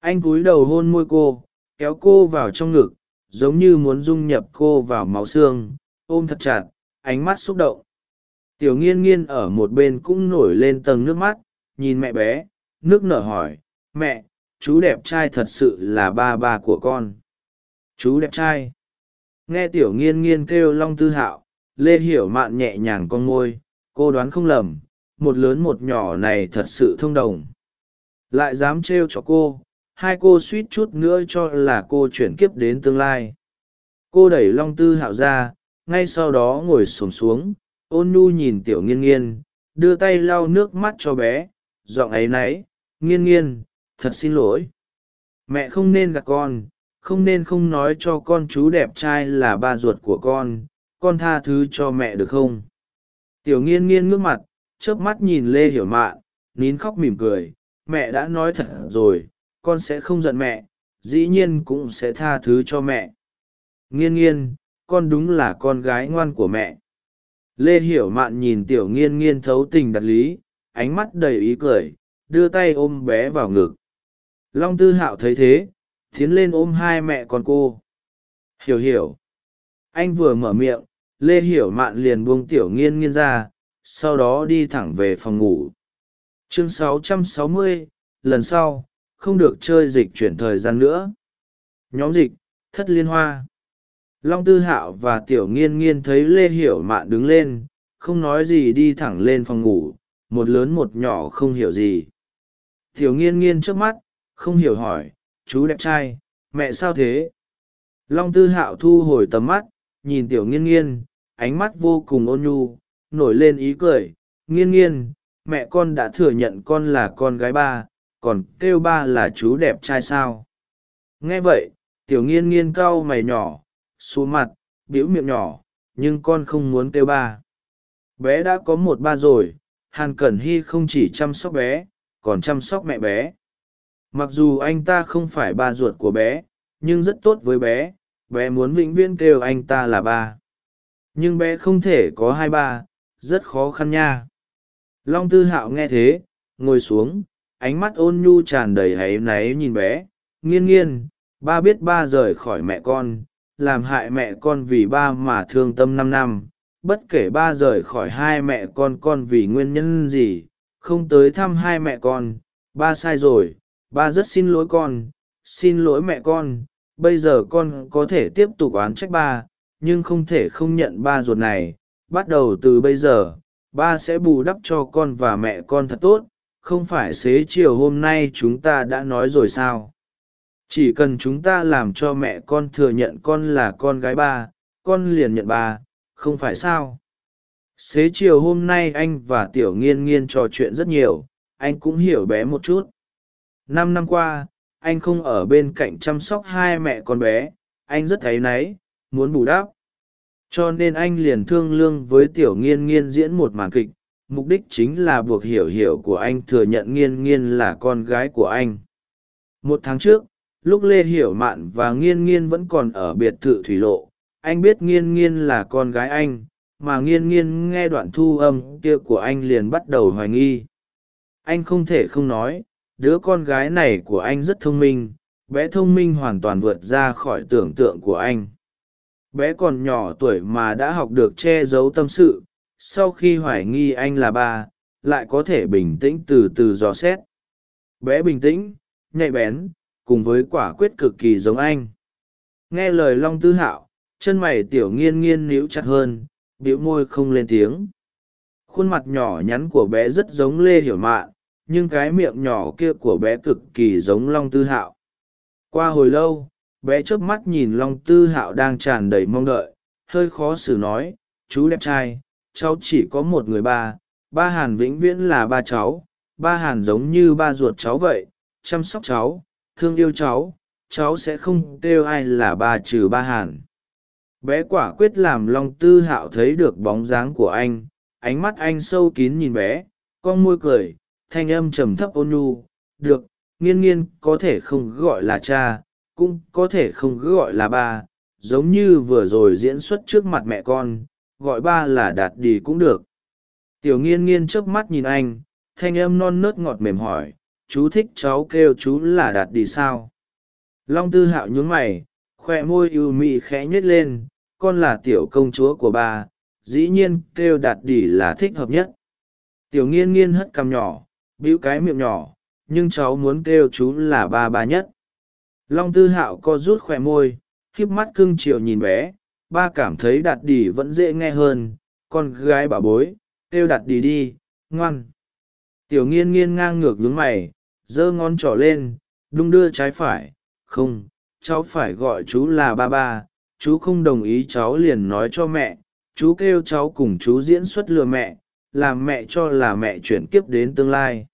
Anh cúi đầu hôn môi cô, kéo cô vào trong ngực, giống như muốn dung nhập cô vào máu xương, ôm thật chặt, ánh mắt xúc động. Tiểu nghiên nghiên ở một bên cũng nổi lên tầng nước mắt, nhìn mẹ bé, nước nở hỏi, mẹ chú đẹp trai thật sự là ba ba của con. Chú đẹp trai. Nghe tiểu nghiên nghiên kêu long tư hạo, lê hiểu mạn nhẹ nhàng con môi, cô đoán không lầm, một lớn một nhỏ này thật sự thông đồng. Lại dám trêu cho cô, hai cô suýt chút nữa cho là cô chuyển kiếp đến tương lai. Cô đẩy long tư hạo ra, ngay sau đó ngồi xổm xuống, ôn nhu nhìn tiểu nghiên nghiên, đưa tay lau nước mắt cho bé, giọng áy náy nghiên nghiên thật xin lỗi. Mẹ không nên gạt con, không nên không nói cho con chú đẹp trai là ba ruột của con con tha thứ cho mẹ được không? Tiểu nghiên nghiên ngước mặt, chớp mắt nhìn lê hiểu mạn, nín khóc mỉm cười. Mẹ đã nói thật rồi, con sẽ không giận mẹ, dĩ nhiên cũng sẽ tha thứ cho mẹ. Nghiên nghiên, con đúng là con gái ngoan của mẹ. Lê hiểu mạn nhìn tiểu nghiên nghiên thấu tình đặt lý, ánh mắt đầy ý cười, đưa tay ôm bé vào ngực long tư hạo thấy thế tiến lên ôm hai mẹ con cô. Hiểu hiểu. Anh vừa mở miệng lê hiểu mạn liền buông tiểu nghiên nghiên ra sau đó đi thẳng về phòng ngủ. Chương 660, lần sau không được chơi dịch chuyển thời gian nữa. Nhóm dịch thất liên hoa. Long tư hạo và tiểu nghiên nghiên thấy lê hiểu mạn đứng lên không nói gì đi thẳng lên phòng ngủ một lớn một nhỏ không hiểu gì. Tiểu nghiên nghiên trước mắt không hiểu hỏi, chú đẹp trai, mẹ sao thế? Long tư hạo thu hồi tầm mắt, nhìn tiểu nghiên nghiên, ánh mắt vô cùng ôn nhu, nổi lên ý cười, nghiên nghiên, mẹ con đã thừa nhận con là con gái ba, còn kêu ba là chú đẹp trai sao? Nghe vậy, tiểu nghiên nghiên cau mày nhỏ xuống mặt, bĩu miệng nhỏ, nhưng con không muốn kêu ba. Bé đã có một ba rồi, hàn cẩn hy không chỉ chăm sóc bé, còn chăm sóc mẹ bé mặc dù anh ta không phải ba ruột của bé, nhưng rất tốt với bé. Bé muốn vĩnh viễn kêu anh ta là ba. Nhưng bé không thể có hai ba, rất khó khăn nha. Long tư hạo nghe thế, ngồi xuống, ánh mắt ôn nhu tràn đầy háy náy nhìn bé. Nghiên nghiên, ba biết ba rời khỏi mẹ con, làm hại mẹ con vì ba mà thương tâm năm năm. Bất kể ba rời khỏi hai mẹ con con vì nguyên nhân gì, không tới thăm hai mẹ con, ba sai rồi ba rất xin lỗi con, xin lỗi mẹ con, bây giờ con có thể tiếp tục oán trách ba, nhưng không thể không nhận ba ruột này. Bắt đầu từ bây giờ, ba sẽ bù đắp cho con và mẹ con thật tốt, không phải xế chiều hôm nay chúng ta đã nói rồi sao? Chỉ cần chúng ta làm cho mẹ con thừa nhận con là con gái ba, con liền nhận ba, không phải sao? Xế chiều hôm nay anh và tiểu nghiên nghiên trò chuyện rất nhiều, anh cũng hiểu bé một chút năm năm qua, anh không ở bên cạnh chăm sóc hai mẹ con bé, anh rất thấy náy, muốn bù đắp. Cho nên anh liền thương lương với tiểu nghiên nghiên diễn một màn kịch, mục đích chính là buộc hiểu hiểu của anh thừa nhận nghiên nghiên là con gái của anh. Một tháng trước, lúc lê hiểu mạn và nghiên nghiên vẫn còn ở biệt thự thủy lộ, anh biết nghiên nghiên là con gái anh, mà nghiên nghiên nghe đoạn thu âm kia của anh liền bắt đầu hoài nghi. Anh không thể không nói đứa con gái này của anh rất thông minh, bé thông minh hoàn toàn vượt ra khỏi tưởng tượng của anh. Bé còn nhỏ tuổi mà đã học được che giấu tâm sự, sau khi hoài nghi anh là ba, lại có thể bình tĩnh từ từ dò xét. Bé bình tĩnh, nhạy bén, cùng với quả quyết cực kỳ giống anh. Nghe lời long tư hạo, chân mày tiểu nghiên nghiên níu chặt hơn, bĩu môi không lên tiếng. Khuôn mặt nhỏ nhắn của bé rất giống lê hiểu mạn nhưng cái miệng nhỏ kia của bé cực kỳ giống long tư hạo. Qua hồi lâu, bé chớp mắt nhìn long tư hạo đang tràn đầy mong đợi, hơi khó xử nói, chú đẹp trai, cháu chỉ có một người ba ba hàn vĩnh viễn là ba cháu, ba hàn giống như ba ruột cháu vậy, chăm sóc cháu, thương yêu cháu cháu sẽ không kêu ai là ba trừ ba hàn. Bé quả quyết làm long tư hạo thấy được bóng dáng của anh, ánh mắt anh sâu kín nhìn bé, con môi cười thanh âm trầm thấp ôn nhu, được, nghiên nghiên có thể không gọi là cha, cũng có thể không gọi là ba, giống như vừa rồi diễn xuất trước mặt mẹ con, gọi ba là đạt đi cũng được. Tiểu nghiên nghiên chớp mắt nhìn anh, thanh âm non nớt ngọt mềm hỏi, chú thích cháu kêu chú là đạt đi sao? Long tư hạo nhún mày, khoe môi ưu mị khẽ nhếch lên, con là tiểu công chúa của ba, dĩ nhiên kêu đạt đi là thích hợp nhất. Tiểu nghiên nghiên hất cằm nhỏ bĩu cái miệng nhỏ, nhưng cháu muốn kêu chú là ba ba nhất. Long tư hạo co rút khỏe môi híp mắt cưng chiều nhìn bé, ba cảm thấy đạt đỉ vẫn dễ nghe hơn, con gái bảo bối, kêu đạt đỉ đi, ngoan. Tiểu nghiên nghiên ngang ngược nhướng mày, giơ ngón trỏ lên, đung đưa trái phải, không, cháu phải gọi chú là ba ba, chú không đồng ý cháu liền nói cho mẹ, chú kêu cháu cùng chú diễn xuất lừa mẹ, làm mẹ cho là mẹ chuyển kiếp đến tương lai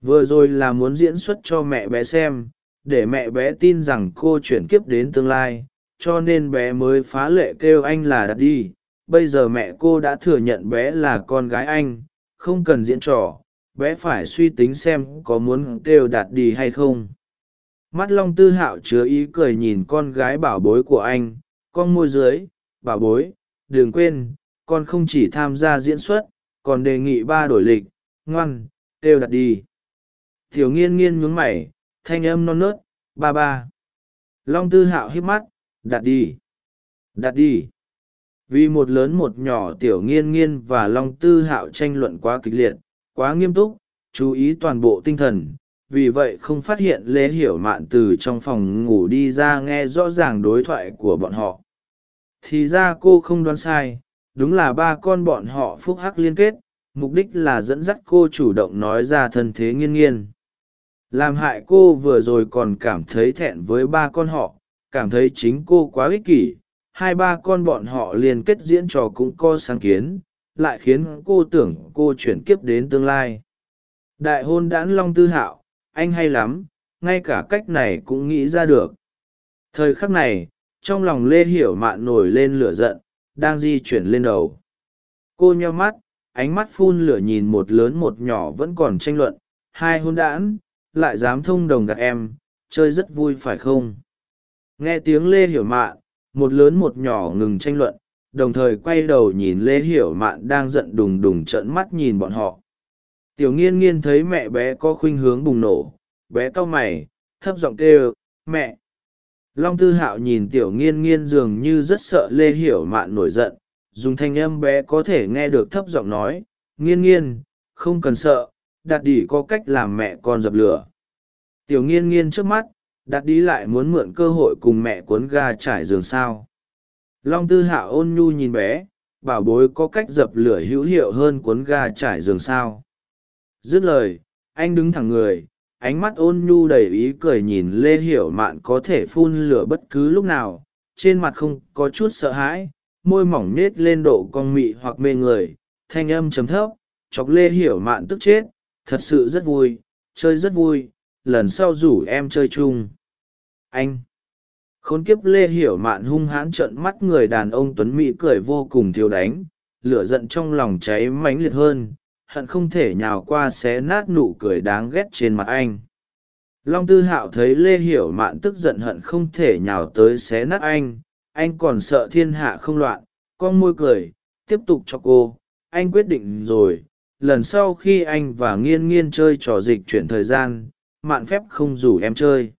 vừa rồi là muốn diễn xuất cho mẹ bé xem, để mẹ bé tin rằng cô chuyển kiếp đến tương lai, cho nên bé mới phá lệ kêu anh là đặt đi. Bây giờ mẹ cô đã thừa nhận bé là con gái anh, không cần diễn trò, bé phải suy tính xem có muốn kêu đạt đi hay không. Mắt long tư hạo chứa ý cười nhìn con gái bảo bối của anh, con môi dưới, bảo bối, đừng quên, con không chỉ tham gia diễn xuất, còn đề nghị ba đổi lịch, ngoan, kêu đặt đi tiểu nghiên nghiên nhướng mày, thanh âm non nớt, ba ba. Long tư hạo hít mắt, đặt đi. Đặt đi. Vì một lớn một nhỏ tiểu nghiên nghiên và long tư hạo tranh luận quá kịch liệt, quá nghiêm túc, chú ý toàn bộ tinh thần, vì vậy không phát hiện lê hiểu mạn từ trong phòng ngủ đi ra nghe rõ ràng đối thoại của bọn họ. Thì ra cô không đoán sai, đúng là ba con bọn họ phúc hắc liên kết, mục đích là dẫn dắt cô chủ động nói ra thân thế nghiên nghiên làm hại cô vừa rồi còn cảm thấy thẹn với ba con họ, cảm thấy chính cô quá ích kỷ, hai ba con bọn họ liên kết diễn trò cũng có sáng kiến, lại khiến cô tưởng cô chuyển kiếp đến tương lai. Đại hôn đãn long tư hạo, anh hay lắm, ngay cả cách này cũng nghĩ ra được. Thời khắc này, trong lòng lê hiểu mạn nổi lên lửa giận, đang di chuyển lên đầu. Cô nheo mắt, ánh mắt phun lửa nhìn một lớn một nhỏ vẫn còn tranh luận, hai hôn đãn lại dám thông đồng gạt em, chơi rất vui phải không? Nghe tiếng lê hiểu mạn, một lớn một nhỏ ngừng tranh luận, đồng thời quay đầu nhìn lê hiểu mạn đang giận đùng đùng trợn mắt nhìn bọn họ. Tiểu nghiên nghiên thấy mẹ bé có khuynh hướng bùng nổ, bé cau mày, thấp giọng kêu, mẹ! Long tư hạo nhìn tiểu nghiên nghiên dường như rất sợ lê hiểu mạn nổi giận, dùng thanh âm bé có thể nghe được thấp giọng nói, nghiên nghiên, không cần sợ đạt đi có cách làm mẹ con dập lửa. Tiểu nghiên nghiên trước mắt, đạt đi lại muốn mượn cơ hội cùng mẹ cuốn ga trải giường sao. Long tư hạ ôn nhu nhìn bé, bảo bối có cách dập lửa hữu hiệu hơn cuốn ga trải giường sao. Dứt lời, anh đứng thẳng người, ánh mắt ôn nhu đầy ý cười nhìn lê hiểu mạn có thể phun lửa bất cứ lúc nào, trên mặt không có chút sợ hãi, môi mỏng nết lên độ con mị hoặc mê người, thanh âm chấm thấp, chọc lê hiểu mạn tức chết thật sự rất vui, chơi rất vui, lần sau rủ em chơi chung. Anh, khốn kiếp lê hiểu mạn hung hãn trợn mắt người đàn ông tuấn mỹ cười vô cùng thiếu đánh, lửa giận trong lòng cháy mãnh liệt hơn, hận không thể nhào qua xé nát nụ cười đáng ghét trên mặt anh. Long tư hạo thấy lê hiểu mạn tức giận hận không thể nhào tới xé nát anh anh còn sợ thiên hạ không loạn, con môi cười, tiếp tục cho cô, anh quyết định rồi lần sau khi anh và nghiên nghiên chơi trò dịch chuyển thời gian mạn phép không rủ em chơi.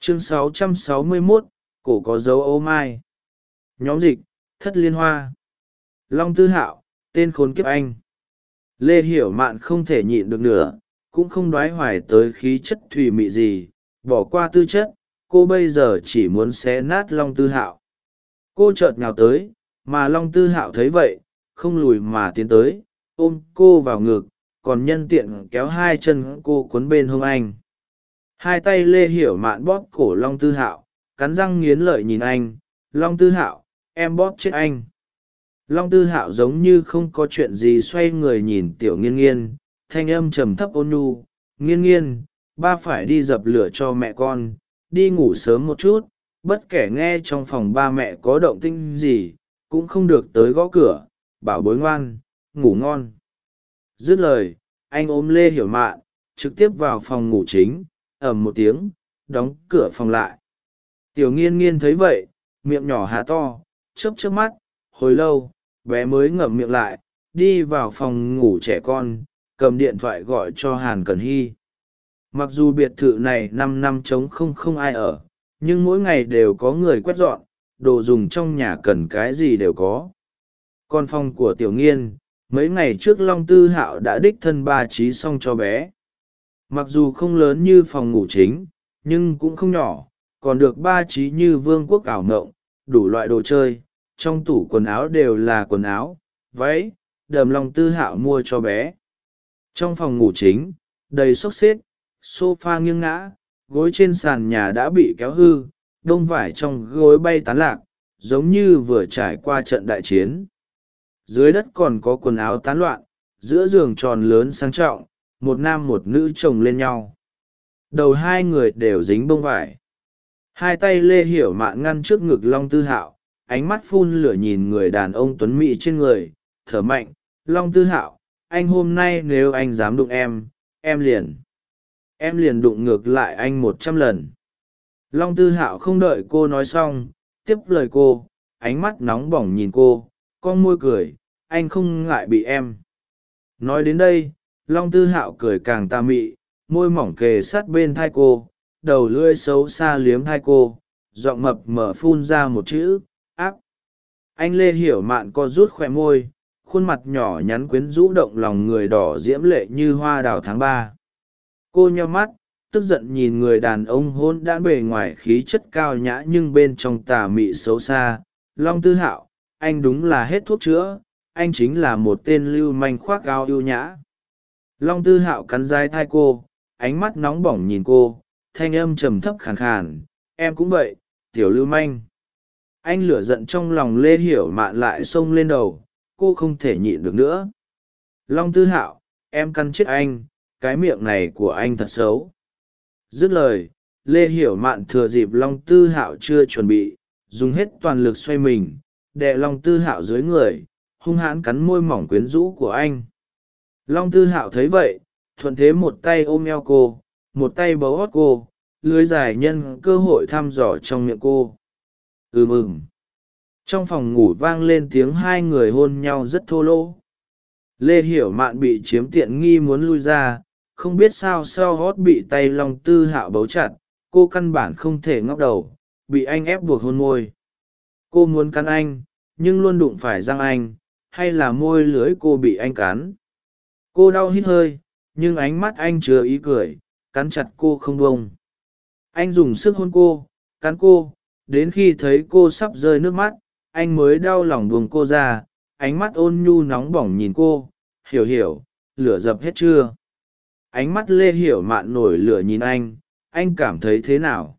Chương 661, cổ có dấu ô mai. Nhóm dịch thất liên hoa. Long tư hạo tên khốn kiếp anh. Lê hiểu mạn không thể nhịn được nữa cũng không đoái hoài tới khí chất thùy mị gì bỏ qua tư chất cô bây giờ chỉ muốn xé nát long tư hạo. Cô chợt nhào tới mà long tư hạo thấy vậy không lùi mà tiến tới ôm cô vào ngực, còn nhân tiện kéo hai chân cô cuốn bên hông anh. Hai tay lê hiểu mạn bóp cổ long tư hạo, cắn răng nghiến lợi nhìn anh. Long tư hạo, em bóp chết anh. Long tư hạo giống như không có chuyện gì xoay người nhìn tiểu nghiên nghiên, thanh âm trầm thấp ôn nhu. Nghiên nghiên, ba phải đi dập lửa cho mẹ con, đi ngủ sớm một chút. Bất kể nghe trong phòng ba mẹ có động tinh gì, cũng không được tới gõ cửa. Bảo bối ngoan ngủ ngon. Dứt lời, anh ôm lê hiểu mạn, trực tiếp vào phòng ngủ chính ẩm một tiếng, đóng cửa phòng lại. Tiểu nghiên nghiên thấy vậy, miệng nhỏ há to, chớp chớp mắt, hồi lâu, bé mới ngậm miệng lại, đi vào phòng ngủ trẻ con, cầm điện thoại gọi cho hàn cần hy. Mặc dù biệt thự này năm năm trống không không ai ở, nhưng mỗi ngày đều có người quét dọn, đồ dùng trong nhà cần cái gì đều có. Còn phòng của tiểu nghiên mấy ngày trước long tư hạo đã đích thân ba trí xong cho bé. Mặc dù không lớn như phòng ngủ chính, nhưng cũng không nhỏ, còn được ba trí như vương quốc ảo mộng, đủ loại đồ chơi, trong tủ quần áo đều là quần áo, váy, đầm long tư hạo mua cho bé. Trong phòng ngủ chính, đầy xốc xếp s o f a nghiêng ngã, gối trên sàn nhà đã bị kéo hư, đông vải trong gối bay tán lạc, giống như vừa trải qua trận đại chiến dưới đất còn có quần áo tán loạn, giữa giường tròn lớn sang trọng, một nam một nữ chồng lên nhau. Đầu hai người đều dính bông vải. Hai tay lê hiểu mạn ngăn trước ngực long tư hạo, ánh mắt phun lửa nhìn người đàn ông tuấn mỹ trên người, thở mạnh, long tư hạo, anh hôm nay nếu anh dám đụng em em liền em liền đụng ngược lại anh một trăm lần. Long tư hạo không đợi cô nói xong, tiếp lời cô, ánh mắt nóng bỏng nhìn cô con môi cười, anh không ngại bị em. Nói đến đây, long tư hạo cười càng tà mị, môi mỏng kề sát bên thai cô, đầu lưỡi xấu xa liếm thai cô, giọng mập mở phun ra một chữ, áp. Anh lê hiểu mạn co rút khoe môi, khuôn mặt nhỏ nhắn quyến rũ động lòng người đỏ diễm lệ như hoa đào tháng ba. Cô nheo mắt, tức giận nhìn người đàn ông hôn đã bề ngoài khí chất cao nhã nhưng bên trong tà mị xấu xa, long tư hạo anh đúng là hết thuốc chữa, anh chính là một tên lưu manh khoác áo ưu nhã. Long tư hạo cắn dai thai cô, ánh mắt nóng bỏng nhìn cô, thanh âm trầm thấp khàn khàn, em cũng vậy, tiểu lưu manh. Anh lửa giận trong lòng lê hiểu mạn lại xông lên đầu, cô không thể nhịn được nữa. Long tư hạo, em căn chết anh, cái miệng này của anh thật xấu. Dứt lời, lê hiểu mạn thừa dịp long tư hạo chưa chuẩn bị, dùng hết toàn lực xoay mình đè long tư hạo dưới người, hung hãn cắn môi mỏng quyến rũ của anh. Long tư hạo thấy vậy, thuận thế một tay ôm eo cô, một tay bấu hót cô, lưới dài nhân cơ hội thăm dò trong miệng cô. Ừm ừm. Trong phòng ngủ vang lên tiếng hai người hôn nhau rất thô lỗ. Lê hiểu mạn bị chiếm tiện nghi muốn lui ra, không biết sao sau hót bị tay long tư hạo bấu chặt, cô căn bản không thể ngóc đầu, bị anh ép buộc hôn môi. Cô muốn cắn anh nhưng luôn đụng phải răng anh, hay là môi lưới cô bị anh cắn. Cô đau hít hơi, nhưng ánh mắt anh chứa ý cười, cắn chặt cô không bông anh dùng sức hôn cô, cắn cô, đến khi thấy cô sắp rơi nước mắt, anh mới đau lòng buồng cô ra, ánh mắt ôn nhu nóng bỏng nhìn cô, hiểu hiểu, lửa dập hết chưa? Ánh mắt lê hiểu mạn nổi lửa nhìn anh anh cảm thấy thế nào?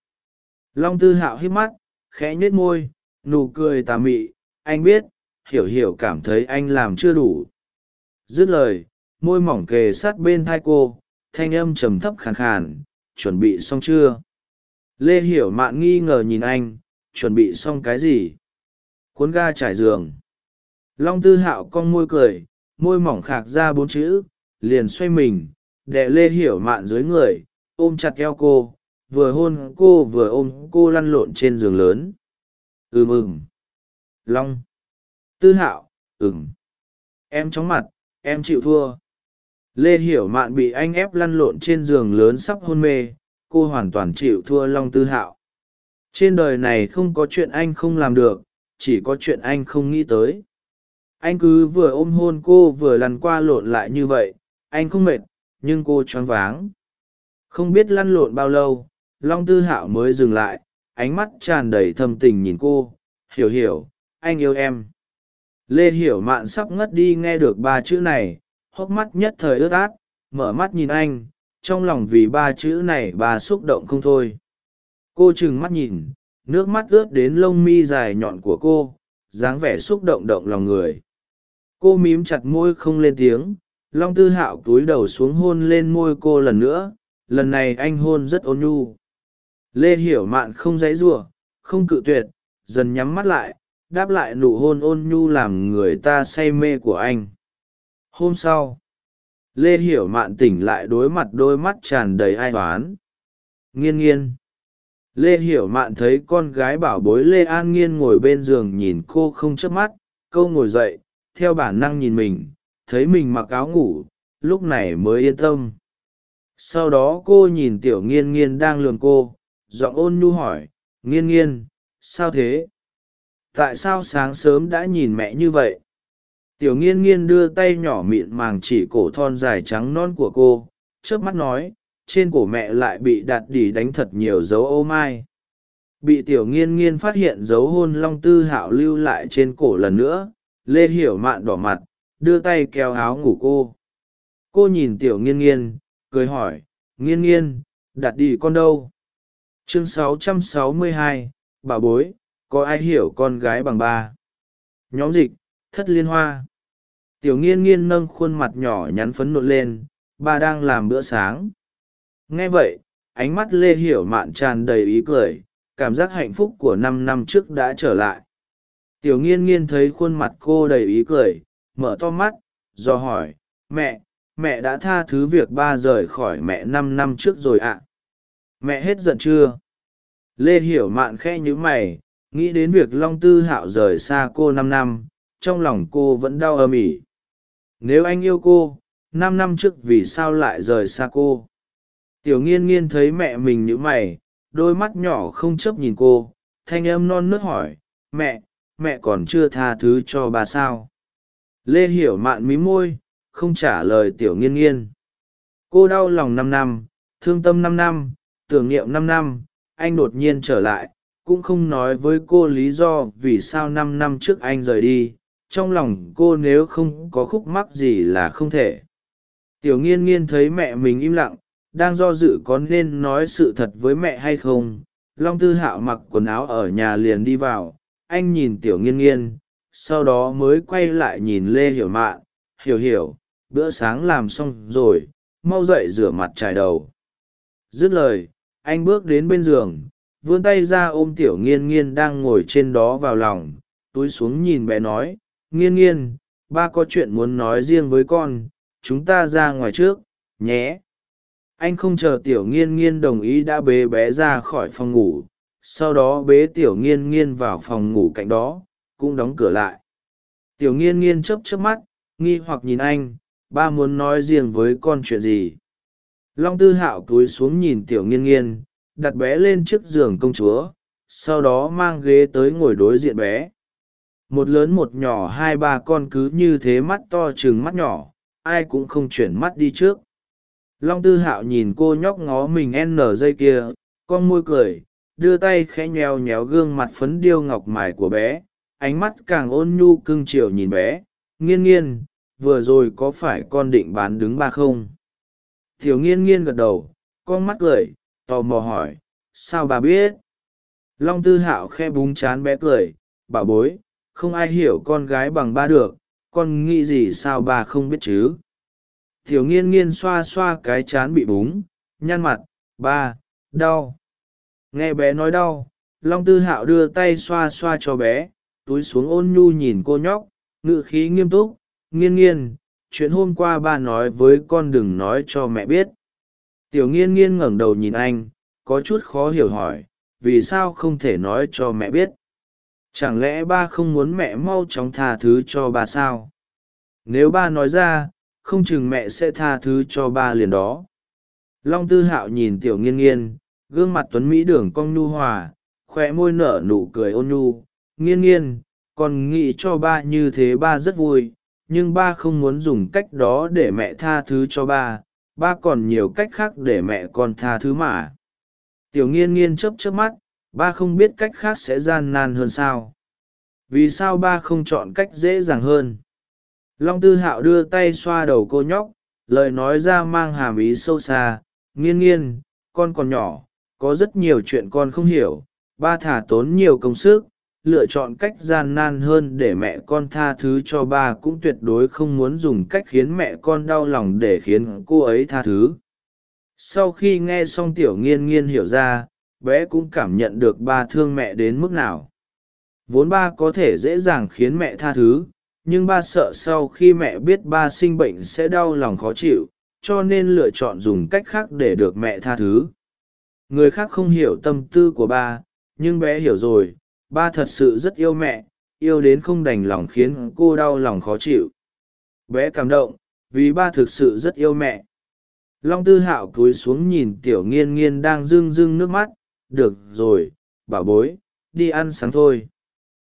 Long tư hạo hít mắt, khẽ nhếch môi, nụ cười tà mị anh biết, hiểu hiểu cảm thấy anh làm chưa đủ. Dứt lời, môi mỏng kề sát bên thai cô, thanh âm trầm thấp khàn khàn, chuẩn bị xong chưa? Lê hiểu mạn nghi ngờ nhìn anh, chuẩn bị xong cái gì? Cuốn ga trải giường. Long tư hạo con môi cười, môi mỏng khạc ra bốn chữ, liền xoay mình, đè lê hiểu mạn dưới người, ôm chặt eo cô, vừa hôn cô vừa ôm cô lăn lộn trên giường lớn. Ừ mừng long. Tư hạo ừng em chóng mặt, em chịu thua. Lê hiểu mạn bị anh ép lăn lộn trên giường lớn sắp hôn mê, cô hoàn toàn chịu thua long tư hạo. Trên đời này không có chuyện anh không làm được, chỉ có chuyện anh không nghĩ tới. Anh cứ vừa ôm hôn cô vừa lăn qua lộn lại như vậy, anh không mệt, nhưng cô choáng váng. Không biết lăn lộn bao lâu, long tư hạo mới dừng lại, ánh mắt tràn đầy thâm tình nhìn cô. Hiểu hiểu anh yêu em. Lê hiểu mạn sắp ngất đi nghe được ba chữ này, hốc mắt nhất thời ướt át, mở mắt nhìn anh, trong lòng vì ba chữ này bà xúc động không thôi. Cô trừng mắt nhìn, nước mắt ướt đến lông mi dài nhọn của cô, dáng vẻ xúc động động lòng người. Cô mím chặt môi không lên tiếng, long tư hạo túi đầu xuống hôn lên môi cô lần nữa, lần này anh hôn rất ôn nhu. Lê hiểu mạn không dãy giụa, không cự tuyệt, dần nhắm mắt lại đáp lại nụ hôn ôn nhu làm người ta say mê của anh. Hôm sau, lê hiểu mạn tỉnh lại đối mặt đôi mắt tràn đầy ai toán nghiên nghiên. Lê hiểu mạn thấy con gái bảo bối lê an nghiên ngồi bên giường nhìn cô không chớp mắt, câu ngồi dậy, theo bản năng nhìn mình, thấy mình mặc áo ngủ, lúc này mới yên tâm. Sau đó cô nhìn tiểu nghiên nghiên đang lường cô, giọng ôn nhu hỏi, nghiên nghiên, sao thế? Tại sao sáng sớm đã nhìn mẹ như vậy? Tiểu nghiên nghiên đưa tay nhỏ mịn màng chỉ cổ thon dài trắng non của cô trước mắt nói trên cổ mẹ lại bị Đạt đỉ đánh thật nhiều dấu ô mai. Bị tiểu nghiên nghiên phát hiện dấu hôn long tư hạo lưu lại trên cổ lần nữa lê hiểu mạn đỏ mặt đưa tay kéo áo ngủ cô. Cô nhìn tiểu nghiên nghiên cười hỏi nghiên nghiên đặt đi con đâu? Chương 662, bà bối có ai hiểu con gái bằng ba? Nhóm dịch, thất liên hoa. Tiểu nghiên nghiên nâng khuôn mặt nhỏ nhắn phấn nộn lên, ba đang làm bữa sáng. Nghe vậy, ánh mắt lê hiểu mạn tràn đầy ý cười, cảm giác hạnh phúc của năm năm trước đã trở lại. Tiểu nghiên nghiên thấy khuôn mặt cô đầy ý cười, mở to mắt, do hỏi, mẹ mẹ đã tha thứ việc ba rời khỏi mẹ năm năm trước rồi ạ? Mẹ hết giận chưa? Lê hiểu mạn khe nhíu mày nghĩ đến việc long tư hạo rời xa cô năm năm, trong lòng cô vẫn đau âm ỉ. Nếu anh yêu cô, năm năm trước vì sao lại rời xa cô? Tiểu nghiên nghiên thấy mẹ mình nhữ mày, đôi mắt nhỏ không chấp nhìn cô, thanh âm non nớt hỏi, mẹ mẹ còn chưa tha thứ cho bà sao? Lê hiểu mạn mí môi, không trả lời tiểu nghiên nghiên. Cô đau lòng năm năm, thương tâm năm năm, tưởng niệm năm năm, anh đột nhiên trở lại cũng không nói với cô lý do vì sao năm năm trước anh rời đi, trong lòng cô nếu không có khúc mắc gì là không thể. Tiểu nghiên nghiên thấy mẹ mình im lặng, đang do dự có nên nói sự thật với mẹ hay không, long tư hạo mặc quần áo ở nhà liền đi vào, anh nhìn tiểu nghiên nghiên, sau đó mới quay lại nhìn lê hiểu mạn, hiểu hiểu, bữa sáng làm xong rồi, mau dậy rửa mặt trải đầu. Dứt lời, anh bước đến bên giường vươn tay ra ôm tiểu nghiên nghiên đang ngồi trên đó vào lòng, túi xuống nhìn bé nói, nghiên nghiên, ba có chuyện muốn nói riêng với con, chúng ta ra ngoài trước, nhé. Anh không chờ tiểu nghiên nghiên đồng ý đã bế bé ra khỏi phòng ngủ, sau đó bế tiểu nghiên nghiên vào phòng ngủ cạnh đó, cũng đóng cửa lại. Tiểu nghiên nghiên chấp chấp mắt, nghi hoặc nhìn anh, ba muốn nói riêng với con chuyện gì? Long tư hạo cúi xuống nhìn tiểu nghiên nghiên đặt bé lên trước giường công chúa, sau đó mang ghế tới ngồi đối diện bé. Một lớn một nhỏ hai ba con cứ như thế mắt to chừng mắt nhỏ, ai cũng không chuyển mắt đi trước. Long tư hạo nhìn cô nhóc ngó mình n dây kia, con môi cười, đưa tay khẽ nheo nhéo gương mặt phấn điêu ngọc mài của bé, ánh mắt càng ôn nhu cưng chiều nhìn bé, nghiên nghiên, vừa rồi có phải con định bán đứng ba không? Thiểu nghiên nghiên gật đầu, con mắt cười tò mò hỏi, sao bà biết? Long tư hạo khe búng chán bé cười, bà bối, không ai hiểu con gái bằng ba được, con nghĩ gì sao bà không biết chứ? Thiểu nghiên nghiên xoa xoa cái chán bị búng, nhăn mặt, ba, đau. Nghe bé nói đau, long tư hạo đưa tay xoa xoa cho bé, túi xuống ôn nhu nhìn cô nhóc ngự khí nghiêm túc, nghiên nghiên, chuyện hôm qua ba nói với con đừng nói cho mẹ biết tiểu nghiên nghiên ngẩng đầu nhìn anh, có chút khó hiểu hỏi, vì sao không thể nói cho mẹ biết? Chẳng lẽ ba không muốn mẹ mau chóng tha thứ cho ba sao? Nếu ba nói ra, không chừng mẹ sẽ tha thứ cho ba liền đó. Long tư hạo nhìn tiểu nghiên nghiên, gương mặt tuấn mỹ đường cong nhu hòa khoe môi nở nụ cười ôn nhu. Nghiên nghiên, còn nghĩ cho ba như thế ba rất vui, nhưng ba không muốn dùng cách đó để mẹ tha thứ cho ba ba còn nhiều cách khác để mẹ con tha thứ mà. Tiểu nghiên nghiên chớp chớp mắt, ba không biết cách khác sẽ gian nan hơn sao. Vì sao ba không chọn cách dễ dàng hơn? Long tư hạo đưa tay xoa đầu cô nhóc, lời nói ra mang hàm ý sâu xa. Nghiên nghiên, con còn nhỏ, có rất nhiều chuyện con không hiểu, ba thả tốn nhiều công sức lựa chọn cách gian nan hơn để mẹ con tha thứ cho ba cũng tuyệt đối không muốn dùng cách khiến mẹ con đau lòng để khiến cô ấy tha thứ. Sau khi nghe xong tiểu nghiên nghiên hiểu ra, bé cũng cảm nhận được ba thương mẹ đến mức nào. Vốn ba có thể dễ dàng khiến mẹ tha thứ, nhưng ba sợ sau khi mẹ biết ba sinh bệnh sẽ đau lòng khó chịu, cho nên lựa chọn dùng cách khác để được mẹ tha thứ. Người khác không hiểu tâm tư của ba, nhưng bé hiểu rồi ba thật sự rất yêu mẹ, yêu đến không đành lòng khiến cô đau lòng khó chịu. Bé cảm động, vì ba thực sự rất yêu mẹ. Long tư hạo cúi xuống nhìn tiểu nghiên nghiên đang rưng rưng nước mắt. Được rồi, bảo bối, đi ăn sáng thôi.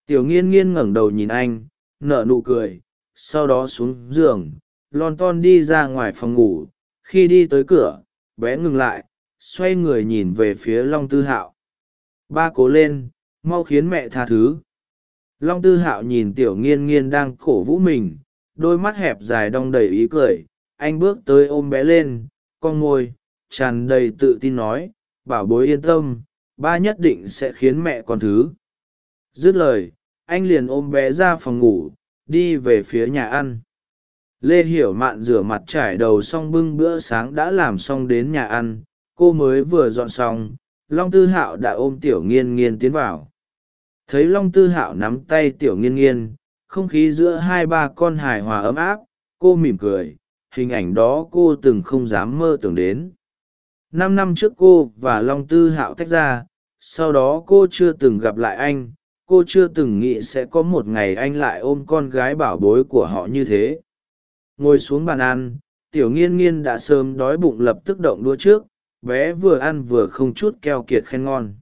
Tiểu nghiên nghiên ngẩng đầu nhìn anh, nở nụ cười, sau đó xuống giường, lon ton đi ra ngoài phòng ngủ. Khi đi tới cửa, bé ngừng lại, xoay người nhìn về phía long tư hạo. Ba cố lên mau khiến mẹ tha thứ. Long tư hạo nhìn tiểu nghiên nghiên đang cổ vũ mình, đôi mắt hẹp dài đong đầy ý cười. Anh bước tới ôm bé lên, con ngồi, tràn đầy tự tin nói, bảo bối yên tâm, ba nhất định sẽ khiến mẹ con thứ. Dứt lời, anh liền ôm bé ra phòng ngủ, đi về phía nhà ăn. Lê hiểu mạn rửa mặt trải đầu xong bưng bữa sáng đã làm xong đến nhà ăn, cô mới vừa dọn xong, long tư hạo đã ôm tiểu nghiên nghiên tiến vào thấy long tư hạo nắm tay tiểu nghiên nghiên, không khí giữa hai ba con hài hòa ấm áp, cô mỉm cười, hình ảnh đó cô từng không dám mơ tưởng đến. Năm năm trước cô và long tư hạo tách ra, sau đó cô chưa từng gặp lại anh, cô chưa từng nghĩ sẽ có một ngày anh lại ôm con gái bảo bối của họ như thế. Ngồi xuống bàn ăn, tiểu nghiên nghiên đã sớm đói bụng lập tức động đua trước, bé vừa ăn vừa không chút keo kiệt khen ngon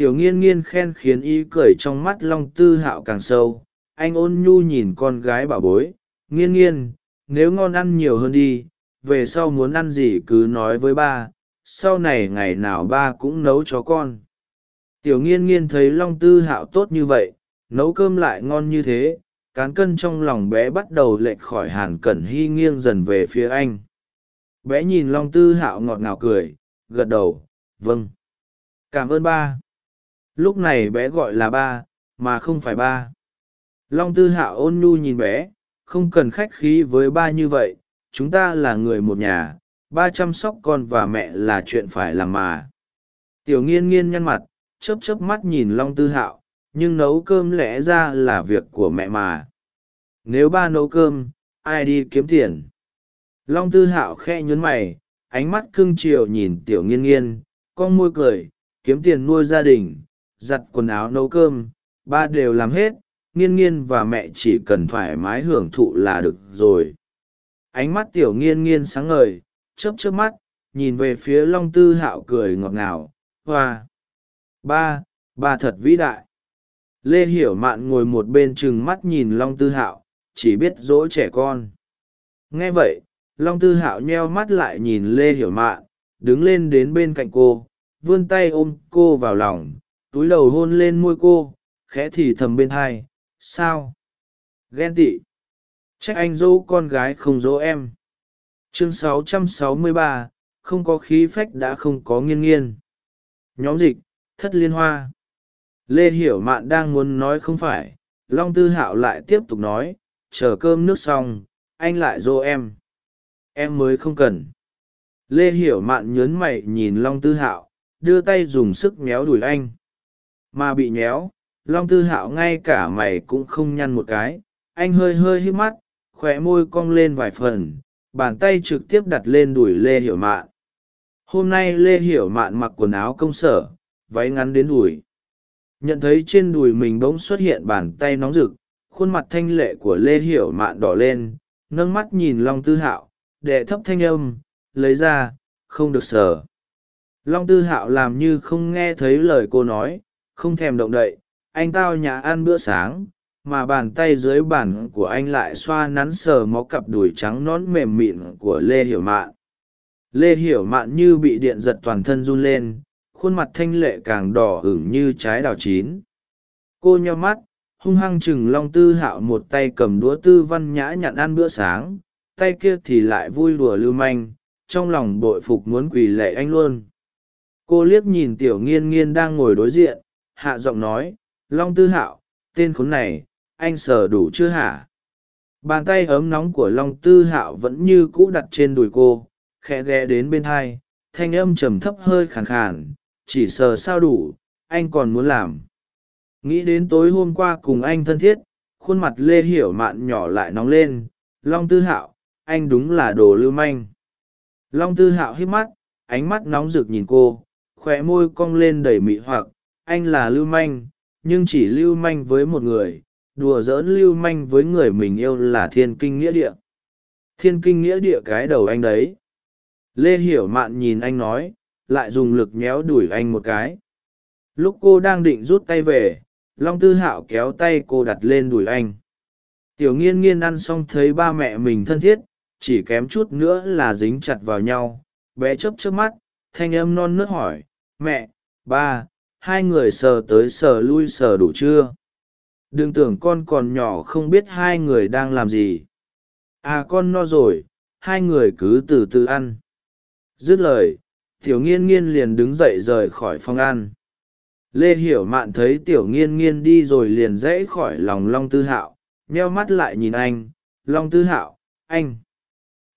tiểu nghiên nghiên khen khiến ý cười trong mắt long tư hạo càng sâu. Anh ôn nhu nhìn con gái bảo bối. Nghiên nghiên, nếu ngon ăn nhiều hơn đi, về sau muốn ăn gì cứ nói với ba. Sau này ngày nào ba cũng nấu cho con. Tiểu nghiên nghiên thấy long tư hạo tốt như vậy, nấu cơm lại ngon như thế. Cán cân trong lòng bé bắt đầu lệch khỏi hàn cẩn hy nghiêng dần về phía anh. Bé nhìn long tư hạo ngọt ngào cười, gật đầu vâng. Cảm ơn ba lúc này bé gọi là ba, mà không phải ba. Long tư hạo ôn nhu nhìn bé, không cần khách khí với ba như vậy, chúng ta là người một nhà, ba chăm sóc con và mẹ là chuyện phải làm mà. Tiểu nghiên nghiên nhăn mặt, chớp chớp mắt nhìn long tư hạo, nhưng nấu cơm lẽ ra là việc của mẹ mà. Nếu ba nấu cơm, ai đi kiếm tiền? Long tư hạo khe nhún mày, ánh mắt cưng chiều nhìn tiểu nghiên nghiên, con môi cười, kiếm tiền nuôi gia đình giặt quần áo nấu cơm, ba đều làm hết, nghiên nghiên và mẹ chỉ cần thoải mái hưởng thụ là được rồi. Ánh mắt tiểu nghiên nghiên sáng ngời, chớp chớp mắt, nhìn về phía long tư hạo cười ngọt ngào, hoa, ba ba thật vĩ đại. Lê hiểu mạn ngồi một bên chừng mắt nhìn long tư hạo, chỉ biết dỗ trẻ con. Nghe vậy, long tư hạo nheo mắt lại nhìn lê hiểu mạn, đứng lên đến bên cạnh cô, vươn tay ôm cô vào lòng túi đầu hôn lên môi cô khẽ thì thầm bên thai sao? Ghen tị. Trách anh dỗ con gái không dỗ em. Chương 663, không có khí phách đã không có nghiên nghiên nhóm dịch thất liên hoa. Lê hiểu mạn đang muốn nói không phải long tư hạo lại tiếp tục nói chờ cơm nước xong anh lại dỗ em. Em mới không cần. Lê hiểu mạn nhớn mày nhìn long tư hạo đưa tay dùng sức méo đùi anh mà bị nhéo, long tư hạo ngay cả mày cũng không nhăn một cái, anh hơi hơi hít mắt, khóe môi cong lên vài phần, bàn tay trực tiếp đặt lên đùi lê hiểu mạn. Hôm nay lê hiểu mạn mặc quần áo công sở, váy ngắn đến đùi. Nhận thấy trên đùi mình bỗng xuất hiện bàn tay nóng rực, khuôn mặt thanh lệ của lê hiểu mạn đỏ lên, nâng mắt nhìn long tư hạo, đệ thấp thanh âm, lấy ra, không được sờ. Long tư hạo làm như không nghe thấy lời cô nói không thèm động đậy, anh tao nhà ăn bữa sáng, mà bàn tay dưới bàn của anh lại xoa nắn sờ mó cặp đùi trắng nón mềm mịn của lê hiểu mạn. Lê hiểu mạn như bị điện giật toàn thân run lên, khuôn mặt thanh lệ càng đỏ ửng như trái đào chín. Cô nheo mắt, hung hăng chừng long tư hạo một tay cầm đũa tư văn nhã nhặn ăn bữa sáng, tay kia thì lại vui đùa lưu manh, trong lòng bội phục muốn quỳ lệ anh luôn. Cô liếc nhìn tiểu nghiên nghiên đang ngồi đối diện hạ giọng nói, long tư hạo, tên khốn này, anh sờ đủ chưa hả? Bàn tay ấm nóng của long tư hạo vẫn như cũ đặt trên đùi cô, khẽ ghé đến bên thai thanh âm trầm thấp hơi khàn khàn, chỉ sờ sao đủ, anh còn muốn làm. Nghĩ đến tối hôm qua cùng anh thân thiết, khuôn mặt lê hiểu mạn nhỏ lại nóng lên, long tư hạo, anh đúng là đồ lưu manh. Long tư hạo hít mắt, ánh mắt nóng rực nhìn cô khoe môi cong lên đầy mị hoặc anh là lưu manh, nhưng chỉ lưu manh với một người, đùa giỡn lưu manh với người mình yêu là thiên kinh nghĩa địa. Thiên kinh nghĩa địa cái đầu anh đấy. Lê hiểu mạn nhìn anh nói, lại dùng lực méo đuổi anh một cái. Lúc cô đang định rút tay về, long tư hạo kéo tay cô đặt lên đùi anh. Tiểu nghiên nghiên ăn xong thấy ba mẹ mình thân thiết, chỉ kém chút nữa là dính chặt vào nhau. Bé chấp chấp mắt, thanh âm non nớt hỏi, mẹ, ba hai người sờ tới sờ lui sờ đủ chưa? Đừng tưởng con còn nhỏ không biết hai người đang làm gì. À con no rồi, hai người cứ từ từ ăn. Dứt lời, tiểu nghiên nghiên liền đứng dậy rời khỏi phòng ăn. Lê hiểu mạn thấy tiểu nghiên nghiên đi rồi liền rẽ khỏi lòng long tư hạo meo mắt lại nhìn anh. Long tư hạo, anh.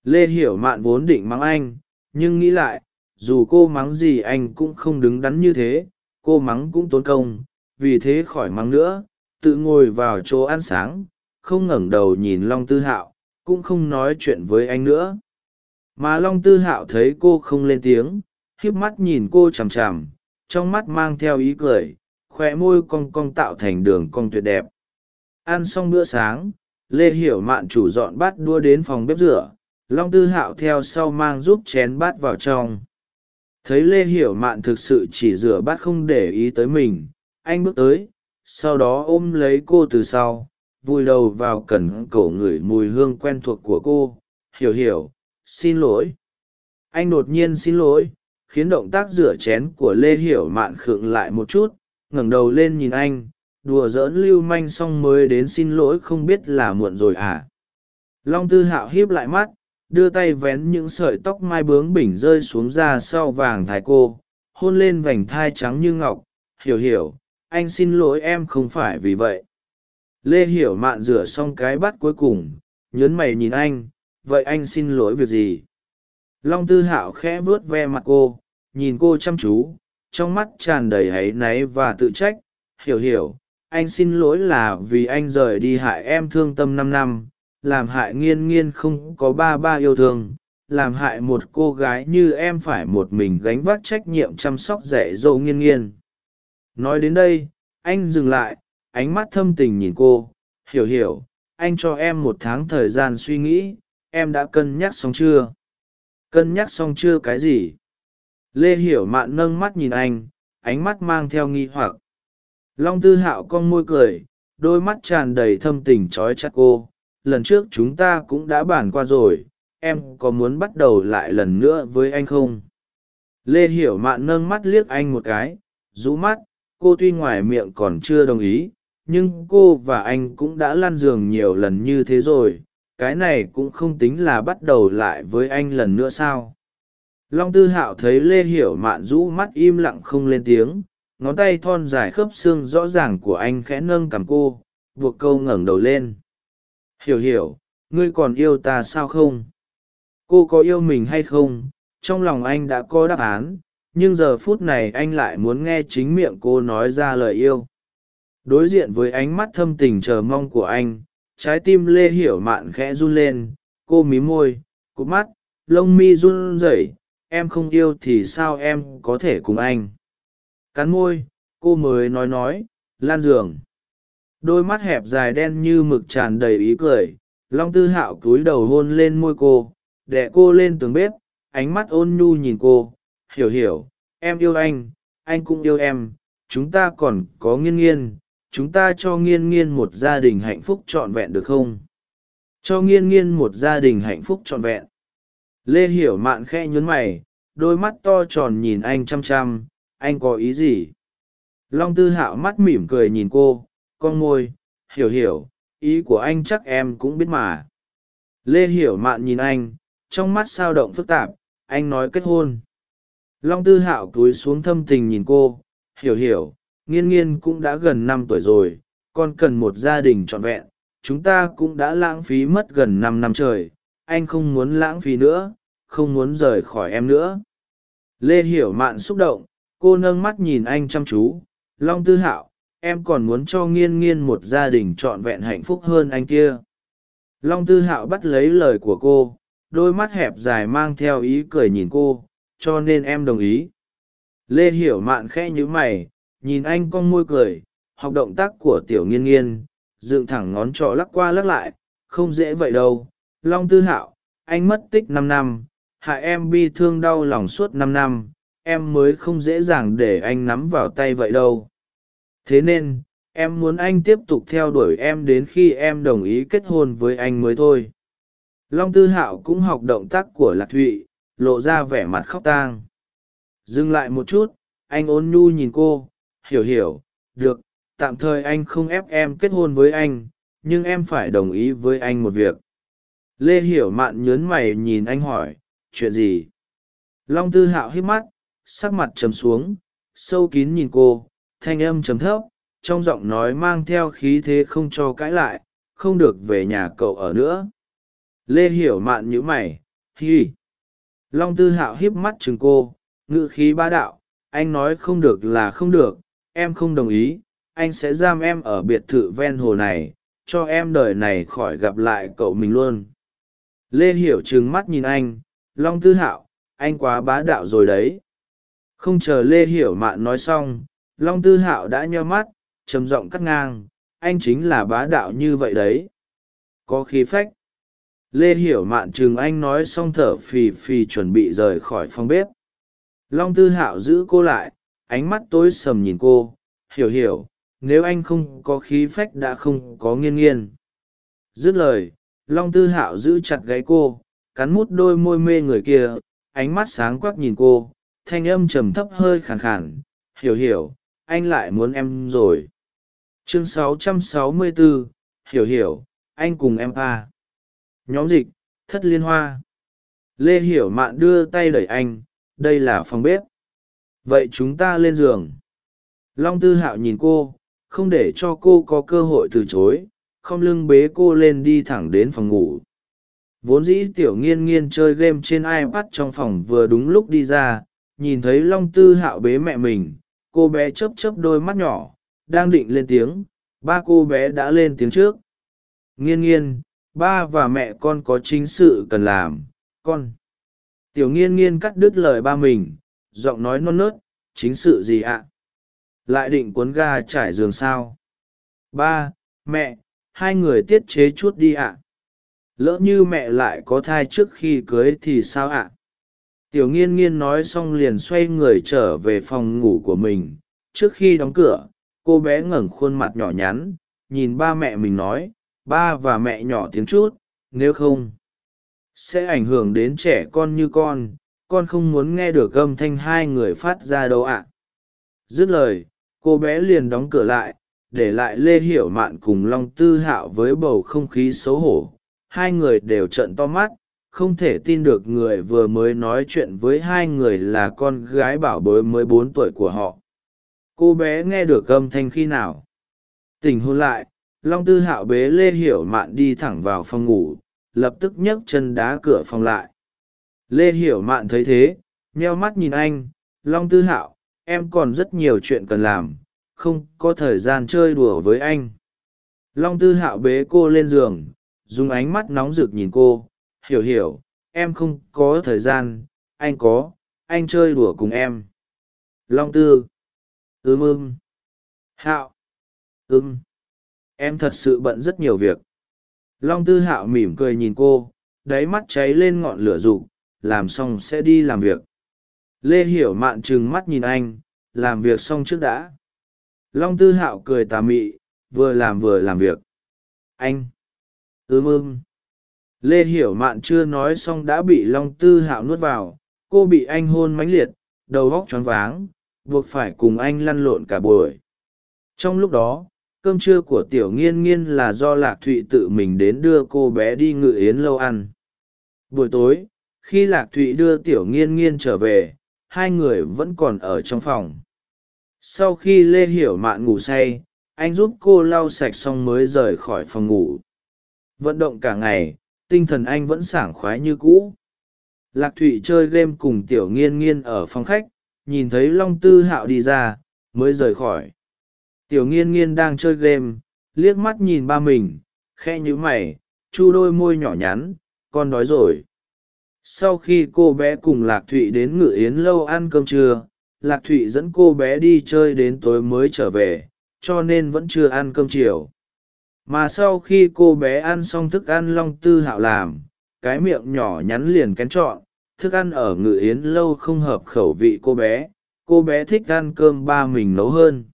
Lê hiểu mạn vốn định mắng anh, nhưng nghĩ lại, dù cô mắng gì anh cũng không đứng đắn như thế cô mắng cũng tốn công, vì thế khỏi mắng nữa, tự ngồi vào chỗ ăn sáng, không ngẩng đầu nhìn long tư hạo, cũng không nói chuyện với anh nữa. Mà long tư hạo thấy cô không lên tiếng, híp mắt nhìn cô chằm chằm, trong mắt mang theo ý cười khoe môi cong cong tạo thành đường cong tuyệt đẹp. Ăn xong bữa sáng, lê hiểu mạn chủ dọn bát đua đến phòng bếp rửa, long tư hạo theo sau mang giúp chén bát vào trong thấy lê hiểu mạn thực sự chỉ rửa bát không để ý tới mình, anh bước tới, sau đó ôm lấy cô từ sau, vùi đầu vào cẩn cổ ngửi mùi hương quen thuộc của cô. Hiểu hiểu, xin lỗi. Anh đột nhiên xin lỗi, khiến động tác rửa chén của lê hiểu mạn khựng lại một chút, ngẩng đầu lên nhìn anh, đùa giỡn lưu manh xong mới đến xin lỗi không biết là muộn rồi à. Long tư hạo híp lại mắt đưa tay vén những sợi tóc mai bướng bỉnh rơi xuống ra sau vàng thái cô, hôn lên vành thai trắng như ngọc. Hiểu hiểu, anh xin lỗi em không phải vì vậy. Lê hiểu mạn rửa xong cái bát cuối cùng, nhớn mày nhìn anh, vậy anh xin lỗi việc gì? Long tư hạo khẽ vuốt ve mặt cô, nhìn cô chăm chú, trong mắt tràn đầy áy náy và tự trách. Hiểu hiểu, anh xin lỗi là vì anh rời đi hại em thương tâm năm năm làm hại nghiên nghiên không có ba ba yêu thương, làm hại một cô gái như em phải một mình gánh vác trách nhiệm chăm sóc dạy dỗ nghiên nghiên. Nói đến đây, anh dừng lại, ánh mắt thâm tình nhìn cô, hiểu hiểu, anh cho em một tháng thời gian suy nghĩ, em đã cân nhắc xong chưa? Cân nhắc xong chưa cái gì? Lê hiểu mạn nâng mắt nhìn anh, ánh mắt mang theo nghi hoặc. Long tư hạo con môi cười, đôi mắt tràn đầy thâm tình trói chặt cô lần trước chúng ta cũng đã bàn qua rồi, em có muốn bắt đầu lại lần nữa với anh không? Lê hiểu mạn nâng mắt liếc anh một cái, rũ mắt, cô tuy ngoài miệng còn chưa đồng ý, nhưng cô và anh cũng đã lăn giường nhiều lần như thế rồi, cái này cũng không tính là bắt đầu lại với anh lần nữa sao? Long tư hạo thấy lê hiểu mạn rũ mắt im lặng không lên tiếng, ngón tay thon dài khớp xương rõ ràng của anh khẽ nâng cằm cô, buộc câu ngẩng đầu lên hiểu hiểu, ngươi còn yêu ta sao không? Cô có yêu mình hay không? Trong lòng anh đã có đáp án, nhưng giờ phút này anh lại muốn nghe chính miệng cô nói ra lời yêu. Đối diện với ánh mắt thâm tình chờ mong của anh, trái tim lê hiểu mạn khẽ run lên, cô mí môi, cụp mắt, lông mi run rẩy, em không yêu thì sao em có thể cùng anh? Cắn môi, cô mới nói nói, lan giường đôi mắt hẹp dài đen như mực tràn đầy ý cười. Long tư hạo cúi đầu hôn lên môi cô đẻ cô lên tường bếp, ánh mắt ôn nhu nhìn cô. Hiểu hiểu, em yêu anh anh cũng yêu em, chúng ta còn có nghiên nghiên, chúng ta cho nghiên nghiên một gia đình hạnh phúc trọn vẹn được không? Cho nghiên nghiên một gia đình hạnh phúc trọn vẹn. Lê hiểu mạn khe nhún mày, đôi mắt to tròn nhìn anh chăm chăm, anh có ý gì? Long tư hạo mắt mỉm cười nhìn cô con môi hiểu hiểu, ý của anh chắc em cũng biết mà. Lê hiểu mạn nhìn anh, trong mắt sao động phức tạp, anh nói kết hôn. Long tư hạo cúi xuống thâm tình nhìn cô, hiểu hiểu, nghiên nghiên cũng đã gần năm tuổi rồi, con cần một gia đình trọn vẹn, chúng ta cũng đã lãng phí mất gần năm năm trời, anh không muốn lãng phí nữa, không muốn rời khỏi em nữa. Lê hiểu mạn xúc động, cô nâng mắt nhìn anh chăm chú, long tư hạo em còn muốn cho nghiên nghiên một gia đình trọn vẹn hạnh phúc hơn anh kia. Long tư hạo bắt lấy lời của cô, đôi mắt hẹp dài mang theo ý cười nhìn cô, cho nên em đồng ý. Lê hiểu mạn khẽ nhíu mày, nhìn anh con môi cười, học động tác của tiểu nghiên nghiên, dựng thẳng ngón trỏ lắc qua lắc lại, không dễ vậy đâu. Long tư hạo, anh mất tích năm năm, hại em bi thương đau lòng suốt năm năm, em mới không dễ dàng để anh nắm vào tay vậy đâu thế nên, em muốn anh tiếp tục theo đuổi em đến khi em đồng ý kết hôn với anh mới thôi. Long tư hạo cũng học động tác của lạc thụy, lộ ra vẻ mặt khóc tang. Dừng lại một chút, anh ôn nhu nhìn cô, hiểu hiểu, được, tạm thời anh không ép em kết hôn với anh, nhưng em phải đồng ý với anh một việc. Lê hiểu mạn nhớn mày nhìn anh hỏi, chuyện gì? Long tư hạo hít mắt, sắc mặt trầm xuống, sâu kín nhìn cô thanh âm trầm thấp, trong giọng nói mang theo khí thế không cho cãi lại, không được về nhà cậu ở nữa. Lê hiểu mạn nhữ mày, hi. Long tư hạo híp mắt chừng cô ngự khí bá đạo, anh nói không được là không được, em không đồng ý, anh sẽ giam em ở biệt thự ven hồ này, cho em đời này khỏi gặp lại cậu mình luôn. Lê hiểu trừng mắt nhìn anh, long tư hạo, anh quá bá đạo rồi đấy. Không chờ lê hiểu mạn nói xong long tư hạo đã nheo mắt, trầm giọng cắt ngang, anh chính là bá đạo như vậy đấy. Có khí phách. Lê hiểu mạn chừng anh nói xong thở phì phì chuẩn bị rời khỏi phòng bếp. Long tư hạo giữ cô lại, ánh mắt tối sầm nhìn cô. Hiểu hiểu, nếu anh không có khí phách đã không có nghiên nghiên dứt lời, long tư hạo giữ chặt gáy cô, cắn mút đôi môi mê người kia, ánh mắt sáng quắc nhìn cô, thanh âm trầm thấp hơi khàn khàn. Hiểu hiểu anh lại muốn em rồi. Chương 664, hiểu hiểu anh cùng em a. Nhóm dịch thất liên hoa. Lê hiểu mạn đưa tay đẩy anh đây là phòng bếp. Vậy chúng ta lên giường. Long tư hạo nhìn cô không để cho cô có cơ hội từ chối không lưng bế cô lên đi thẳng đến phòng ngủ. Vốn dĩ tiểu nghiên nghiên chơi game trên ipad trong phòng vừa đúng lúc đi ra nhìn thấy long tư hạo bế mẹ mình cô bé chớp chớp đôi mắt nhỏ, đang định lên tiếng, ba cô bé đã lên tiếng trước. Nghiên nghiên, ba và mẹ con có chính sự cần làm, con. Tiểu nghiên nghiên cắt đứt lời ba mình, giọng nói non nớt, chính sự gì ạ? Lại định cuốn ga trải giường sao? Ba, mẹ, hai người tiết chế chút đi ạ. Lỡ như mẹ lại có thai trước khi cưới thì sao ạ? Tiểu nghiên nghiên nói xong liền xoay người trở về phòng ngủ của mình. Trước khi đóng cửa, cô bé ngẩng khuôn mặt nhỏ nhắn, nhìn ba mẹ mình nói, ba và mẹ nhỏ tiếng chút, nếu không sẽ ảnh hưởng đến trẻ con như con con không muốn nghe được âm thanh hai người phát ra đâu ạ. Dứt lời, cô bé liền đóng cửa lại, để lại lê hiểu mạn cùng long tư hạo với bầu không khí xấu hổ. Hai người đều trợn to mắt không thể tin được người vừa mới nói chuyện với hai người là con gái bảo bối mới bốn tuổi của họ. Cô bé nghe được âm thanh khi nào? Tình hôn lại, long tư hạo bế lê hiểu mạn đi thẳng vào phòng ngủ, lập tức nhấc chân đá cửa phòng lại. Lê hiểu mạn thấy thế, nheo mắt nhìn anh, long tư hạo, em còn rất nhiều chuyện cần làm, không có thời gian chơi đùa với anh. Long tư hạo bế cô lên giường, dùng ánh mắt nóng rực nhìn cô hiểu hiểu, em không có thời gian, anh có, anh chơi đùa cùng em. Long tư. Ưm ưm. Hạo. Ưm. Em thật sự bận rất nhiều việc. Long tư hạo mỉm cười nhìn cô, đáy mắt cháy lên ngọn lửa rụng, làm xong sẽ đi làm việc. Lê hiểu mạn trừng mắt nhìn anh, làm việc xong trước đã. Long tư hạo cười tà mị, vừa làm vừa làm việc. Anh. Ưm ưm lê hiểu mạn chưa nói xong đã bị long tư hạo nuốt vào, cô bị anh hôn mãnh liệt, đầu óc choáng váng, buộc phải cùng anh lăn lộn cả buổi. Trong lúc đó, cơm trưa của tiểu nghiên nghiên là do lạc thụy tự mình đến đưa cô bé đi ngự yến lâu ăn. Buổi tối, khi lạc thụy đưa tiểu nghiên nghiên trở về, hai người vẫn còn ở trong phòng. Sau khi lê hiểu mạn ngủ say, anh giúp cô lau sạch xong mới rời khỏi phòng ngủ. Vận động cả ngày tinh thần anh vẫn sảng khoái như cũ. Lạc thụy chơi game cùng tiểu nghiên nghiên ở phòng khách, nhìn thấy long tư hạo đi ra, mới rời khỏi. Tiểu nghiên nghiên đang chơi game, liếc mắt nhìn ba mình khe nhữ mày, chu đôi môi nhỏ nhắn, con đói rồi. Sau khi cô bé cùng lạc thụy đến ngự yến lâu ăn cơm trưa, lạc thụy dẫn cô bé đi chơi đến tối mới trở về, cho nên vẫn chưa ăn cơm chiều mà sau khi cô bé ăn xong thức ăn long tư hạo làm, cái miệng nhỏ nhắn liền kén trọn thức ăn ở ngự yến lâu không hợp khẩu vị cô bé cô bé thích ăn cơm ba mình nấu hơn.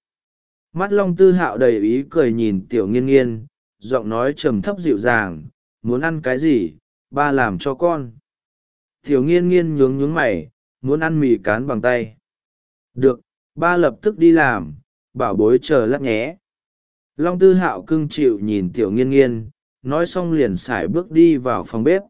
Mắt long tư hạo đầy ý cười nhìn tiểu nghiên nghiên, giọng nói trầm thấp dịu dàng, muốn ăn cái gì? Ba làm cho con. Tiểu nghiên nghiên nhướng nhướng mày, muốn ăn mì cán bằng tay. Được, ba lập tức đi làm. Bảo bối chờ lát nhé long tư hạo cưng chịu nhìn tiểu nghiên nghiên, nói xong liền x ả i bước đi vào phòng bếp.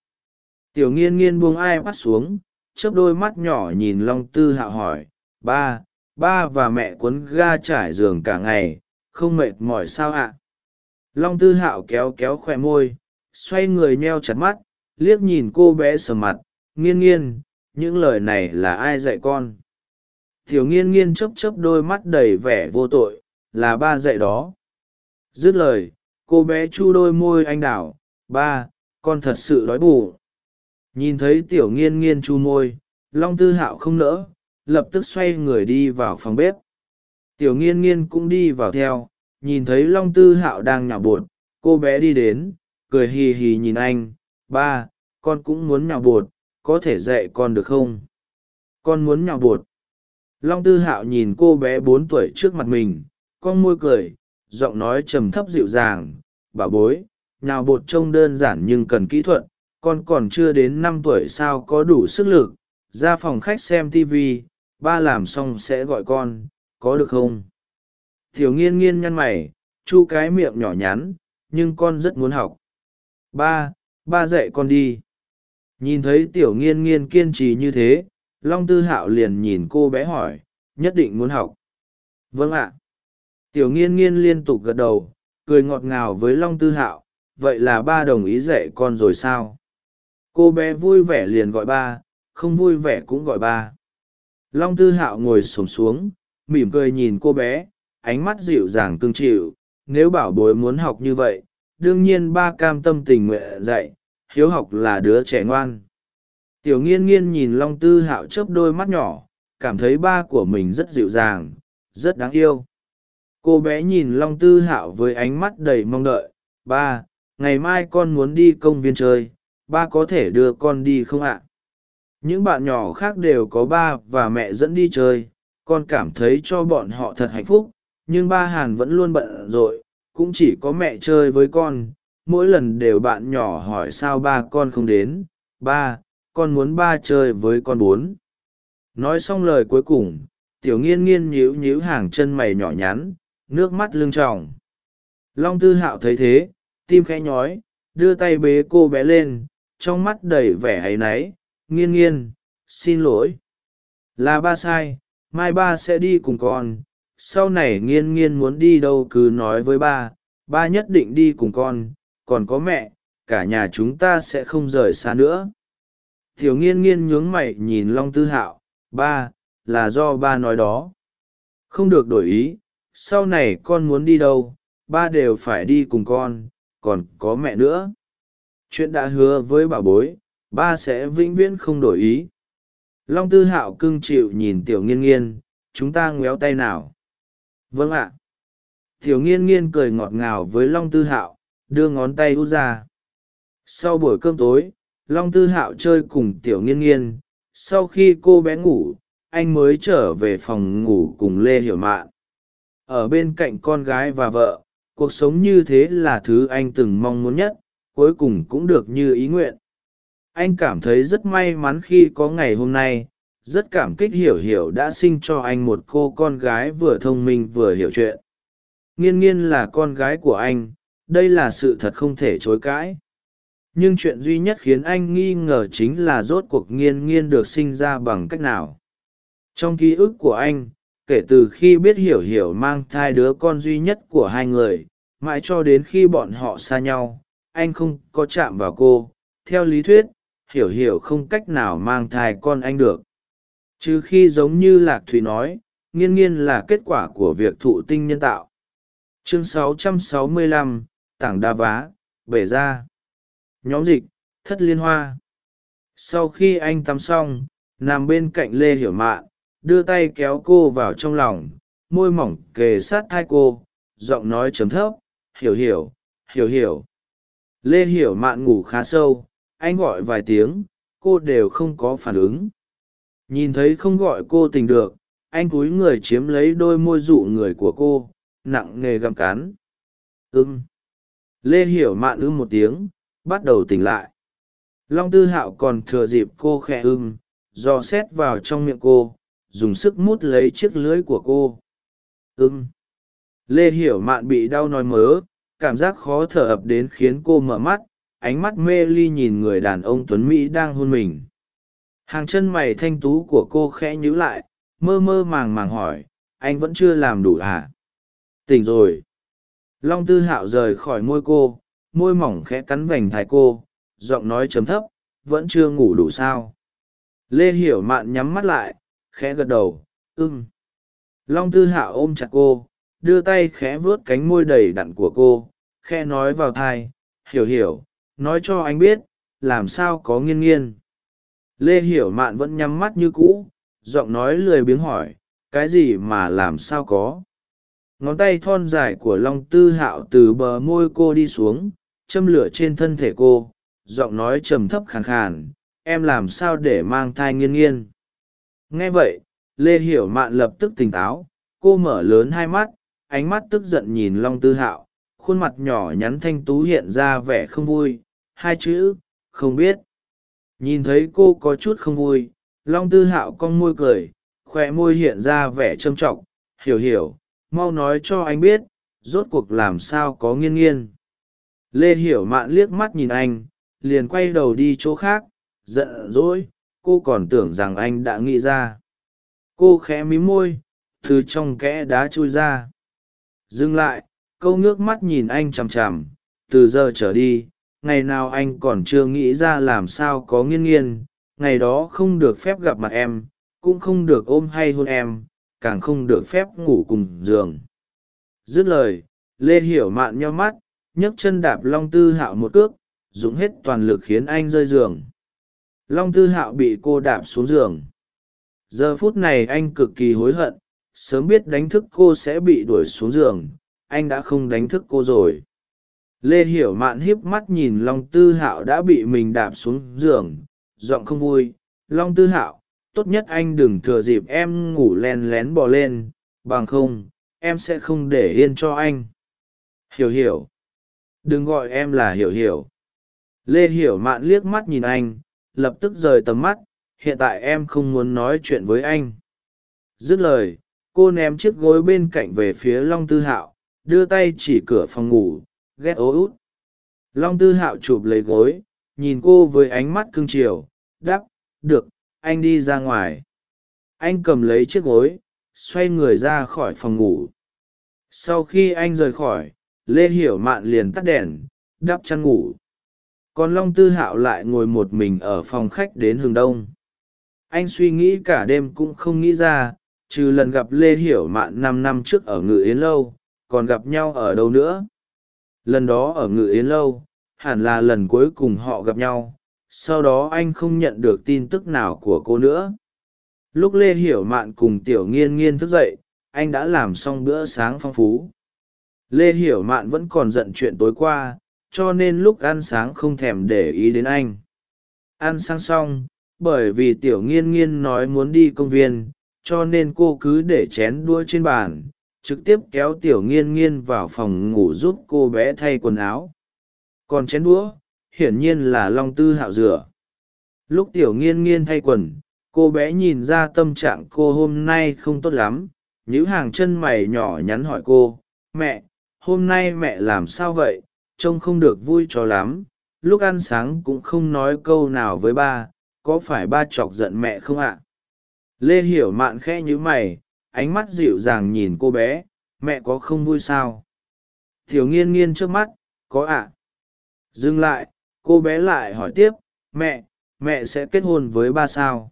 Tiểu nghiên nghiên buông ai mắt xuống, chớp đôi mắt nhỏ nhìn long tư hạo hỏi, ba ba và mẹ cuốn ga trải giường cả ngày, không mệt mỏi sao ạ? Long tư hạo kéo kéo khoe môi, xoay người nheo chặt mắt, liếc nhìn cô bé sờ mặt, nghiên nghiên, những lời này là ai dạy con? Tiểu nghiên nghiên chấp chấp đôi mắt đầy vẻ vô tội, là ba dạy đó dứt lời, cô bé chu đôi môi anh đảo, ba, con thật sự đói bù nhìn thấy tiểu nghiên nghiên chu môi, long tư hạo không nỡ, lập tức xoay người đi vào phòng bếp. Tiểu nghiên nghiên cũng đi vào theo, nhìn thấy long tư hạo đang nhào bột, cô bé đi đến, cười hì hì nhìn anh, ba, con cũng muốn nhào bột, có thể dạy con được không? Con muốn nhào bột. Long tư hạo nhìn cô bé bốn tuổi trước mặt mình, con môi cười giọng nói trầm thấp dịu dàng bà bối nhào bột trông đơn giản nhưng cần kỹ thuật, con còn chưa đến năm tuổi sao có đủ sức lực, ra phòng khách xem tv ba làm xong sẽ gọi con, có được không? Thiểu nghiên nghiên nhăn mày, chu cái miệng nhỏ nhắn, nhưng con rất muốn học. Ba ba dạy con đi. Nhìn thấy tiểu nghiên nghiên kiên trì như thế, long tư hạo liền nhìn cô bé hỏi, nhất định muốn học. Vâng ạ tiểu nghiên nghiên liên tục gật đầu, cười ngọt ngào với long tư hạo, vậy là ba đồng ý dạy con rồi sao? Cô bé vui vẻ liền gọi ba, không vui vẻ cũng gọi ba. Long tư hạo ngồi xổm xuống, mỉm cười nhìn cô bé, ánh mắt dịu dàng cưng chịu, nếu bảo bối muốn học như vậy, đương nhiên ba cam tâm tình nguyện dạy, hiếu học là đứa trẻ ngoan. Tiểu nghiên nghiên nhìn long tư hạo chớp đôi mắt nhỏ, cảm thấy ba của mình rất dịu dàng, rất đáng yêu cô bé nhìn long tư hạo với ánh mắt đầy mong đợi. Ba, ngày mai con muốn đi công viên chơi. Ba có thể đưa con đi không ạ? Những bạn nhỏ khác đều có ba và mẹ dẫn đi chơi. Con cảm thấy cho bọn họ thật hạnh phúc. Nhưng ba hàn vẫn luôn bận rộn. Cũng chỉ có mẹ chơi với con. Mỗi lần đều bạn nhỏ hỏi sao ba con không đến. Ba, con muốn ba chơi với con bốn. Nói xong lời cuối cùng, tiểu nghiên nghiên nhíu nhíu hàng chân mày nhỏ nhắn nước mắt lưng tròng. Long tư hạo thấy thế, tim khẽ nhói, đưa tay bế cô bé lên, trong mắt đầy vẻ áy náy, nghiên nghiên, xin lỗi. Là ba sai, mai ba sẽ đi cùng con, sau này nghiên nghiên muốn đi đâu cứ nói với ba ba nhất định đi cùng con, còn có mẹ, cả nhà chúng ta sẽ không rời xa nữa. Tiểu nghiên nghiên nhướng mày nhìn long tư hạo, ba, là do ba nói đó. Không được đổi ý sau này con muốn đi đâu, ba đều phải đi cùng con, còn có mẹ nữa. Chuyện đã hứa với bà bối, ba sẽ vĩnh viễn không đổi ý. Long tư hạo cưng chịu nhìn tiểu nghiên nghiên, chúng ta ngéo tay nào? Vâng ạ. Tiểu nghiên nghiên cười ngọt ngào với long tư hạo, đưa ngón tay út ra. Sau buổi cơm tối, long tư hạo chơi cùng tiểu nghiên nghiên. Sau khi cô bé ngủ, anh mới trở về phòng ngủ cùng lê hiểu mạn ở bên cạnh con gái và vợ, cuộc sống như thế là thứ anh từng mong muốn nhất, cuối cùng cũng được như ý nguyện. Anh cảm thấy rất may mắn khi có ngày hôm nay, rất cảm kích hiểu hiểu đã sinh cho anh một cô con gái vừa thông minh vừa hiểu chuyện. Nghiên nghiên là con gái của anh, đây là sự thật không thể chối cãi. Nhưng chuyện duy nhất khiến anh nghi ngờ chính là rốt cuộc nghiên nghiên được sinh ra bằng cách nào. Trong ký ức của anh kể từ khi biết hiểu hiểu mang thai đứa con duy nhất của hai người mãi cho đến khi bọn họ xa nhau anh không có chạm vào cô. Theo lý thuyết hiểu hiểu không cách nào mang thai con anh được. Trừ khi giống như lạc thùy nói nghiên nghiên là kết quả của việc thụ tinh nhân tạo. Chương 665, t ảng đa vá bể ra. Nhóm dịch thất liên hoa. Sau khi anh tắm xong nằm bên cạnh lê hiểu mạn đưa tay kéo cô vào trong lòng, môi mỏng kề sát thai cô, giọng nói chấm thấp, hiểu hiểu hiểu hiểu. Lê hiểu mạn ngủ khá sâu, anh gọi vài tiếng, cô đều không có phản ứng. Nhìn thấy không gọi cô tình được, anh cúi người chiếm lấy đôi môi dụ người của cô, nặng nề găm cắn ưng lê hiểu mạn ưng một tiếng, bắt đầu tỉnh lại. Long tư hạo còn thừa dịp cô khẽ ưng dò xét vào trong miệng cô dùng sức mút lấy chiếc lưới của cô. Ưng lê hiểu mạn bị đau nói mớ, cảm giác khó thở ập đến khiến cô mở mắt, ánh mắt mê ly nhìn người đàn ông tuấn mỹ đang hôn mình. Hàng chân mày thanh tú của cô khẽ nhíu lại, mơ mơ màng màng hỏi, anh vẫn chưa làm đủ à? Tỉnh rồi. Long tư hạo rời khỏi môi cô, môi mỏng khẽ cắn vành thái cô, giọng nói chấm thấp, vẫn chưa ngủ đủ sao? Lê hiểu mạn nhắm mắt lại khẽ gật đầu ưng long tư hạo ôm chặt cô, đưa tay khẽ vuốt cánh môi đầy đặn của cô khe nói vào thai, hiểu hiểu, nói cho anh biết, làm sao có nghiên nghiên lê hiểu mạn vẫn nhắm mắt như cũ, giọng nói lười biếng hỏi, cái gì mà làm sao có? Ngón tay thon dài của long tư hạo từ bờ môi cô đi xuống, châm lửa trên thân thể cô, giọng nói trầm thấp khàn khàn, em làm sao để mang thai nghiên nghiên nghe vậy, lê hiểu mạn lập tức tỉnh táo, cô mở lớn hai mắt, ánh mắt tức giận nhìn long tư hạo, khuôn mặt nhỏ nhắn thanh tú hiện ra vẻ không vui. Hai chữ, không biết. Nhìn thấy cô có chút không vui, long tư hạo con môi cười khoe môi hiện ra vẻ trâm trọng. Hiểu hiểu, mau nói cho anh biết, rốt cuộc làm sao có nghiên nghiên lê hiểu mạn liếc mắt nhìn anh, liền quay đầu đi chỗ khác, giận dỗi cô còn tưởng rằng anh đã nghĩ ra. Cô khẽ mí môi, từ trong kẽ đá chui ra. Dừng lại, câu ngước mắt nhìn anh chằm chằm, từ giờ trở đi, ngày nào anh còn chưa nghĩ ra làm sao có nghiên nghiên ngày đó không được phép gặp mặt em, cũng không được ôm hay hôn em, càng không được phép ngủ cùng giường. Dứt lời, lê hiểu mạn nheo mắt, nhấc chân đạp long tư hạo một cước dũng hết toàn lực khiến anh rơi giường long tư hạo bị cô đạp xuống giường. Giờ phút này anh cực kỳ hối hận, sớm biết đánh thức cô sẽ bị đuổi xuống giường, anh đã không đánh thức cô rồi. Lê hiểu mạn híp mắt nhìn long tư hạo đã bị mình đạp xuống giường, giọng không vui. Long tư hạo, tốt nhất anh đừng thừa dịp em ngủ len lén bò lên, bằng không, em sẽ không để yên cho anh. Hiểu hiểu, đừng gọi em là hiểu hiểu. Lê hiểu mạn liếc mắt nhìn anh lập tức rời tầm mắt, hiện tại em không muốn nói chuyện với anh. Dứt lời, cô ném chiếc gối bên cạnh về phía long tư hạo, đưa tay chỉ cửa phòng ngủ, ghét ố út. Long tư hạo chụp lấy gối, nhìn cô với ánh mắt cưng chiều đắp được, anh đi ra ngoài. Anh cầm lấy chiếc gối, xoay người ra khỏi phòng ngủ. Sau khi anh rời khỏi, lê hiểu mạn liền tắt đèn, đắp chăn ngủ còn long tư hạo lại ngồi một mình ở phòng khách đến hừng đông. Anh suy nghĩ cả đêm cũng không nghĩ ra, trừ lần gặp lê hiểu mạn năm năm trước ở ngự yến lâu, còn gặp nhau ở đâu nữa? Lần đó ở ngự yến lâu, hẳn là lần cuối cùng họ gặp nhau, sau đó anh không nhận được tin tức nào của cô nữa. Lúc lê hiểu mạn cùng tiểu nghiên nghiên thức dậy, anh đã làm xong bữa sáng phong phú. Lê hiểu mạn vẫn còn giận chuyện tối qua cho nên lúc ăn sáng không thèm để ý đến anh. Ăn sáng xong, bởi vì tiểu nghiên nghiên nói muốn đi công viên, cho nên cô cứ để chén đua trên bàn, trực tiếp kéo tiểu nghiên nghiên vào phòng ngủ giúp cô bé thay quần áo. Còn chén đũa, hiển nhiên là long tư hạo rửa. Lúc tiểu nghiên nghiên thay quần, cô bé nhìn ra tâm trạng cô hôm nay không tốt lắm nhữ hàng chân mày nhỏ nhắn hỏi cô, mẹ, hôm nay mẹ làm sao vậy? Trông không được vui cho lắm. Lúc ăn sáng cũng không nói câu nào với ba, có phải ba chọc giận mẹ không ạ? Lê hiểu mạn khẽ nhíu mày, ánh mắt dịu dàng nhìn cô bé, mẹ có không vui sao? Thiểu nghiên nghiên trước mắt, có ạ. Dừng lại, cô bé lại hỏi tiếp, mẹ mẹ sẽ kết hôn với ba sao?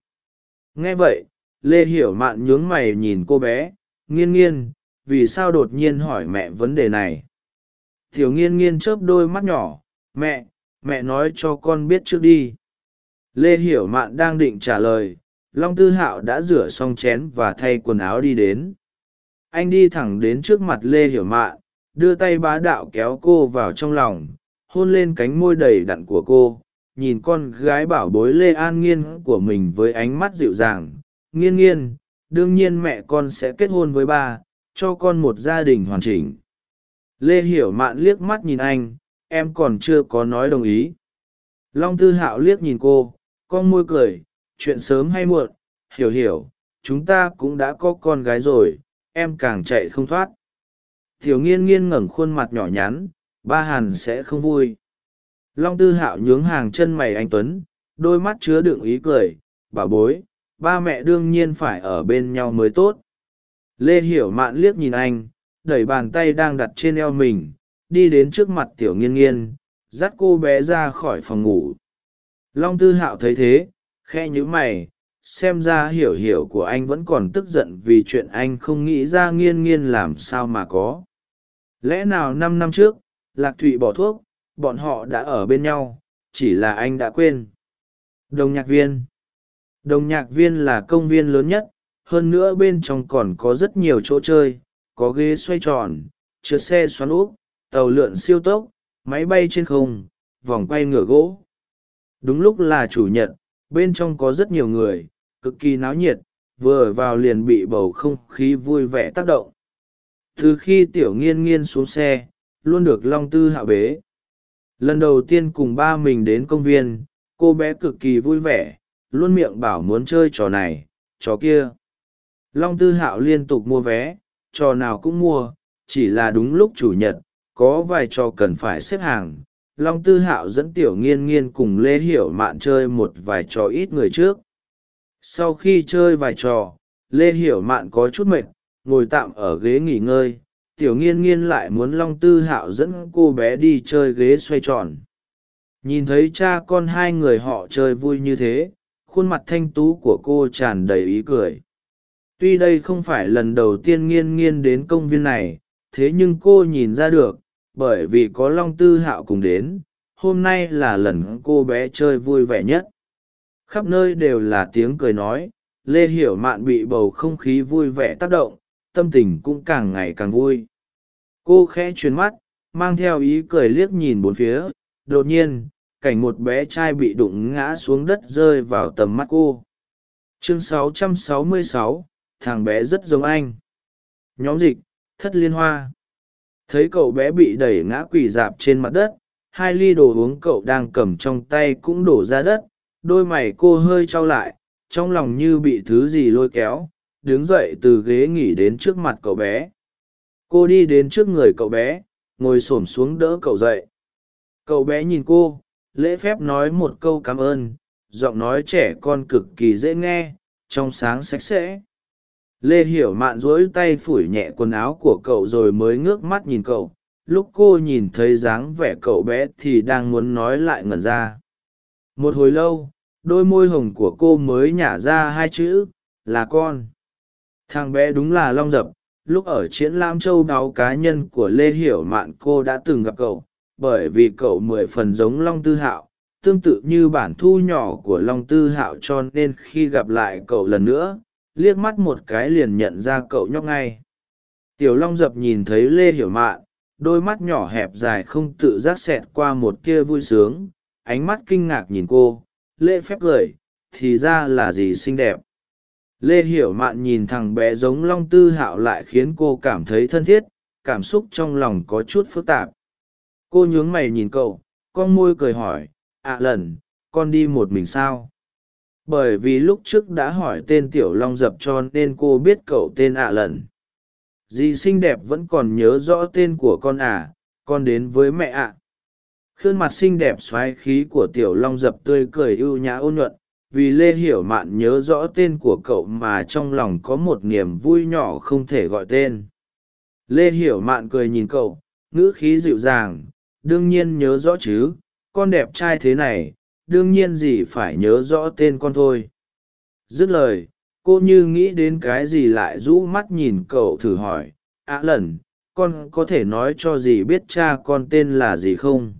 Nghe vậy, lê hiểu mạn nhướng mày nhìn cô bé, nghiên nghiên, vì sao đột nhiên hỏi mẹ vấn đề này? Thiểu nghiên nghiên chớp đôi mắt nhỏ, mẹ mẹ nói cho con biết trước đi. Lê hiểu mạn đang định trả lời, long tư hạo đã rửa xong chén và thay quần áo đi đến. Anh đi thẳng đến trước mặt lê hiểu mạn, đưa tay bá đạo kéo cô vào trong lòng, hôn lên cánh môi đầy đặn của cô, nhìn con gái bảo bối lê an nghiên của mình với ánh mắt dịu dàng. Nghiên nghiên, đương nhiên mẹ con sẽ kết hôn với ba, cho con một gia đình hoàn chỉnh lê hiểu mạn liếc mắt nhìn anh, em còn chưa có nói đồng ý. Long tư hạo liếc nhìn cô, con môi cười, chuyện sớm hay muộn, hiểu hiểu, chúng ta cũng đã có con gái rồi, em càng chạy không thoát. Thiểu nghiên nghiên ngẩng khuôn mặt nhỏ nhắn, ba hàn sẽ không vui. Long tư hạo nhướng hàng chân mày anh tuấn, đôi mắt chứa đựng ý cười, bảo bối, ba mẹ đương nhiên phải ở bên nhau mới tốt. Lê hiểu mạn liếc nhìn anh đẩy bàn tay đang đặt trên eo mình, đi đến trước mặt tiểu nghiên nghiên, dắt cô bé ra khỏi phòng ngủ. Long tư hạo thấy thế khe nhữ mày, xem ra hiểu hiểu của anh vẫn còn tức giận vì chuyện anh không nghĩ ra nghiên nghiên làm sao mà có. Lẽ nào năm năm trước, lạc thụy bỏ thuốc, bọn họ đã ở bên nhau, chỉ là anh đã quên. Đồng nhạc viên. Đồng nhạc viên là công viên lớn nhất, hơn nữa bên trong còn có rất nhiều chỗ chơi có ghế xoay tròn, trượt xe xoắn úp, tàu lượn siêu tốc, máy bay trên không, vòng quay ngựa gỗ. Đúng lúc là chủ nhật, bên trong có rất nhiều người, cực kỳ náo nhiệt, vừa vào liền bị bầu không khí vui vẻ tác động. Từ khi tiểu nghiên nghiên xuống xe, luôn được long tư hạ bế. Lần đầu tiên cùng ba mình đến công viên, cô bé cực kỳ vui vẻ, luôn miệng bảo muốn chơi trò này, trò kia. Long tư hạo liên tục mua vé trò nào cũng mua, chỉ là đúng lúc chủ nhật, có vài trò cần phải xếp hàng. Long tư hạo dẫn tiểu nghiên nghiên cùng lê hiểu mạn chơi một vài trò ít người trước. Sau khi chơi vài trò, lê hiểu mạn có chút mệt, ngồi tạm ở ghế nghỉ ngơi. Tiểu nghiên nghiên lại muốn long tư hạo dẫn cô bé đi chơi ghế xoay tròn. Nhìn thấy cha con hai người họ chơi vui như thế, khuôn mặt thanh tú của cô tràn đầy ý cười tuy đây không phải lần đầu tiên nghiên nghiên đến công viên này thế nhưng cô nhìn ra được bởi vì có long tư hạo cùng đến hôm nay là lần cô bé chơi vui vẻ nhất. Khắp nơi đều là tiếng cười nói lê hiểu mạn bị bầu không khí vui vẻ tác động tâm tình cũng càng ngày càng vui. Cô khẽ chuyến mắt mang theo ý cười liếc nhìn bốn phía đột nhiên cảnh một bé trai bị đụng ngã xuống đất rơi vào tầm mắt cô. Chương 666, thằng bé rất giống anh. Nhóm dịch, thất liên hoa. Thấy cậu bé bị đẩy ngã quỳ dạp trên mặt đất, hai ly đồ uống cậu đang cầm trong tay cũng đổ ra đất, đôi mày cô hơi trao lại, trong lòng như bị thứ gì lôi kéo, đứng dậy từ ghế nghỉ đến trước mặt cậu bé. Cô đi đến trước người cậu bé, ngồi s ổ m xuống đỡ cậu dậy. Cậu bé nhìn cô, lễ phép nói một câu cảm ơn, giọng nói trẻ con cực kỳ dễ nghe, trong sáng sạch sẽ lê hiểu mạn rỗi tay phủi nhẹ quần áo của cậu rồi mới ngước mắt nhìn cậu. Lúc cô nhìn thấy dáng vẻ cậu bé thì đang muốn nói lại ngẩn ra. Một hồi lâu, đôi môi hồng của cô mới nhả ra hai chữ, là con. Thằng bé đúng là long dập. Lúc ở triển lãm châu đáo cá nhân của lê hiểu mạn cô đã từng gặp cậu, bởi vì cậu mười phần giống long tư hạo, tương tự như bản thu nhỏ của long tư hạo cho nên khi gặp lại cậu lần nữa liếc mắt một cái liền nhận ra cậu nhóc ngay. Tiểu long dập nhìn thấy lê hiểu mạn, đôi mắt nhỏ hẹp dài không tự giác xẹt qua một kia vui sướng, ánh mắt kinh ngạc nhìn cô, lễ phép cười, thì ra là gì xinh đẹp. Lê hiểu mạn nhìn thằng bé giống long tư hạo lại khiến cô cảm thấy thân thiết, cảm xúc trong lòng có chút phức tạp. Cô nhướng mày nhìn cậu, con môi cười hỏi, ạ à lần, con đi một mình sao? Bởi vì lúc trước đã hỏi tên tiểu long dập cho nên cô biết cậu tên ạ à lần dì xinh đẹp vẫn còn nhớ rõ tên của con à con đến với mẹ ạ à. khương mặt xinh đẹp x o á i khí của tiểu long dập tươi cười ưu nhã ôn nhuận, vì lê hiểu mạn nhớ rõ tên của cậu mà trong lòng có một niềm vui nhỏ không thể gọi tên lê hiểu mạn cười nhìn cậu, ngữ khí dịu dàng, đương nhiên nhớ rõ chứ, con đẹp trai thế này đương nhiên gì phải nhớ rõ tên con thôi. Dứt lời, cô như nghĩ đến cái gì lại rũ mắt nhìn cậu thử hỏi ạ à lần, con có thể nói cho dì biết cha con tên là gì không?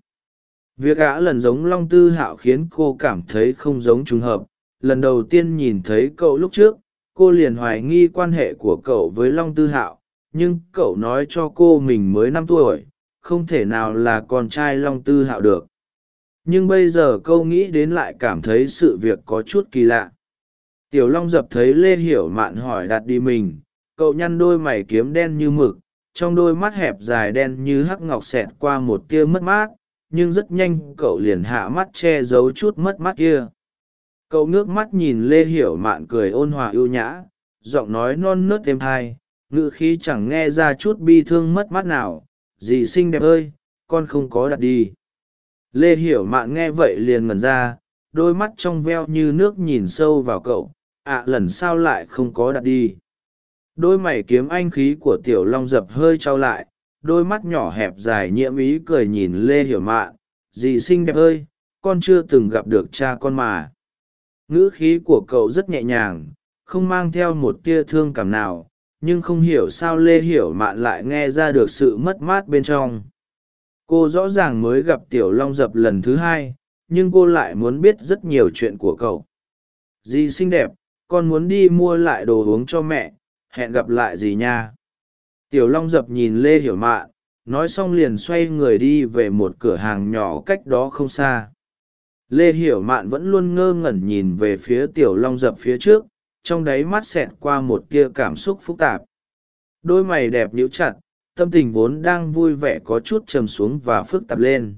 Việc ạ lần giống long tư hạo khiến cô cảm thấy không giống trùng hợp. Lần đầu tiên nhìn thấy cậu lúc trước, cô liền hoài nghi quan hệ của cậu với long tư hạo. Nhưng cậu nói cho cô mình mới năm tuổi, không thể nào là con trai long tư hạo được nhưng bây giờ câu nghĩ đến lại cảm thấy sự việc có chút kỳ lạ. Tiểu long dập thấy lê hiểu mạn hỏi đặt đi mình, cậu nhăn đôi mày kiếm đen như mực, trong đôi mắt hẹp dài đen như hắc ngọc xẹt qua một tia mất mát, nhưng rất nhanh cậu liền hạ mắt che giấu chút mất mát kia. Cậu ngước mắt nhìn lê hiểu mạn cười ôn hòa ưu nhã, giọng nói non nớt êm thai ngự khí chẳng nghe ra chút bi thương mất mát nào, dì xinh đẹp ơi, con không có đặt đi lê hiểu mạn nghe vậy liền ngẩn ra đôi mắt trong veo như nước nhìn sâu vào cậu. Ạ à, lần sau lại không có đặt đi. Đôi mày kiếm anh khí của tiểu long dập hơi trao lại đôi mắt nhỏ hẹp dài nhiễm ý cười nhìn lê hiểu mạn. Dì xinh đẹp ơi con chưa từng gặp được cha con mà. Ngữ khí của cậu rất nhẹ nhàng không mang theo một tia thương cảm nào nhưng không hiểu sao lê hiểu mạn lại nghe ra được sự mất mát bên trong cô rõ ràng mới gặp tiểu long dập lần thứ hai, nhưng cô lại muốn biết rất nhiều chuyện của cậu. Dì xinh đẹp, con muốn đi mua lại đồ uống cho mẹ, hẹn gặp lại dì nha. Tiểu long dập nhìn lê hiểu mạn nói xong liền xoay người đi về một cửa hàng nhỏ cách đó không xa. Lê hiểu mạn vẫn luôn ngơ ngẩn nhìn về phía tiểu long dập phía trước, trong đáy mắt xẹt qua một tia cảm xúc phức tạp. Đôi mày đẹp nhíu chặt tâm tình vốn đang vui vẻ có chút trầm xuống và phức tạp lên.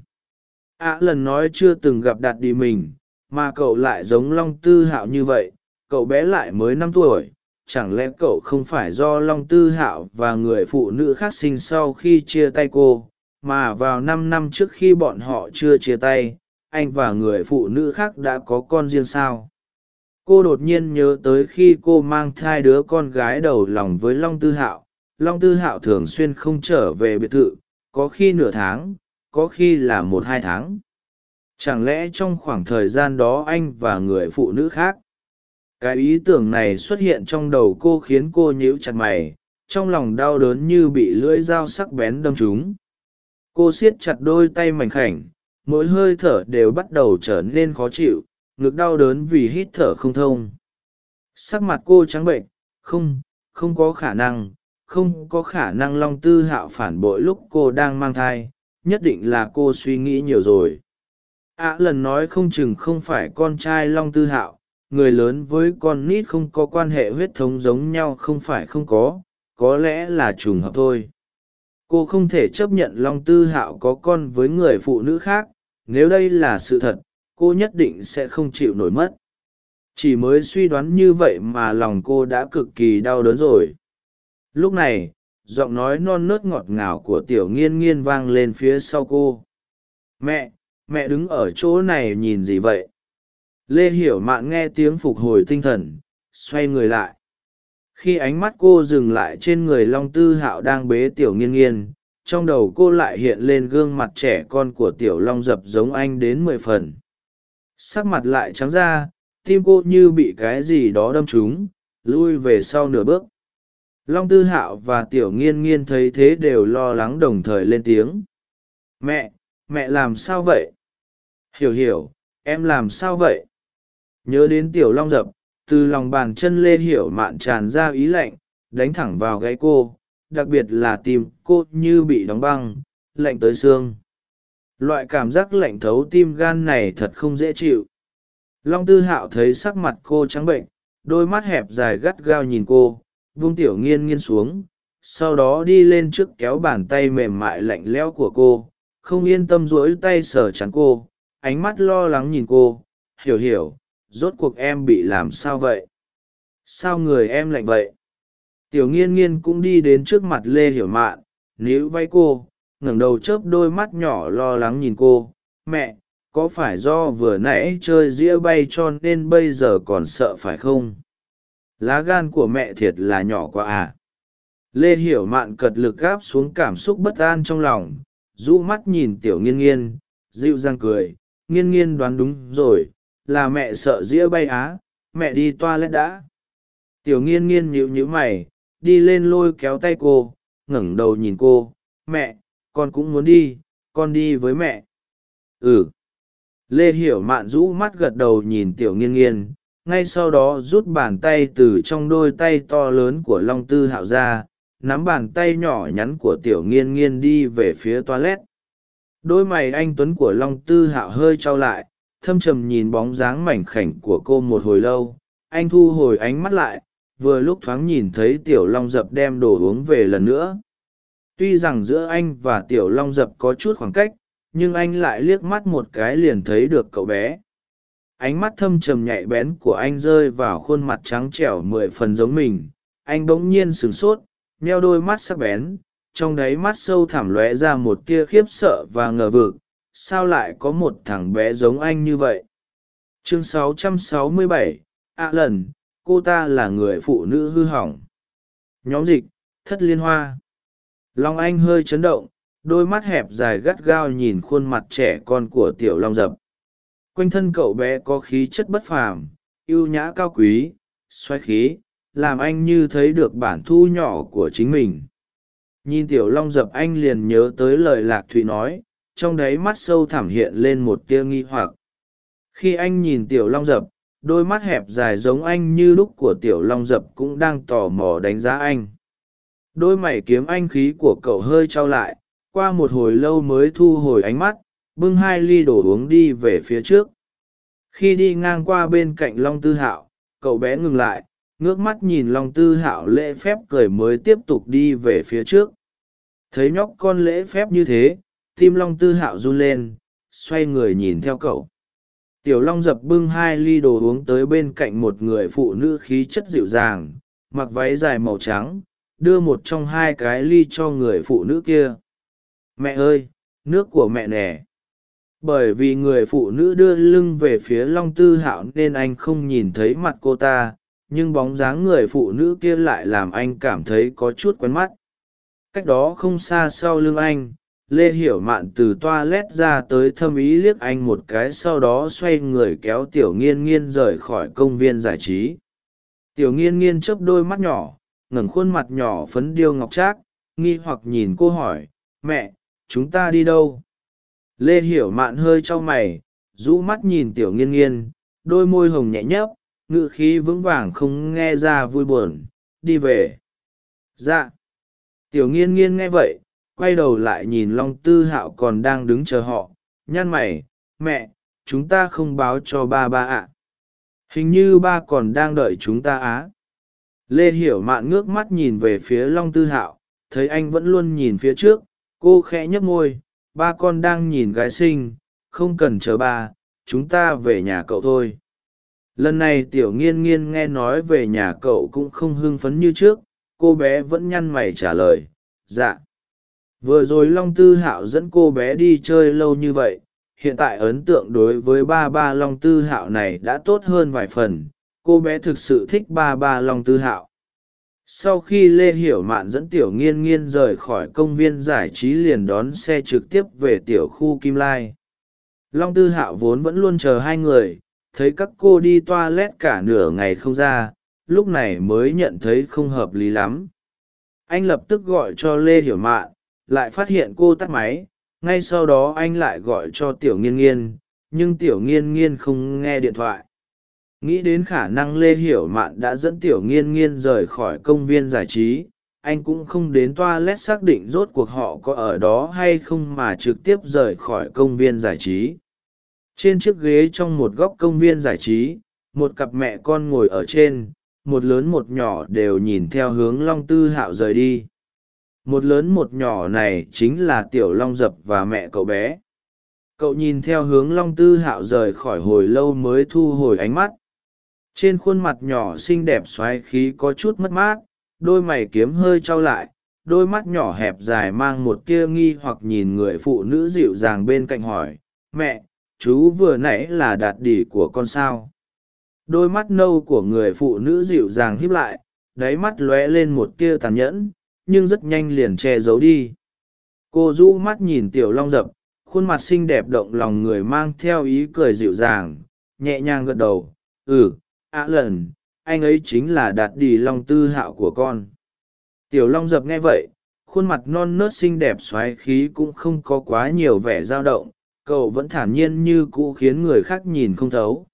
Ạ lần nói chưa từng gặp đạt đi mình, mà cậu lại giống long tư hạo như vậy, cậu bé lại mới năm tuổi, chẳng lẽ cậu không phải do long tư hạo và người phụ nữ khác sinh sau khi chia tay cô, mà vào năm năm trước khi bọn họ chưa chia tay, anh và người phụ nữ khác đã có con riêng sao? Cô đột nhiên nhớ tới khi cô mang thai đứa con gái đầu lòng với long tư hạo long tư hạo thường xuyên không trở về biệt thự, có khi nửa tháng, có khi là một hai tháng. Chẳng lẽ trong khoảng thời gian đó anh và người phụ nữ khác? Cái ý tưởng này xuất hiện trong đầu cô khiến cô nhíu chặt mày, trong lòng đau đớn như bị lưỡi dao sắc bén đâm trúng. Cô siết chặt đôi tay mảnh khảnh, mỗi hơi thở đều bắt đầu trở nên khó chịu, ngực đau đớn vì hít thở không thông. Sắc mặt cô trắng bệnh, không không có khả năng không có khả năng long tư hạo phản bội lúc cô đang mang thai, nhất định là cô suy nghĩ nhiều rồi. Ạ lần nói không chừng không phải con trai long tư hạo, người lớn với con nít không có quan hệ huyết thống giống nhau không phải không có có lẽ là trùng hợp thôi. Cô không thể chấp nhận long tư hạo có con với người phụ nữ khác, nếu đây là sự thật, cô nhất định sẽ không chịu nổi mất. Chỉ mới suy đoán như vậy mà lòng cô đã cực kỳ đau đớn rồi lúc này, giọng nói non nớt ngọt ngào của tiểu nghiên nghiên vang lên phía sau cô. Mẹ mẹ đứng ở chỗ này nhìn gì vậy? Lê hiểu mạn nghe tiếng phục hồi tinh thần, xoay người lại. Khi ánh mắt cô dừng lại trên người long tư hạo đang bế tiểu nghiên nghiên, trong đầu cô lại hiện lên gương mặt trẻ con của tiểu long dập giống anh đến mười phần. Sắc mặt lại trắng ra, tim cô như bị cái gì đó đâm trúng, lui về sau nửa bước long tư hạo và tiểu nghiên nghiên thấy thế đều lo lắng đồng thời lên tiếng. Mẹ mẹ làm sao vậy? Hiểu hiểu, em làm sao vậy? Nhớ đến tiểu long dập, từ lòng bàn chân lê hiểu mạn tràn ra ý lạnh, đánh thẳng vào gáy cô, đặc biệt là tim cô như bị đóng băng, lạnh tới xương. Loại cảm giác lạnh thấu tim gan này thật không dễ chịu. Long tư hạo thấy sắc mặt cô trắng bệnh, đôi mắt hẹp dài gắt gao nhìn cô vung tiểu nghiên nghiên xuống, sau đó đi lên trước kéo bàn tay mềm mại lạnh lẽo của cô, không yên tâm rỗi tay sờ chắn cô, ánh mắt lo lắng nhìn cô, hiểu hiểu, rốt cuộc em bị làm sao vậy? Sao người em lạnh vậy? Tiểu nghiên nghiên cũng đi đến trước mặt lê hiểu mạn, níu vay cô, ngẩng đầu chớp đôi mắt nhỏ lo lắng nhìn cô, mẹ, có phải do vừa nãy chơi dĩa bay cho nên bây giờ còn sợ phải không? Lá gan của mẹ thiệt là nhỏ quá à. Lê hiểu mạn cật lực gáp xuống cảm xúc bất an trong lòng, rũ mắt nhìn tiểu nghiên nghiên, dịu dàng cười, nghiên nghiên đoán đúng rồi, là mẹ sợ dĩa bay á, mẹ đi toa lét đã. Tiểu nghiên nghiên nhịu nhữ mày, đi lên lôi kéo tay cô, ngẩng đầu nhìn cô, mẹ, con cũng muốn đi, con đi với mẹ. Ừ. Lê hiểu mạn rũ mắt gật đầu nhìn tiểu nghiên nghiên ngay sau đó rút bàn tay từ trong đôi tay to lớn của long tư hạo ra, nắm bàn tay nhỏ nhắn của tiểu nghiên nghiên đi về phía toilet. Đôi mày anh tuấn của long tư hạo hơi trao lại, thâm trầm nhìn bóng dáng mảnh khảnh của cô một hồi lâu. Anh thu hồi ánh mắt lại, vừa lúc thoáng nhìn thấy tiểu long dập đem đồ uống về lần nữa. Tuy rằng giữa anh và tiểu long dập có chút khoảng cách, nhưng anh lại liếc mắt một cái liền thấy được cậu bé ánh mắt thâm trầm nhạy bén của anh rơi vào khuôn mặt trắng trẻo mười phần giống mình. Anh bỗng nhiên sửng sốt neo đôi mắt sắc bén trong đáy mắt sâu thẳm lóe ra một tia khiếp sợ và ngờ vực. Sao lại có một thằng bé giống anh như vậy? Chương 667, ạ lần cô ta là người phụ nữ hư hỏng. Nhóm dịch thất liên hoa. Long anh hơi chấn động đôi mắt hẹp dài gắt gao nhìn khuôn mặt trẻ con của tiểu long dập quanh thân cậu bé có khí chất bất phàm, ưu nhã cao quý, xoáy khí, làm anh như thấy được bản thu nhỏ của chính mình. Nhìn tiểu long dập anh liền nhớ tới lời lạc thụy nói, trong đáy mắt sâu thẳm hiện lên một tia nghi hoặc. Khi anh nhìn tiểu long dập, đôi mắt hẹp dài giống anh như lúc của tiểu long dập cũng đang tò mò đánh giá anh. Đôi mày kiếm anh khí của cậu hơi trao lại, qua một hồi lâu mới thu hồi ánh mắt bưng hai ly đồ uống đi về phía trước. Khi đi ngang qua bên cạnh long tư hạo, cậu bé ngừng lại, ngước mắt nhìn long tư hạo lễ phép cười mới tiếp tục đi về phía trước. Thấy nhóc con lễ phép như thế, tim long tư hạo run lên, xoay người nhìn theo cậu. Tiểu long dập bưng hai ly đồ uống tới bên cạnh một người phụ nữ khí chất dịu dàng, mặc váy dài màu trắng, đưa một trong hai cái ly cho người phụ nữ kia. Mẹ ơi, nước của mẹ nè bởi vì người phụ nữ đưa lưng về phía long tư hạo nên anh không nhìn thấy mặt cô ta, nhưng bóng dáng người phụ nữ kia lại làm anh cảm thấy có chút quen mắt. Cách đó không xa sau lưng anh, lê hiểu mạn từ toa lét ra tới thâm ý liếc anh một cái sau đó xoay người kéo tiểu nghiên nghiên rời khỏi công viên giải trí. Tiểu nghiên nghiên chớp đôi mắt nhỏ, ngẩng khuôn mặt nhỏ phấn điêu ngọc trác, nghi hoặc nhìn cô hỏi, mẹ, chúng ta đi đâu? Lê hiểu mạn hơi trao mày, rũ mắt nhìn tiểu nghiên nghiên, đôi môi hồng nhẹ nhấp ngự khí vững vàng không nghe ra vui buồn. Đi về. Dạ. Tiểu nghiên nghiên nghe vậy, quay đầu lại nhìn long tư hạo còn đang đứng chờ họ. Nhăn mày, mẹ, chúng ta không báo cho ba ba ạ. Hình như ba còn đang đợi chúng ta á. Lê hiểu mạn ngước mắt nhìn về phía long tư hạo, thấy anh vẫn luôn nhìn phía trước, cô khẽ nhấp môi ba con đang nhìn gái sinh, không cần chờ ba, chúng ta về nhà cậu thôi. Lần này tiểu nghiên nghiên nghe nói về nhà cậu cũng không hưng phấn như trước, cô bé vẫn nhăn mày trả lời dạ. Vừa rồi long tư hạo dẫn cô bé đi chơi lâu như vậy, hiện tại ấn tượng đối với ba ba long tư hạo này đã tốt hơn vài phần. Cô bé thực sự thích ba ba long tư hạo sau khi lê hiểu mạn dẫn tiểu nghiên nghiên rời khỏi công viên giải trí liền đón xe trực tiếp về tiểu khu kim lai. Long tư hạo vốn vẫn luôn chờ hai người, thấy các cô đi toa lét cả nửa ngày không ra, lúc này mới nhận thấy không hợp lý lắm. Anh lập tức gọi cho lê hiểu mạn, lại phát hiện cô tắt máy, ngay sau đó anh lại gọi cho tiểu nghiên nghiên, nhưng tiểu nghiên nghiên không nghe điện thoại nghĩ đến khả năng lê hiểu mạn đã dẫn tiểu nghiên nghiên rời khỏi công viên giải trí, anh cũng không đến toa lét xác định rốt cuộc họ có ở đó hay không mà trực tiếp rời khỏi công viên giải trí. Trên chiếc ghế trong một góc công viên giải trí, một cặp mẹ con ngồi ở trên, một lớn một nhỏ đều nhìn theo hướng long tư hạo rời đi. Một lớn một nhỏ này chính là tiểu long dập và mẹ cậu bé. Cậu nhìn theo hướng long tư hạo rời khỏi hồi lâu mới thu hồi ánh mắt trên khuôn mặt nhỏ xinh đẹp xoáy khí có chút mất mát, đôi mày kiếm hơi trao lại, đôi mắt nhỏ hẹp dài mang một tia nghi hoặc nhìn người phụ nữ dịu dàng bên cạnh hỏi, mẹ, chú vừa nãy là đạt đỉ của con sao? Đôi mắt nâu của người phụ nữ dịu dàng híp lại, đáy mắt lóe lên một tia tàn nhẫn, nhưng rất nhanh liền che giấu đi. Cô rũ mắt nhìn tiểu long dập, khuôn mặt xinh đẹp động lòng người mang theo ý cười dịu dàng, nhẹ nhàng gật đầu ừ ạ lần, anh ấy chính là đạt đi long tư hạo của con. Tiểu long dập nghe vậy, khuôn mặt non nớt xinh đẹp xoáy khí cũng không có quá nhiều vẻ dao động, cậu vẫn thản nhiên như cũ khiến người khác nhìn không thấu.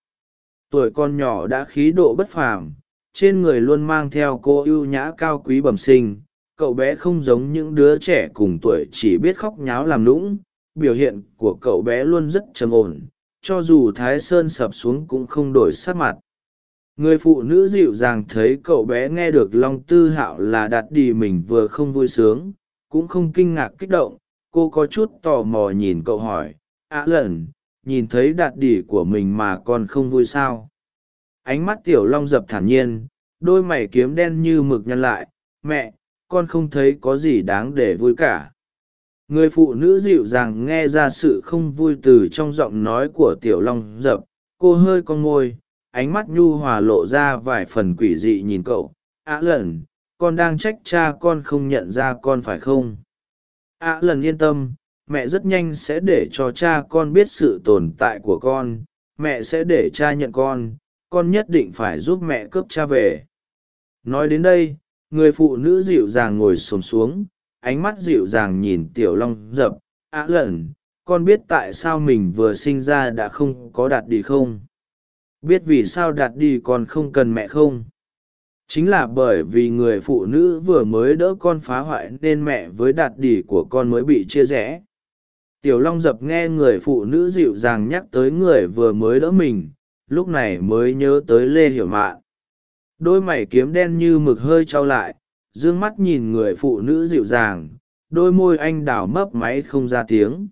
Tuổi con nhỏ đã khí độ bất phàm, trên người luôn mang theo cô ưu nhã cao quý bẩm sinh, cậu bé không giống những đứa trẻ cùng tuổi chỉ biết khóc nháo làm lũng biểu hiện của cậu bé luôn rất trầm ổn, cho dù thái sơn sập xuống cũng không đổi sắc mặt người phụ nữ dịu dàng thấy cậu bé nghe được long tư hạo là đặt đi mình vừa không vui sướng, cũng không kinh ngạc kích động, cô có chút tò mò nhìn cậu hỏi ạ lần, nhìn thấy đạt đỉ của mình mà còn không vui sao? Ánh mắt tiểu long dập thản nhiên, đôi mày kiếm đen như mực nhăn lại, mẹ, con không thấy có gì đáng để vui cả. Người phụ nữ dịu dàng nghe ra sự không vui từ trong giọng nói của tiểu long dập, cô hơi con môi ánh mắt nhu hòa lộ ra vài phần quỷ dị nhìn cậu. Ạ lần, con đang trách cha con không nhận ra con phải không? Ạ lần yên tâm, mẹ rất nhanh sẽ để cho cha con biết sự tồn tại của con. Mẹ sẽ để cha nhận con con nhất định phải giúp mẹ cướp cha về. Nói đến đây, người phụ nữ dịu dàng ngồi xổm xuống, ánh mắt dịu dàng nhìn tiểu long dập. Ạ lần, con biết tại sao mình vừa sinh ra đã không có đạt đi không? Biết vì sao đạt đi còn không cần mẹ không? Chính là bởi vì người phụ nữ vừa mới đỡ con phá hoại nên mẹ với đạt đi của con mới bị chia rẽ. Tiểu long dập nghe người phụ nữ dịu dàng nhắc tới người vừa mới đỡ mình, lúc này mới nhớ tới lê hiểu mạn. Đôi mày kiếm đen như mực hơi trao lại d ư ơ n g mắt nhìn người phụ nữ dịu dàng, đôi môi anh đào mấp máy không ra tiếng.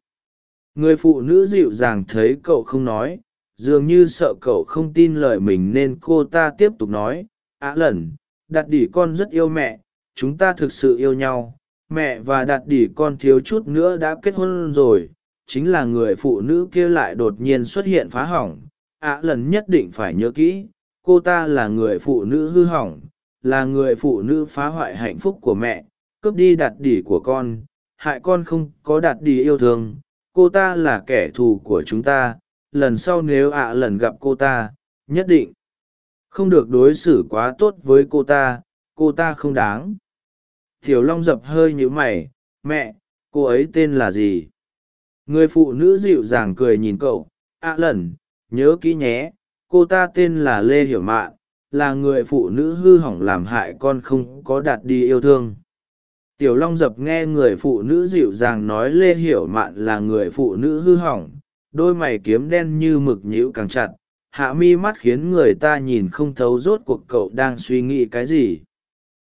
Người phụ nữ dịu dàng thấy cậu không nói dường như sợ cậu không tin lời mình nên cô ta tiếp tục nói, á lần, đặt đỉ con rất yêu mẹ, chúng ta thực sự yêu nhau, mẹ và đặt đỉ con thiếu chút nữa đã kết hôn rồi, chính là người phụ nữ kia lại đột nhiên xuất hiện phá hỏng ạ lần nhất định phải nhớ kỹ, cô ta là người phụ nữ hư hỏng, là người phụ nữ phá hoại hạnh phúc của mẹ, cướp đi đặt đỉ của con, hại con không có đặt đỉ yêu thương, cô ta là kẻ thù của chúng ta lần sau nếu ạ lần gặp cô ta, nhất định không được đối xử quá tốt với cô ta cô ta không đáng. Tiểu long dập hơi nhữ mày, mẹ, cô ấy tên là gì? Người phụ nữ dịu dàng cười nhìn cậu, ạ lần, nhớ kỹ nhé, cô ta tên là lê hiểu mạn, là người phụ nữ hư hỏng làm hại con không có đạt đi yêu thương. Tiểu long dập nghe người phụ nữ dịu dàng nói lê hiểu mạn là người phụ nữ hư hỏng đôi mày kiếm đen như mực nhíu càng chặt, hạ mi mắt khiến người ta nhìn không thấu rốt cuộc cậu đang suy nghĩ cái gì.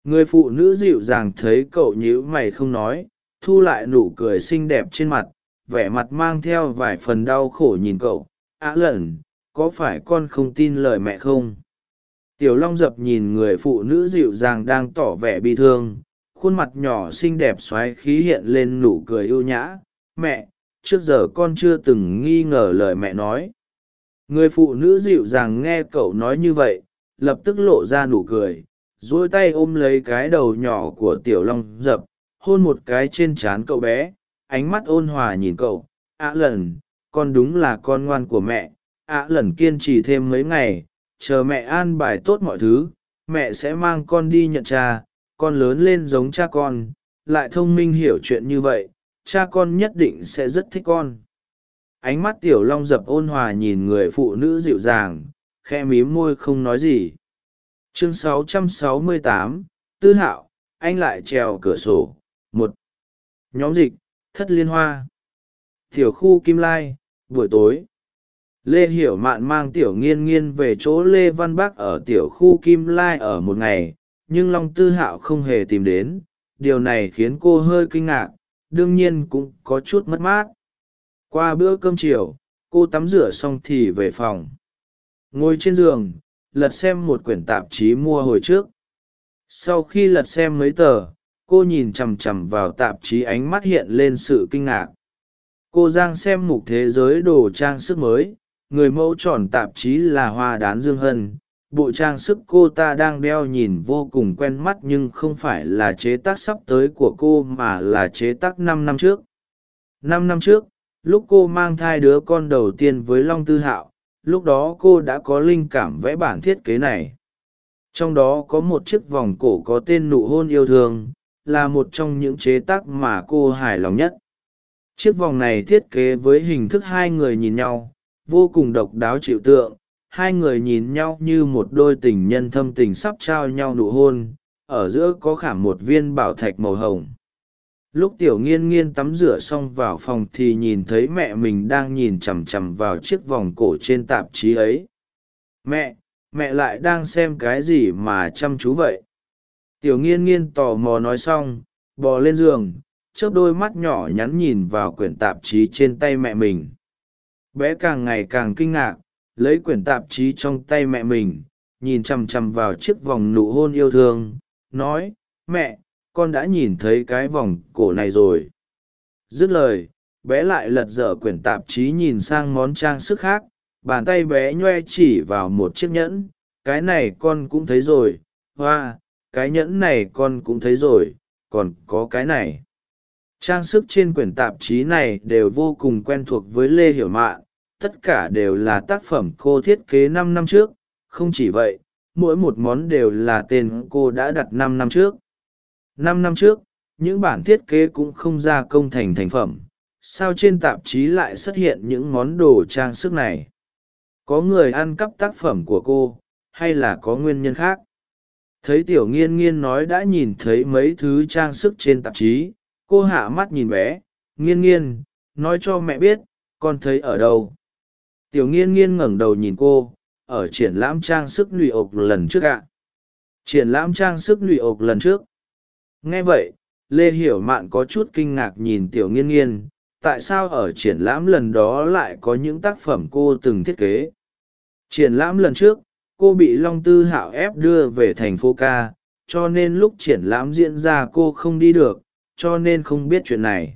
Người phụ nữ dịu dàng thấy cậu nhíu mày không nói, thu lại nụ cười xinh đẹp trên mặt, vẻ mặt mang theo vài phần đau khổ nhìn cậu. Á lẩn, có phải con không tin lời mẹ không? Tiểu long dập nhìn người phụ nữ dịu dàng đang tỏ vẻ bi thương, khuôn mặt nhỏ xinh đẹp x o á y khí hiện lên nụ cười ưu nhã. Mẹ trước giờ con chưa từng nghi ngờ lời mẹ nói. Người phụ nữ dịu dàng nghe cậu nói như vậy, lập tức lộ ra nụ cười dỗi tay ôm lấy cái đầu nhỏ của tiểu long dập, hôn một cái trên trán cậu bé, ánh mắt ôn hòa nhìn cậu. Ạ lần, con đúng là con ngoan của mẹ, ạ lần kiên trì thêm mấy ngày, chờ mẹ an bài tốt mọi thứ, mẹ sẽ mang con đi nhận cha, con lớn lên giống cha con, lại thông minh hiểu chuyện như vậy cha con nhất định sẽ rất thích con. Ánh mắt tiểu long dập ôn hòa nhìn người phụ nữ dịu dàng khe mím môi không nói gì. Chương 668, tư hạo anh lại trèo cửa sổ. Một. Nhóm dịch thất liên hoa. Tiểu khu kim lai buổi tối. Lê hiểu mạn mang tiểu nghiên nghiên về chỗ lê văn bắc ở tiểu khu kim lai ở một ngày nhưng long tư hạo không hề tìm đến. Điều này khiến cô hơi kinh ngạc đương nhiên cũng có chút mất mát. Qua bữa cơm chiều, cô tắm rửa xong thì về phòng. Ngồi trên giường, lật xem một quyển tạp chí mua hồi trước. Sau khi lật xem mấy tờ, cô nhìn chằm chằm vào tạp chí ánh mắt hiện lên sự kinh ngạc. Cô giang xem mục thế giới đồ trang sức mới, người mẫu tròn tạp chí là hoa đán dương hân bộ trang sức cô ta đang đeo nhìn vô cùng quen mắt nhưng không phải là chế tác sắp tới của cô mà là chế tác năm năm trước. Năm năm trước, lúc cô mang thai đứa con đầu tiên với long tư hạo, lúc đó cô đã có linh cảm vẽ bản thiết kế này. Trong đó có một chiếc vòng cổ có tên nụ hôn yêu thương, là một trong những chế tác mà cô hài lòng nhất. Chiếc vòng này thiết kế với hình thức hai người nhìn nhau, vô cùng độc đáo chịu tượng hai người nhìn nhau như một đôi tình nhân thâm tình sắp trao nhau nụ hôn, ở giữa có khảm một viên bảo thạch màu hồng. Lúc tiểu nghiên nghiên tắm rửa xong vào phòng thì nhìn thấy mẹ mình đang nhìn chằm chằm vào chiếc vòng cổ trên tạp chí ấy. Mẹ mẹ lại đang xem cái gì mà chăm chú vậy? Tiểu nghiên nghiên tò mò nói xong, bò lên giường, chớp đôi mắt nhỏ nhắn nhìn vào quyển tạp chí trên tay mẹ mình. Bé càng ngày càng kinh ngạc lấy quyển tạp chí trong tay mẹ mình, nhìn chằm chằm vào chiếc vòng nụ hôn yêu thương, nói, mẹ, con đã nhìn thấy cái vòng cổ này rồi. Dứt lời, bé lại lật dở quyển tạp chí nhìn sang món trang sức khác, bàn tay bé nhoe chỉ vào một chiếc nhẫn, cái này con cũng thấy rồi, hoa, cái nhẫn này con cũng thấy rồi, còn có cái này. Trang sức trên quyển tạp chí này đều vô cùng quen thuộc với lê hiểu mạn tất cả đều là tác phẩm cô thiết kế năm năm trước. Không chỉ vậy, mỗi một món đều là tên cô đã đặt năm năm trước. Năm năm trước, những bản thiết kế cũng không ra công thành thành phẩm. Sao trên tạp chí lại xuất hiện những món đồ trang sức này? Có người ăn cắp tác phẩm của cô, hay là có nguyên nhân khác? Thấy tiểu nghiên nghiên nói đã nhìn thấy mấy thứ trang sức trên tạp chí, cô hạ mắt nhìn bé. Nghiên nghiên, nói cho mẹ biết, con thấy ở đâu? Tiểu nghiên nghiên ngẩng đầu nhìn cô, ở triển lãm trang sức lụy ộc lần trước ạ. Triển lãm trang sức lụy ộc lần trước. Nghe vậy, lê hiểu mạn có chút kinh ngạc nhìn tiểu nghiên nghiên, tại sao ở triển lãm lần đó lại có những tác phẩm cô từng thiết kế? Triển lãm lần trước, cô bị long tư hạo ép đưa về thành phố ca cho nên lúc triển lãm diễn ra cô không đi được, cho nên không biết chuyện này.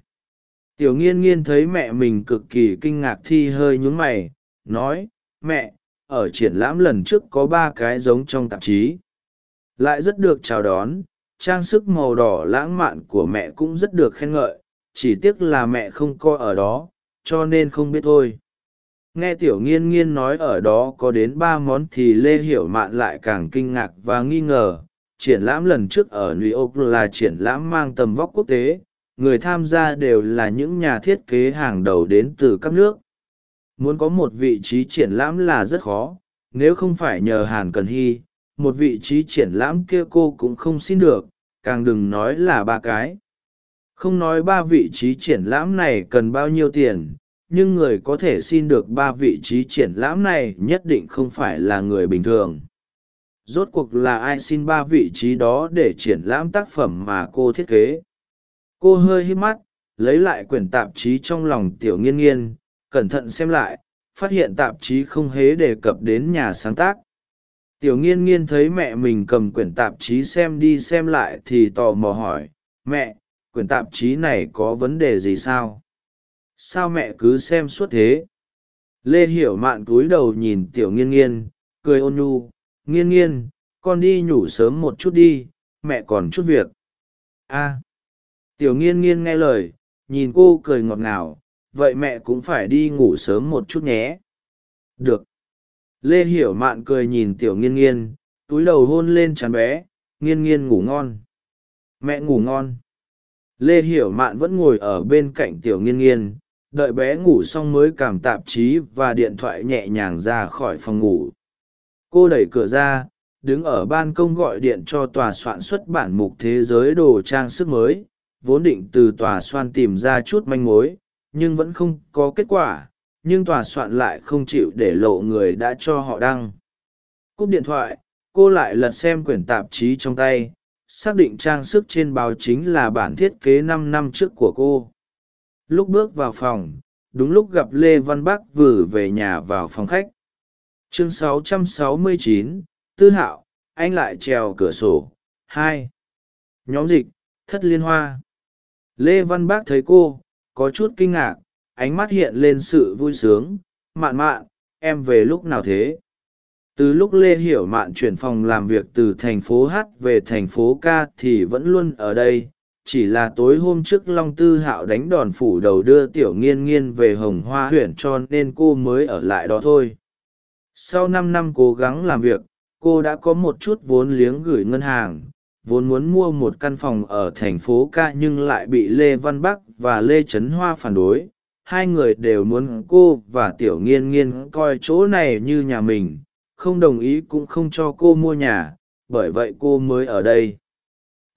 Tiểu nghiên nghiên thấy mẹ mình cực kỳ kinh ngạc thi hơi nhún mày nói, mẹ, ở triển lãm lần trước có ba cái giống trong tạp chí. Lại rất được chào đón, trang sức màu đỏ lãng mạn của mẹ cũng rất được khen ngợi, chỉ tiếc là mẹ không coi ở đó, cho nên không biết thôi. Nghe tiểu nghiên nghiên nói ở đó có đến ba món thì lê hiểu mạn lại càng kinh ngạc và nghi ngờ. Triển lãm lần trước ở new york là triển lãm mang tầm vóc quốc tế, người tham gia đều là những nhà thiết kế hàng đầu đến từ các nước muốn có một vị trí triển lãm là rất khó, nếu không phải nhờ hàn cần hy, một vị trí triển lãm kia cô cũng không xin được, càng đừng nói là ba cái. Không nói ba vị trí triển lãm này cần bao nhiêu tiền, nhưng người có thể xin được ba vị trí triển lãm này nhất định không phải là người bình thường. Rốt cuộc là ai xin ba vị trí đó để triển lãm tác phẩm mà cô thiết kế? Cô hơi hít mắt, lấy lại quyển tạp chí trong lòng tiểu nghiên nghiên cẩn thận xem lại, phát hiện tạp chí không hế đề cập đến nhà sáng tác. Tiểu nghiên nghiên thấy mẹ mình cầm quyển tạp chí xem đi xem lại thì tò mò hỏi, mẹ, quyển tạp chí này có vấn đề gì sao? Sao mẹ cứ xem suốt thế? Lê hiểu mạn cúi đầu nhìn tiểu nghiên nghiên, cười ôn nhu, nghiên nghiên, con đi nhủ sớm một chút đi, mẹ còn chút việc. A. Tiểu nghiên nghiên nghe lời, nhìn cô cười ngọt ngào vậy mẹ cũng phải đi ngủ sớm một chút nhé. Được. Lê hiểu mạn cười nhìn tiểu nghiên nghiên, túi đầu hôn lên chán bé, nghiên nghiên ngủ ngon. Mẹ ngủ ngon. Lê hiểu mạn vẫn ngồi ở bên cạnh tiểu nghiên nghiên, đợi bé ngủ xong mới cảm tạp chí và điện thoại nhẹ nhàng ra khỏi phòng ngủ. Cô đẩy cửa ra, đứng ở ban công gọi điện cho tòa soạn xuất bản mục thế giới đồ trang sức mới, vốn định từ tòa soạn tìm ra chút manh mối nhưng vẫn không có kết quả nhưng tòa soạn lại không chịu để lộ người đã cho họ đăng. Cúp điện thoại cô lại lật xem quyển tạp chí trong tay xác định trang sức trên báo chính là bản thiết kế năm năm trước của cô. Lúc bước vào phòng đúng lúc gặp lê văn bắc vừa về nhà vào phòng khách. Chương 669, tư hạo anh lại trèo cửa sổ. Hai. Nhóm dịch thất liên hoa. Lê văn bác thấy cô có chút kinh ngạc, ánh mắt hiện lên sự vui sướng. Mạn mạn, em về lúc nào thế? Từ lúc lê hiểu mạn chuyển phòng làm việc từ thành phố h về thành phố k thì vẫn luôn ở đây. Chỉ là tối hôm trước long tư hạo đánh đòn phủ đầu đưa tiểu nghiên nghiên về hồng hoa huyện cho nên cô mới ở lại đó thôi. Sau năm năm cố gắng làm việc, cô đã có một chút vốn liếng gửi ngân hàng vốn muốn mua một căn phòng ở thành phố ca nhưng lại bị lê văn bắc và lê trấn hoa phản đối. Hai người đều muốn cô và tiểu nghiên nghiên coi chỗ này như nhà mình, không đồng ý cũng không cho cô mua nhà, bởi vậy cô mới ở đây.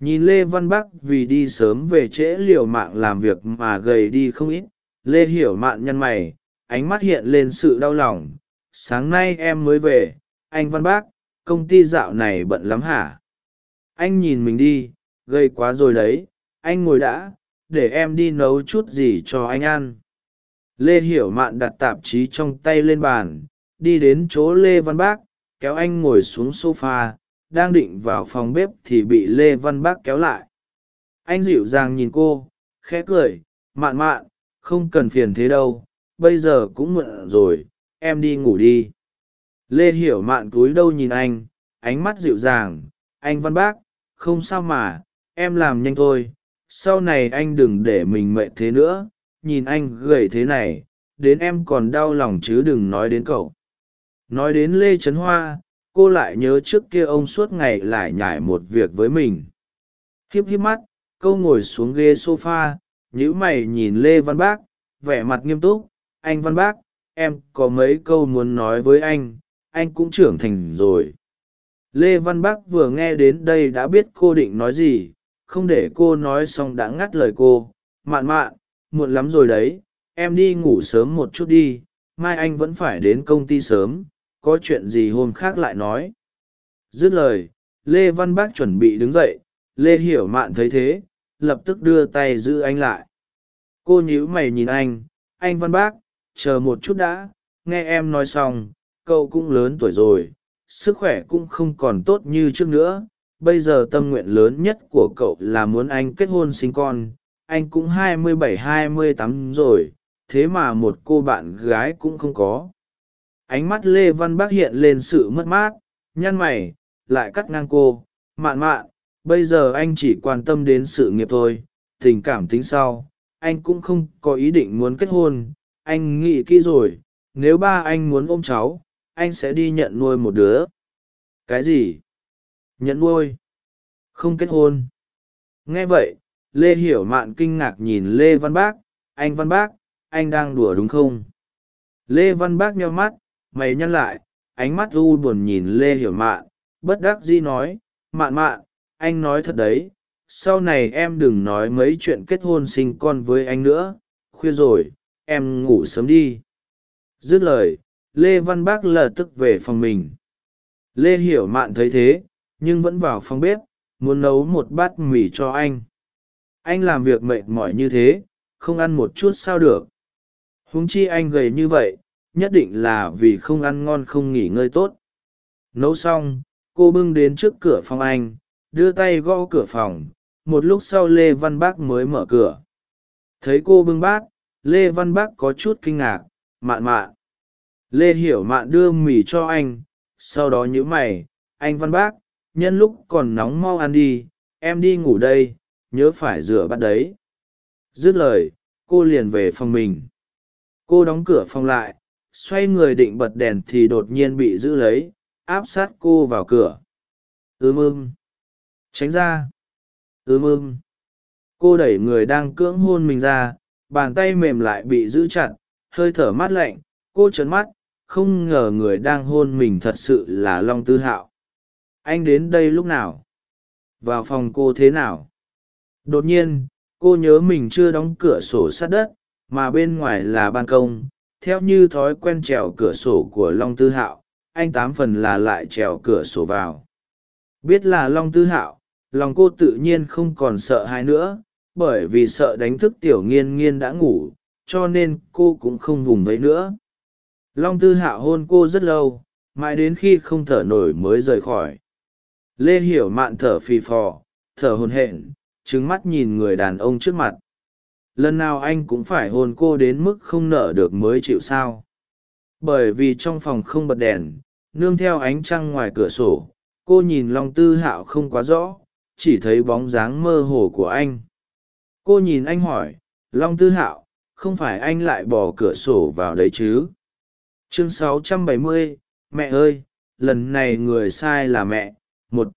Nhìn lê văn bắc vì đi sớm về trễ liều mạng làm việc mà gầy đi không ít, lê hiểu mạn nhăn mày, ánh mắt hiện lên sự đau lòng. Sáng nay em mới về, anh văn bác công ty dạo này bận lắm hả? Anh nhìn mình đi gây quá rồi đấy, anh ngồi đã, để em đi nấu chút gì cho anh ăn. Lê hiểu mạn đặt tạp chí trong tay lên bàn, đi đến chỗ lê văn bác, kéo anh ngồi xuống s o f a đang định vào phòng bếp thì bị lê văn bác kéo lại. Anh dịu dàng nhìn cô, khẽ cười, mạn mạn, không cần phiền thế đâu, bây giờ cũng muộn rồi, em đi ngủ đi. Lê hiểu mạn cúi đâu nhìn anh, ánh mắt dịu dàng, anh văn bác không sao mà, em làm nhanh thôi, sau này anh đừng để mình mệt thế nữa, nhìn anh gầy thế này, đến em còn đau lòng chứ đừng nói đến cậu. Nói đến lê trấn hoa, cô lại nhớ trước kia ông suốt ngày lại nhải một việc với mình. Hiếp hiếp mắt câu ngồi xuống ghế s o f a nhữ mày nhìn lê văn bác, vẻ mặt nghiêm túc. Anh văn bác, em có mấy câu muốn nói với anh anh cũng trưởng thành rồi lê văn bắc vừa nghe đến đây đã biết cô định nói gì, không để cô nói xong đã ngắt lời cô. Mạn mạn, muộn lắm rồi đấy, em đi ngủ sớm một chút đi, mai anh vẫn phải đến công ty sớm, có chuyện gì hôm khác lại nói. Dứt lời, lê văn bác chuẩn bị đứng dậy, lê hiểu mạn thấy thế, lập tức đưa tay giữ anh lại. Cô nhíu mày nhìn anh anh văn bác, chờ một chút đã, nghe em nói xong, cậu cũng lớn tuổi rồi sức khỏe cũng không còn tốt như trước nữa. Bây giờ tâm nguyện lớn nhất của cậu là muốn anh kết hôn sinh con. Anh cũng hai mươi bảy, hai mươi tám rồi, thế mà một cô bạn gái cũng không có. Ánh mắt lê văn bác hiện lên sự mất mát. Nhăn mày, lại cắt ngang cô. Mạn mạn, bây giờ anh chỉ quan tâm đến sự nghiệp thôi. Tình cảm tính sau, anh cũng không có ý định muốn kết hôn. Anh nghĩ kỹ rồi, nếu ba anh muốn ôm cháu anh sẽ đi nhận nuôi một đứa. Cái gì? Nhận nuôi? Không kết hôn. Nghe vậy, lê hiểu mạn kinh ngạc nhìn lê văn bác. Anh văn bác, anh đang đùa đúng không? Lê văn bác nheo mắt, mày nhăn lại, ánh mắt u buồn nhìn lê hiểu mạn. Bất đắc dĩ nói, mạn mạn, anh nói thật đấy. Sau này em đừng nói mấy chuyện kết hôn sinh con với anh nữa. Khuya rồi, em ngủ sớm đi. Dứt lời lê văn bác lờ tức về phòng mình. Lê hiểu mạn thấy thế, nhưng vẫn vào phòng bếp, muốn nấu một bát mì cho anh. Anh làm việc mệt mỏi như thế, không ăn một chút sao được. Huống chi anh gầy như vậy, nhất định là vì không ăn ngon không nghỉ ngơi tốt. Nấu xong, cô bưng đến trước cửa phòng anh, đưa tay gõ cửa phòng. Một lúc sau lê văn bác mới mở cửa. Thấy cô bưng bát, lê văn bác có chút kinh ngạc, mạn mạn lê hiểu mạn đưa mì cho anh, sau đó nhữ mày, anh văn bác, nhân lúc còn nóng mau ăn đi, em đi ngủ đây, nhớ phải rửa bát đấy. Dứt lời, cô liền về phòng mình. Cô đóng cửa phòng lại, xoay người định bật đèn thì đột nhiên bị giữ lấy, áp sát cô vào cửa. Ưm ưm tránh ra. Ưm ưm cô đẩy người đang cưỡng hôn mình ra, bàn tay mềm lại bị giữ chặt, hơi thở mát lạnh, cô trấn mắt không ngờ người đang hôn mình thật sự là long tư hạo. Anh đến đây lúc nào? Vào phòng cô thế nào? Đột nhiên, cô nhớ mình chưa đóng cửa sổ sát đất, mà bên ngoài là ban công. Theo như thói quen trèo cửa sổ của long tư hạo, anh tám phần là lại trèo cửa sổ vào. Biết là long tư hạo, lòng cô tự nhiên không còn sợ hãi nữa, bởi vì sợ đánh thức tiểu nghiên nghiên đã ngủ, cho nên cô cũng không vùng vẫy nữa long tư hạo hôn cô rất lâu mãi đến khi không thở nổi mới rời khỏi. Lê hiểu mạn thở phì phò thở hồn hển, trứng mắt nhìn người đàn ông trước mặt. Lần nào anh cũng phải hôn cô đến mức không nở được mới chịu sao? Bởi vì trong phòng không bật đèn nương theo ánh trăng ngoài cửa sổ cô nhìn long tư hạo không quá rõ chỉ thấy bóng dáng mơ hồ của anh. Cô nhìn anh hỏi long tư hạo không phải anh lại bỏ cửa sổ vào đấy chứ? Chương 670, mẹ ơi lần này người sai là mẹ. Một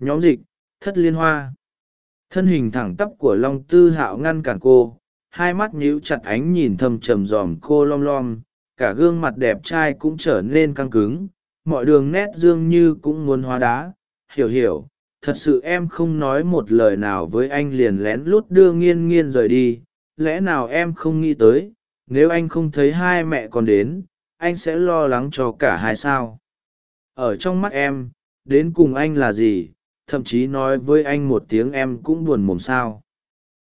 nhóm dịch thất liên hoa. Thân hình thẳng tắp của long tư hạo ngăn cản cô hai mắt nhíu chặt ánh nhìn thầm trầm dòm cô lom lom cả gương mặt đẹp trai cũng trở nên căng cứng mọi đường nét dương như cũng muốn hóa đá. Hiểu hiểu thật sự em không nói một lời nào với anh liền lén lút đưa nghiên nghiên rời đi lẽ nào em không nghĩ tới nếu anh không thấy hai mẹ còn đến anh sẽ lo lắng cho cả hai sao? Ở trong mắt em, đến cùng anh là gì? Thậm chí nói với anh một tiếng em cũng buồn mồm sao?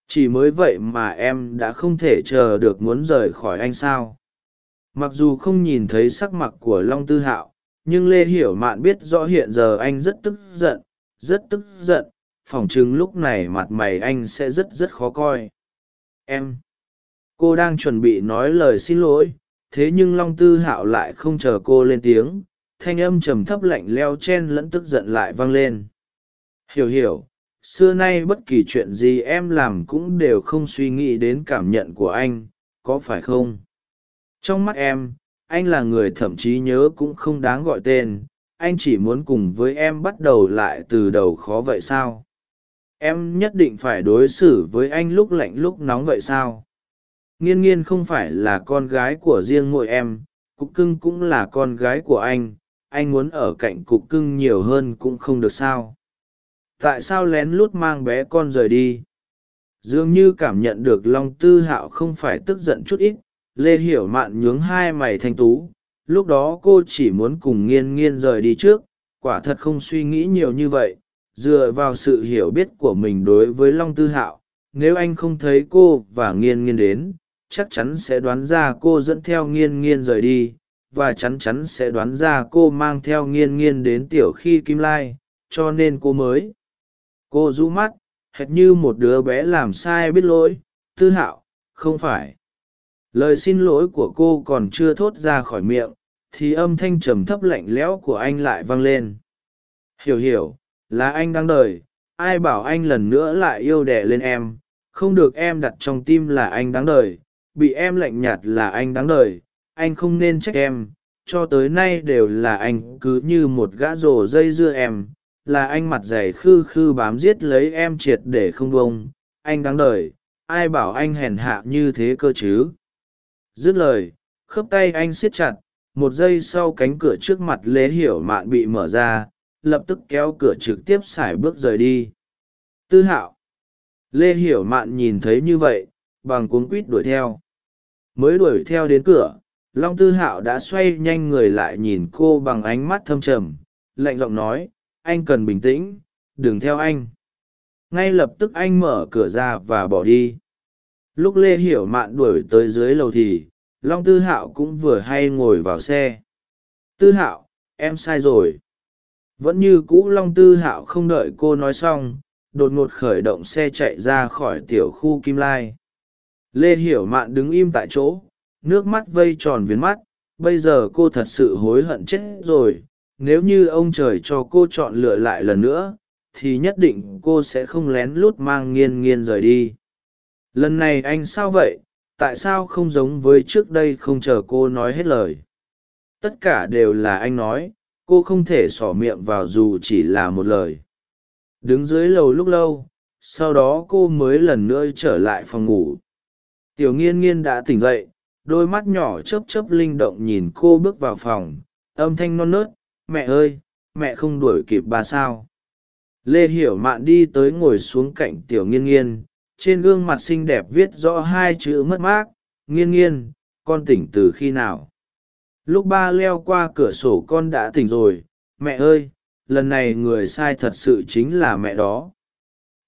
Chỉ mới vậy mà em đã không thể chờ được muốn rời khỏi anh sao? Mặc dù không nhìn thấy sắc mặt của long tư hạo, nhưng lê hiểu mạn biết rõ hiện giờ anh rất tức giận, rất tức giận, phỏng chừng lúc này mặt mày anh sẽ rất rất khó coi. Em, cô đang chuẩn bị nói lời xin lỗi thế nhưng long tư hạo lại không chờ cô lên tiếng, thanh âm trầm thấp lạnh leo chen lẫn tức giận lại vang lên. Hiểu hiểu, xưa nay bất kỳ chuyện gì em làm cũng đều không suy nghĩ đến cảm nhận của anh, có phải không? Trong mắt em, anh là người thậm chí nhớ cũng không đáng gọi tên, anh chỉ muốn cùng với em bắt đầu lại từ đầu khó vậy sao? Em nhất định phải đối xử với anh lúc lạnh lúc nóng vậy sao? Nghiên nghiên không phải là con gái của riêng ngội em, cục cưng cũng là con gái của anh anh muốn ở cạnh cục cưng nhiều hơn cũng không được sao. Tại sao lén lút mang bé con rời đi? Dường như cảm nhận được long tư hạo không phải tức giận chút ít, lê hiểu mạn nhướng hai mày thanh tú, lúc đó cô chỉ muốn cùng nghiên nghiên rời đi trước, quả thật không suy nghĩ nhiều như vậy, dựa vào sự hiểu biết của mình đối với long tư hạo, nếu anh không thấy cô và nghiên nghiên đến chắc chắn sẽ đoán ra cô dẫn theo nghiên nghiên rời đi, và chắn chắn sẽ đoán ra cô mang theo nghiên nghiên đến tiểu khi kim lai, cho nên cô mới. Cô rũ mắt, hệt như một đứa bé làm sai biết lỗi, tư hạo, không phải. Lời xin lỗi của cô còn chưa thốt ra khỏi miệng, thì âm thanh trầm thấp lạnh lẽo của anh lại vang lên. Hiểu hiểu, là anh đang đời ai bảo anh lần nữa lại yêu đẻ lên em, không được em đặt trong tim là anh đáng đời bị em lạnh nhạt là anh đáng đời, anh không nên trách em, cho tới nay đều là anh cứ như một gã rổ dây dưa em, là anh mặt dày khư khư bám giết lấy em triệt để không bông anh đáng đời, ai bảo anh hèn hạ như thế cơ chứ? Dứt lời, khớp tay anh siết chặt, một giây sau cánh cửa trước mặt lê hiểu mạn bị mở ra, lập tức kéo cửa trực tiếp x ả i bước rời đi. Tư hạo. Lê hiểu mạn nhìn thấy như vậy, bằng cuốn quít đuổi theo mới đuổi theo đến cửa. Long tư hạo đã xoay nhanh người lại nhìn cô bằng ánh mắt thâm trầm, lạnh giọng nói, anh cần bình tĩnh, đừng theo anh. Ngay lập tức anh mở cửa ra và bỏ đi. Lúc lê hiểu mạn đuổi tới dưới lầu thì, long tư hạo cũng vừa hay ngồi vào xe. Tư hạo, em sai rồi. Vẫn như cũ long tư hạo không đợi cô nói xong, đột ngột khởi động xe chạy ra khỏi tiểu khu kim lai lê hiểu mạn đứng im tại chỗ, nước mắt vây tròn viến mắt, bây giờ cô thật sự hối hận chết rồi, nếu như ông trời cho cô chọn lựa lại lần nữa, thì nhất định cô sẽ không lén lút mang nghiên nghiên rời đi. Lần này anh sao vậy? Tại sao không giống với trước đây không chờ cô nói hết lời? Tất cả đều là anh nói, cô không thể xỏ miệng vào dù chỉ là một lời. Đứng dưới lầu lúc lâu, sau đó cô mới lần nữa trở lại phòng ngủ tiểu nghiên nghiên đã tỉnh dậy, đôi mắt nhỏ chớp chớp linh động nhìn cô bước vào phòng, âm thanh non nớt, mẹ ơi, mẹ không đuổi kịp bà sao? Lê hiểu mạn đi tới ngồi xuống cạnh tiểu nghiên nghiên, trên gương mặt xinh đẹp viết rõ hai chữ mất mát, nghiên nghiên, con tỉnh từ khi nào? Lúc ba leo qua cửa sổ con đã tỉnh rồi, mẹ ơi, lần này người sai thật sự chính là mẹ đó.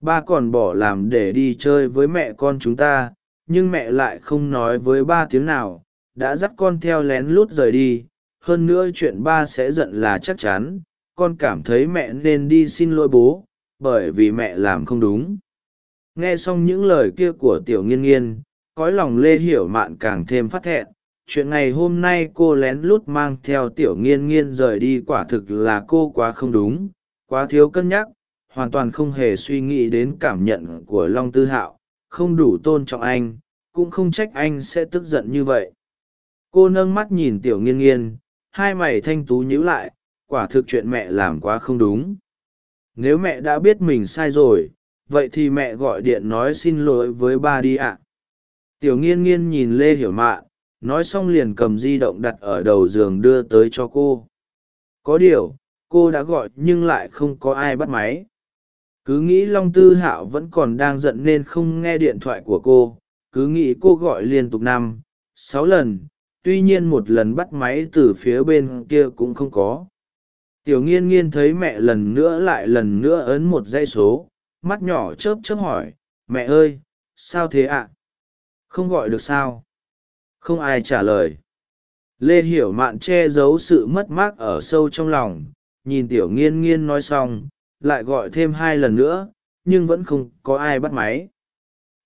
Ba còn bỏ làm để đi chơi với mẹ con chúng ta nhưng mẹ lại không nói với ba tiếng nào, đã dắt con theo lén lút rời đi, hơn nữa chuyện ba sẽ giận là chắc chắn, con cảm thấy mẹ nên đi xin lỗi bố, bởi vì mẹ làm không đúng. Nghe xong những lời kia của tiểu nghiên nghiên, cõi lòng lê hiểu mạn càng thêm phát thẹn, chuyện ngày hôm nay cô lén lút mang theo tiểu nghiên nghiên rời đi quả thực là cô quá không đúng, quá thiếu cân nhắc, hoàn toàn không hề suy nghĩ đến cảm nhận của long tư hạo không đủ tôn trọng anh, cũng không trách anh sẽ tức giận như vậy. Cô nâng mắt nhìn tiểu nghiên nghiên, hai mày thanh tú nhíu lại, quả thực chuyện mẹ làm quá không đúng. Nếu mẹ đã biết mình sai rồi, vậy thì mẹ gọi điện nói xin lỗi với ba đi ạ. Tiểu nghiên nghiên nhìn lê hiểu mạn nói xong liền cầm di động đặt ở đầu giường đưa tới cho cô. Có điều, cô đã gọi nhưng lại không có ai bắt máy cứ nghĩ long tư hạo vẫn còn đang giận nên không nghe điện thoại của cô, cứ nghĩ cô gọi liên tục năm, sáu lần, tuy nhiên một lần bắt máy từ phía bên kia cũng không có. Tiểu nghiên nghiên thấy mẹ lần nữa lại lần nữa ấn một dây số, mắt nhỏ chớp chớp hỏi, mẹ ơi, sao thế ạ? Không gọi được sao? Không ai trả lời. Lê hiểu mạn che giấu sự mất mát ở sâu trong lòng, nhìn tiểu nghiên nghiên nói xong lại gọi thêm hai lần nữa, nhưng vẫn không có ai bắt máy.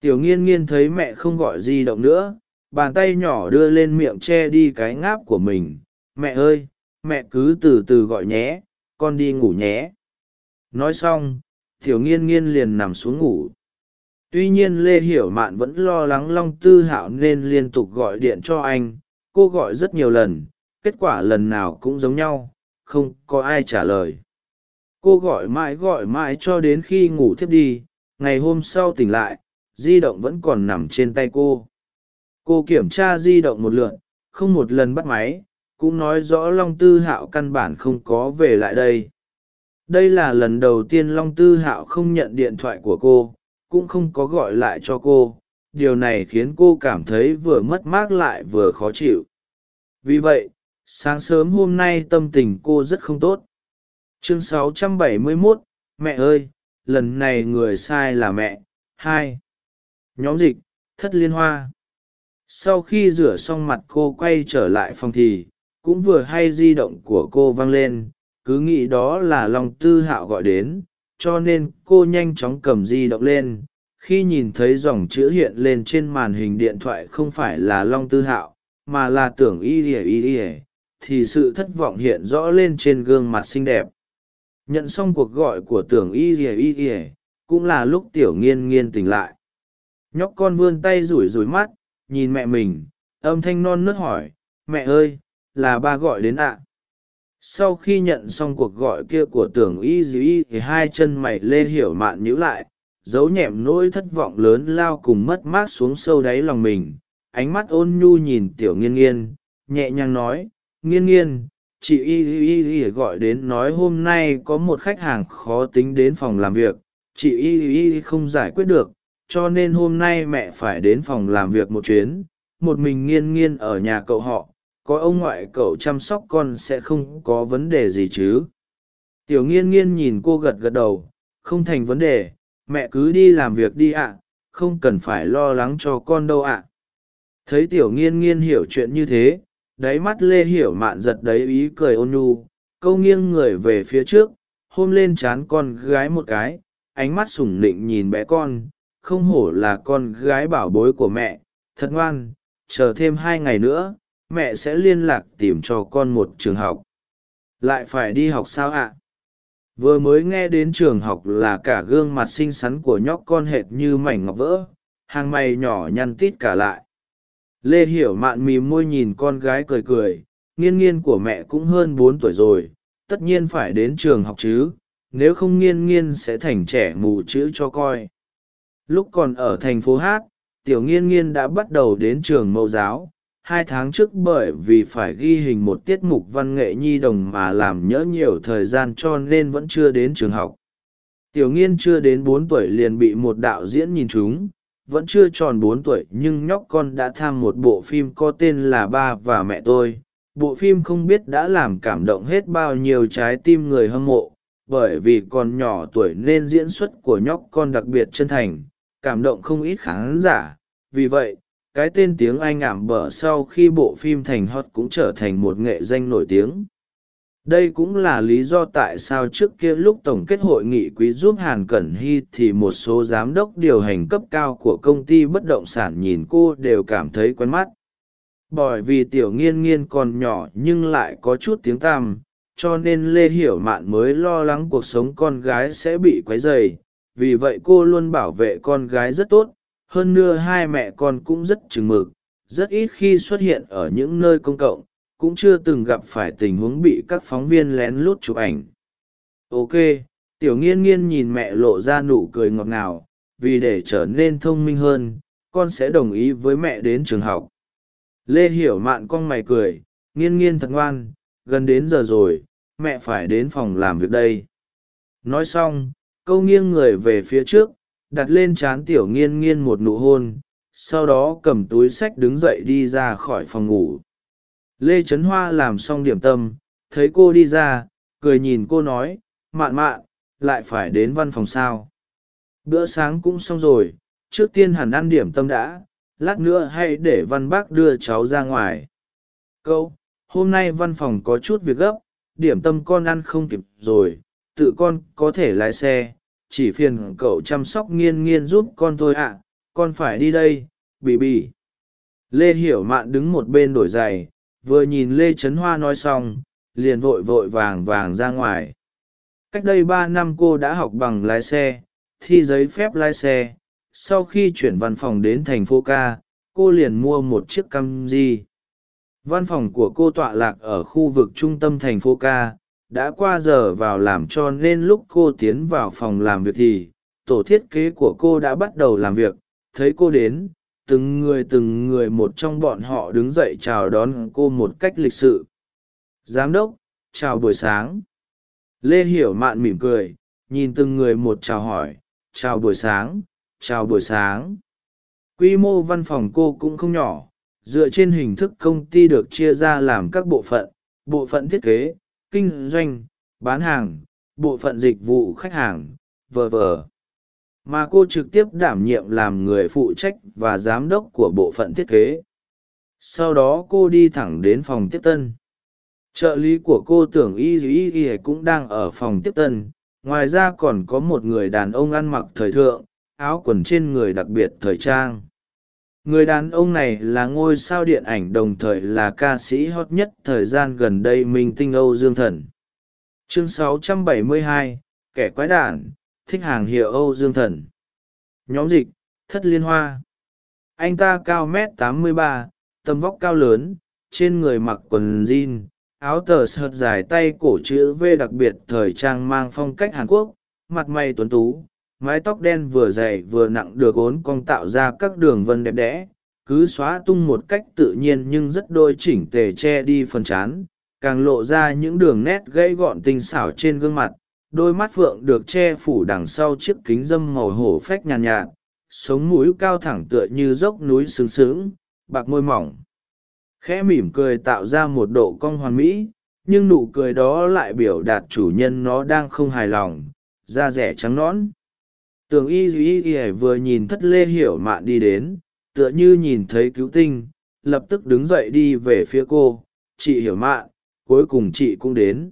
Tiểu nghiên nghiên thấy mẹ không gọi di động nữa, bàn tay nhỏ đưa lên miệng che đi cái ngáp của mình. Mẹ ơi, mẹ cứ từ từ gọi nhé, con đi ngủ nhé. Nói xong, tiểu nghiên nghiên liền nằm xuống ngủ. Tuy nhiên lê hiểu mạn vẫn lo lắng long tư hạo nên liên tục gọi điện cho anh. Cô gọi rất nhiều lần, kết quả lần nào cũng giống nhau, không có ai trả lời cô gọi mãi gọi mãi cho đến khi ngủ thiếp đi, ngày hôm sau tỉnh lại, di động vẫn còn nằm trên tay cô. Cô kiểm tra di động một lượn không một lần bắt máy, cũng nói rõ long tư hạo căn bản không có về lại đây. Đây là lần đầu tiên long tư hạo không nhận điện thoại của cô, cũng không có gọi lại cho cô. Điều này khiến cô cảm thấy vừa mất mát lại vừa khó chịu. Vì vậy, sáng sớm hôm nay tâm tình cô rất không tốt chương 671, mẹ ơi lần này người sai là mẹ. Hai. Nhóm dịch thất liên hoa. Sau khi rửa xong mặt cô quay trở lại phòng thì cũng vừa hay di động của cô vang lên. Cứ nghĩ đó là long tư hạo gọi đến cho nên cô nhanh chóng cầm di động lên. Khi nhìn thấy dòng chữ hiện lên trên màn hình điện thoại không phải là long tư hạo mà là tưởng y ỉa y ỉa thì sự thất vọng hiện rõ lên trên gương mặt xinh đẹp nhận xong cuộc gọi của tưởng y ỉa y ỉa cũng là lúc tiểu nghiên nghiên tỉnh lại. Nhóc con vươn tay rủi rủi mắt, nhìn mẹ mình, âm thanh non nớt hỏi, mẹ ơi, là ba gọi đến ạ? Sau khi nhận xong cuộc gọi kia của tưởng y dì thì hai chân mày lê hiểu mạn nhíu lại, giấu nhẹm nỗi thất vọng lớn lao cùng mất mát xuống sâu đáy lòng mình. Ánh mắt ôn nhu nhìn tiểu nghiên nghiên, nhẹ nhàng nói, nghiên nghiên chị y y y gọi đến nói hôm nay có một khách hàng khó tính đến phòng làm việc, chị y y không giải quyết được, cho nên hôm nay mẹ phải đến phòng làm việc một chuyến, một mình nghiên nghiên ở nhà cậu họ, có ông ngoại cậu chăm sóc con sẽ không có vấn đề gì chứ. Tiểu nghiên nghiên nhìn cô gật gật đầu, không thành vấn đề, mẹ cứ đi làm việc đi ạ, không cần phải lo lắng cho con đâu ạ. Thấy tiểu nghiên nghiên hiểu chuyện như thế đáy mắt lê hiểu mạn giật đấy ý cười ôn nhu, câu nghiêng người về phía trước hôm lên c h á n con gái một cái, ánh mắt sủng nịnh nhìn bé con, không hổ là con gái bảo bối của mẹ, thật ngoan, chờ thêm hai ngày nữa, mẹ sẽ liên lạc tìm cho con một trường học. Lại phải đi học sao ạ? Vừa mới nghe đến trường học là cả gương mặt xinh xắn của nhóc con hệt như mảnh ngọc vỡ, hàng mày nhỏ nhăn tít cả lại lê hiểu mạn mì môi nhìn con gái cười cười, nghiên nghiên của mẹ cũng hơn bốn tuổi rồi, tất nhiên phải đến trường học chứ, nếu không nghiên nghiên sẽ thành trẻ mù chữ cho coi. Lúc còn ở thành phố hát, tiểu nghiên nghiên đã bắt đầu đến trường mẫu giáo, hai tháng trước bởi vì phải ghi hình một tiết mục văn nghệ nhi đồng mà làm nhỡ nhiều thời gian cho nên vẫn chưa đến trường học. Tiểu nghiên chưa đến bốn tuổi liền bị một đạo diễn nhìn chúng vẫn chưa tròn bốn tuổi, nhưng nhóc con đã tham một bộ phim có tên là ba và mẹ tôi. Bộ phim không biết đã làm cảm động hết bao nhiêu trái tim người hâm mộ, bởi vì còn nhỏ tuổi nên diễn xuất của nhóc con đặc biệt chân thành, cảm động không ít khán giả. Vì vậy, cái tên tiếng anh ảm bở sau khi bộ phim thành hot cũng trở thành một nghệ danh nổi tiếng đây cũng là lý do tại sao trước kia lúc tổng kết hội nghị quý giúp hàn cẩn hy thì một số giám đốc điều hành cấp cao của công ty bất động sản nhìn cô đều cảm thấy quen mắt. Bởi vì tiểu nghiên nghiên còn nhỏ nhưng lại có chút tiếng tăm, cho nên lê hiểu mạn mới lo lắng cuộc sống con gái sẽ bị quấy dày vì vậy cô luôn bảo vệ con gái rất tốt, hơn nữa hai mẹ con cũng rất chừng mực, rất ít khi xuất hiện ở những nơi công cộng cũng chưa từng gặp phải tình huống bị các phóng viên lén lút chụp ảnh. Ok, tiểu nghiên nghiên nhìn mẹ lộ ra nụ cười ngọt ngào, vì để trở nên thông minh hơn, con sẽ đồng ý với mẹ đến trường học. Lê hiểu mạn con mày cười, nghiên nghiên thật ngoan, gần đến giờ rồi, mẹ phải đến phòng làm việc đây. Nói xong, câu nghiêng người về phía trước, đặt lên trán tiểu nghiên nghiên một nụ hôn, sau đó cầm túi sách đứng dậy đi ra khỏi phòng ngủ lê trấn hoa làm xong điểm tâm, thấy cô đi ra, cười nhìn cô nói, mạn mạn, lại phải đến văn phòng sao? Bữa sáng cũng xong rồi, trước tiên hẳn ăn điểm tâm đã, lát nữa hãy để văn bác đưa cháu ra ngoài. Câu hôm nay văn phòng có chút việc gấp, điểm tâm con ăn không kịp rồi, tự con có thể lái xe, chỉ phiền cậu chăm sóc nghiên nghiên giúp con thôi ạ, con phải đi đây, bì bì. Lê hiểu mạn đứng một bên đổi giày vừa nhìn lê trấn hoa nói xong, liền vội vội vàng vàng ra ngoài. Cách đây ba năm cô đã học bằng lái xe, thi giấy phép lái xe. Sau khi chuyển văn phòng đến thành phố ca cô liền mua một chiếc căm di văn phòng của cô tọa lạc ở khu vực trung tâm thành phố ca đã qua giờ vào làm cho nên lúc cô tiến vào phòng làm việc thì, tổ thiết kế của cô đã bắt đầu làm việc. Thấy cô đến từng người từng người một trong bọn họ đứng dậy chào đón cô một cách lịch sự. Giám đốc, chào buổi sáng. Lê hiểu mạn mỉm cười, nhìn từng người một chào hỏi, chào buổi sáng, chào buổi sáng. Quy mô văn phòng cô cũng không nhỏ, dựa trên hình thức công ty được chia ra làm các bộ phận bộ phận thiết kế, kinh doanh, bán hàng, bộ phận dịch vụ khách hàng, v v mà cô trực tiếp đảm nhiệm làm người phụ trách và giám đốc của bộ phận thiết kế. Sau đó cô đi thẳng đến phòng tiếp tân. Trợ lý của cô tưởng y y y cũng đang ở phòng tiếp tân. Ngoài ra còn có một người đàn ông ăn mặc thời thượng áo quần trên người đặc biệt thời trang. Người đàn ông này là ngôi sao điện ảnh đồng thời là ca sĩ hot nhất thời gian gần đây minh tinh âu dương thần. Chương 672, kẻ quái đản thích hàng hiệu âu dương thần. Nhóm dịch, thất liên hoa. Anh ta cao mét tám mươi ba, tầm vóc cao lớn, trên người mặc quần jean, áo tờ sợt dài tay cổ chữ v đặc biệt thời trang mang phong cách hàn quốc, mặt mày tuấn tú, mái tóc đen vừa dày vừa nặng được ốn cong tạo ra các đường vân đẹp đẽ, cứ xóa tung một cách tự nhiên nhưng rất đôi chỉnh tề che đi phần chán càng lộ ra những đường nét gãy gọn tinh xảo trên gương mặt đôi mắt phượng được che phủ đằng sau chiếc kính dâm màu hổ phách nhàn nhạt, nhạt sống mũi cao thẳng tựa như dốc núi sướng sướng bạc môi mỏng. Khẽ mỉm cười tạo ra một độ cong hoàn mỹ nhưng nụ cười đó lại biểu đạt chủ nhân nó đang không hài lòng da rẻ trắng nõn. Tường y duy y vừa nhìn thất lê hiểu mạn đi đến tựa như nhìn thấy cứu tinh lập tức đứng dậy đi về phía cô. Chị hiểu mạn cuối cùng chị cũng đến.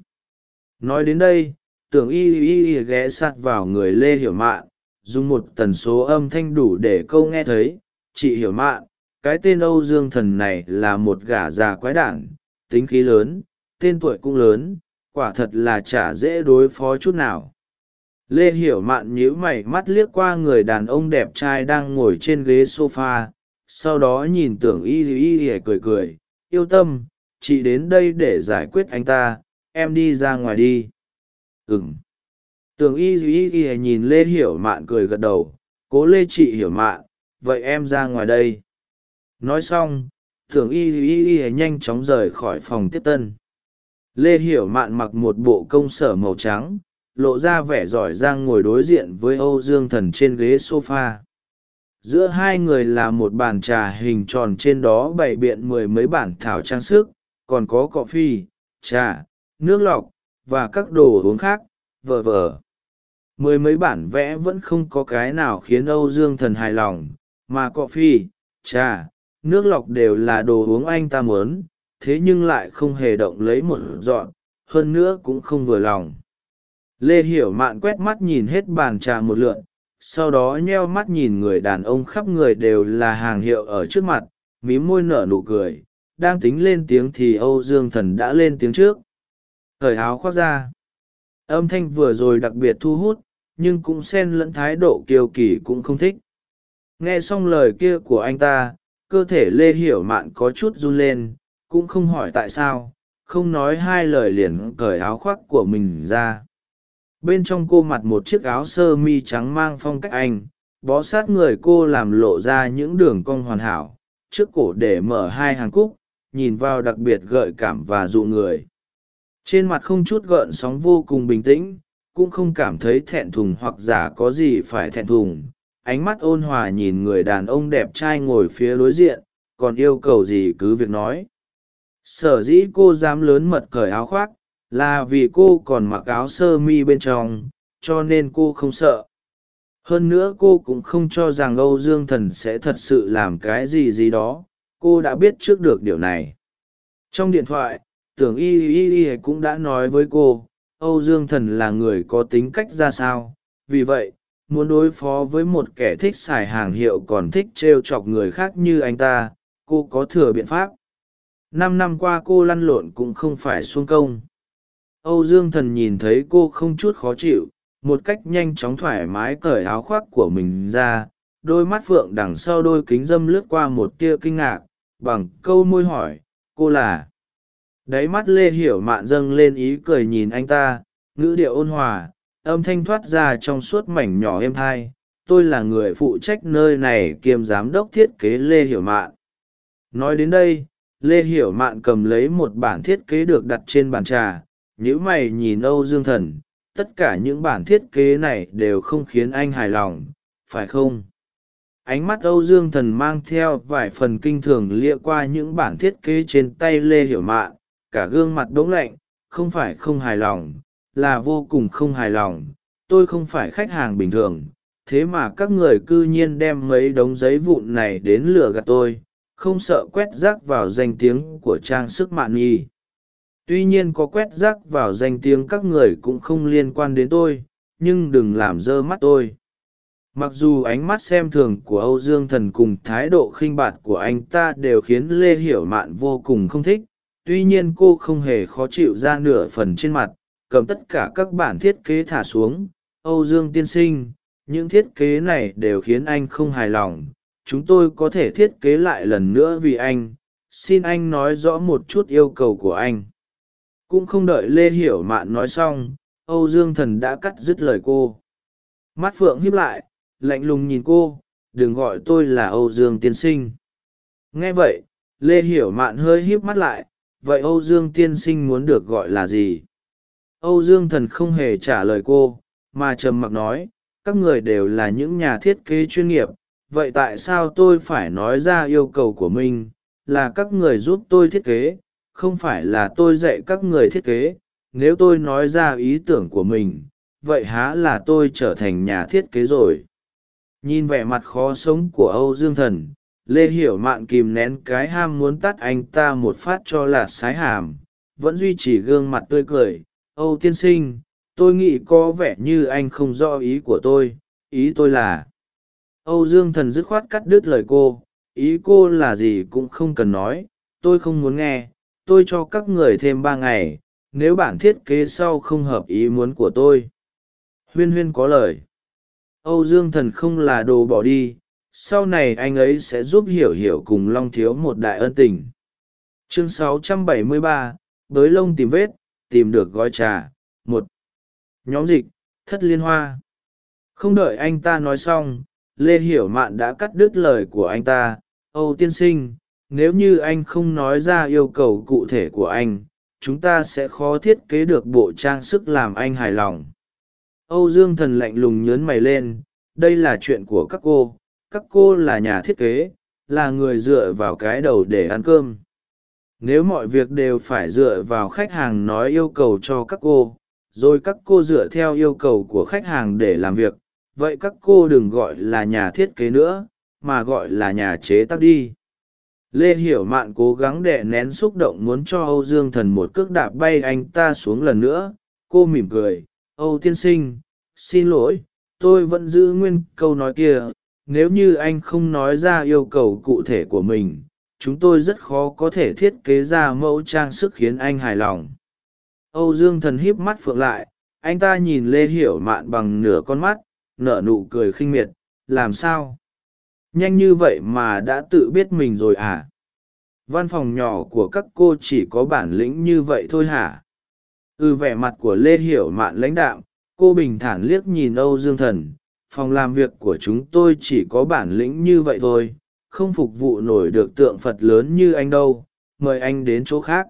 Nói đến đây tưởng y y y ghé sát vào người lê hiểu mạn, dùng một tần số âm thanh đủ để câu nghe thấy, chị hiểu mạn, cái tên âu dương thần này là một gã già quái đản, tính khí lớn, tên tuổi cũng lớn, quả thật là chả dễ đối phó chút nào. Lê hiểu mạn nhíu mày mắt liếc qua người đàn ông đẹp trai đang ngồi trên ghế s o f a sau đó nhìn tưởng y y y cười cười, yêu tâm, chị đến đây để giải quyết anh ta, em đi ra ngoài đi ừng tưởng y y y nhìn lê hiểu mạn cười gật đầu. Cố lê chị hiểu mạn, vậy em ra ngoài đây. Nói xong tưởng y y y nhanh chóng rời khỏi phòng tiếp tân. Lê hiểu mạn mặc một bộ công sở màu trắng, lộ ra vẻ giỏi giang ngồi đối diện với âu dương thần trên ghế s o f a giữa hai người là một bàn trà hình tròn trên đó bày biện mười mấy bản thảo trang sức, còn có cọ phi, trà, nước lọc và các đồ uống khác vờ vờ mười mấy bản vẽ vẫn không có cái nào khiến âu dương thần hài lòng, mà cọ phi, trà, nước lọc đều là đồ uống anh ta muốn, thế nhưng lại không hề động lấy một dọn, hơn nữa cũng không vừa lòng. Lê hiểu mạn quét mắt nhìn hết bàn trà một lượn, sau đó nheo mắt nhìn người đàn ông khắp người đều là hàng hiệu ở trước mặt, mí môi nở nụ cười, đang tính lên tiếng thì âu dương thần đã lên tiếng trước thời áo khoác ra. Âm thanh vừa rồi đặc biệt thu hút, nhưng cũng xen lẫn thái độ kiêu kỳ cũng không thích. Nghe xong lời kia của anh ta, cơ thể lê hiểu mạn có chút run lên, cũng không hỏi tại sao, không nói hai lời liền cởi áo khoác của mình ra. Bên trong cô mặc một chiếc áo sơ mi trắng mang phong cách anh, bó sát người cô làm lộ ra những đường cong hoàn hảo, trước cổ để mở hai hàng cúc nhìn vào đặc biệt gợi cảm và dụ người trên mặt không chút gợn sóng vô cùng bình tĩnh, cũng không cảm thấy thẹn thùng hoặc giả có gì phải thẹn thùng. Ánh mắt ôn hòa nhìn người đàn ông đẹp trai ngồi phía đối diện, còn yêu cầu gì cứ việc nói. Sở dĩ cô dám lớn mật cởi áo khoác, là vì cô còn mặc áo sơ mi bên trong, cho nên cô không sợ. Hơn nữa cô cũng không cho rằng âu dương thần sẽ thật sự làm cái gì gì đó. Cô đã biết trước được điều này. Trong điện thoại tưởng y y y cũng đã nói với cô, âu dương thần là người có tính cách ra sao. Vì vậy, muốn đối phó với một kẻ thích xài hàng hiệu còn thích t r e o chọc người khác như anh ta, cô có thừa biện pháp. Năm năm qua cô lăn lộn cũng không phải xuông công. Âu dương thần nhìn thấy cô không chút khó chịu, một cách nhanh chóng thoải mái cởi áo khoác của mình ra, đôi mắt phượng đằng sau đôi kính dâm lướt qua một tia kinh ngạc, bằng câu môi hỏi, cô là đáy mắt lê hiểu mạn dâng lên ý cười nhìn anh ta, ngữ điệu ôn hòa, âm thanh thoát ra trong suốt mảnh nhỏ êm thai. Tôi là người phụ trách nơi này kiêm giám đốc thiết kế lê hiểu mạn. Nói đến đây, lê hiểu mạn cầm lấy một bản thiết kế được đặt trên bàn trà nhữ mày nhìn âu dương thần. Tất cả những bản thiết kế này đều không khiến anh hài lòng, phải không? Ánh mắt âu dương thần mang theo vài phần kinh thường lia qua những bản thiết kế trên tay lê hiểu mạn cả gương mặt đ ố n g lạnh, không phải không hài lòng, là vô cùng không hài lòng, tôi không phải khách hàng bình thường, thế mà các người cư nhiên đem mấy đống giấy vụn này đến lừa gạt tôi, không sợ quét rác vào danh tiếng của trang sức mạn nhi tuy nhiên có quét rác vào danh tiếng các người cũng không liên quan đến tôi, nhưng đừng làm dơ mắt tôi. Mặc dù ánh mắt xem thường của âu dương thần cùng thái độ khinh bạt của anh ta đều khiến lê hiểu mạn vô cùng không thích tuy nhiên cô không hề khó chịu ra nửa phần trên mặt, cầm tất cả các bản thiết kế thả xuống. Âu dương tiên sinh, những thiết kế này đều khiến anh không hài lòng. Chúng tôi có thể thiết kế lại lần nữa vì anh. Xin anh nói rõ một chút yêu cầu của anh. Cũng không đợi lê hiểu mạn nói xong, âu dương thần đã cắt dứt lời cô. Mắt phượng hiếp lại, lạnh lùng nhìn cô, đừng gọi tôi là âu dương tiên sinh. Nghe vậy, lê hiểu mạn hơi híp mắt lại vậy âu dương tiên sinh muốn được gọi là gì? Âu dương thần không hề trả lời cô, mà trầm mặc nói, các người đều là những nhà thiết kế chuyên nghiệp, vậy tại sao tôi phải nói ra yêu cầu của mình, là các người giúp tôi thiết kế, không phải là tôi dạy các người thiết kế? Nếu tôi nói ra ý tưởng của mình, vậy há là tôi trở thành nhà thiết kế rồi? Nhìn vẻ mặt khó sống của âu dương thần lê hiểu mạn kìm nén cái ham muốn tắt anh ta một phát cho lạt sái hàm, vẫn duy trì gương mặt tươi cười. Âu tiên sinh, tôi nghĩ có vẻ như anh không rõ ý của tôi. Ý tôi là, âu dương thần dứt khoát cắt đứt lời cô. Ý cô là gì cũng không cần nói. Tôi không muốn nghe. Tôi cho các người thêm ba ngày. Nếu bản thiết kế sau không hợp ý muốn của tôi. Huyên huyên có lời. Âu dương thần không là đồ bỏ đi sau này anh ấy sẽ giúp hiểu hiểu cùng long thiếu một đại ân tình. Chương 673, bới lông tìm vết tìm được gói trà. Một. Nhóm dịch thất liên hoa. Không đợi anh ta nói xong lê hiểu mạn đã cắt đứt lời của anh ta. Âu tiên sinh nếu như anh không nói ra yêu cầu cụ thể của anh chúng ta sẽ khó thiết kế được bộ trang sức làm anh hài lòng. Âu dương thần lạnh lùng nhớn mày lên đây là chuyện của các cô các cô là nhà thiết kế, là người dựa vào cái đầu để ăn cơm. Nếu mọi việc đều phải dựa vào khách hàng nói yêu cầu cho các cô, rồi các cô dựa theo yêu cầu của khách hàng để làm việc, vậy các cô đừng gọi là nhà thiết kế nữa, mà gọi là nhà chế tác đi. Lê hiểu mạn cố gắng đệ nén xúc động muốn cho âu dương thần một cước đạp bay anh ta xuống lần nữa. Cô mỉm cười, âu tiên sinh, xin lỗi, tôi vẫn giữ nguyên câu nói kia nếu như anh không nói ra yêu cầu cụ thể của mình, chúng tôi rất khó có thể thiết kế ra mẫu trang sức khiến anh hài lòng. Âu dương thần híp mắt phượng lại, anh ta nhìn lê hiểu mạn bằng nửa con mắt, nở nụ cười khinh miệt, làm sao? Nhanh như vậy mà đã tự biết mình rồi à? Văn phòng nhỏ của các cô chỉ có bản lĩnh như vậy thôi hả? Ừ vẻ mặt của lê hiểu mạn lãnh đạm, cô bình thản liếc nhìn âu dương thần phòng làm việc của chúng tôi chỉ có bản lĩnh như vậy thôi, không phục vụ nổi được tượng phật lớn như anh đâu, mời anh đến chỗ khác.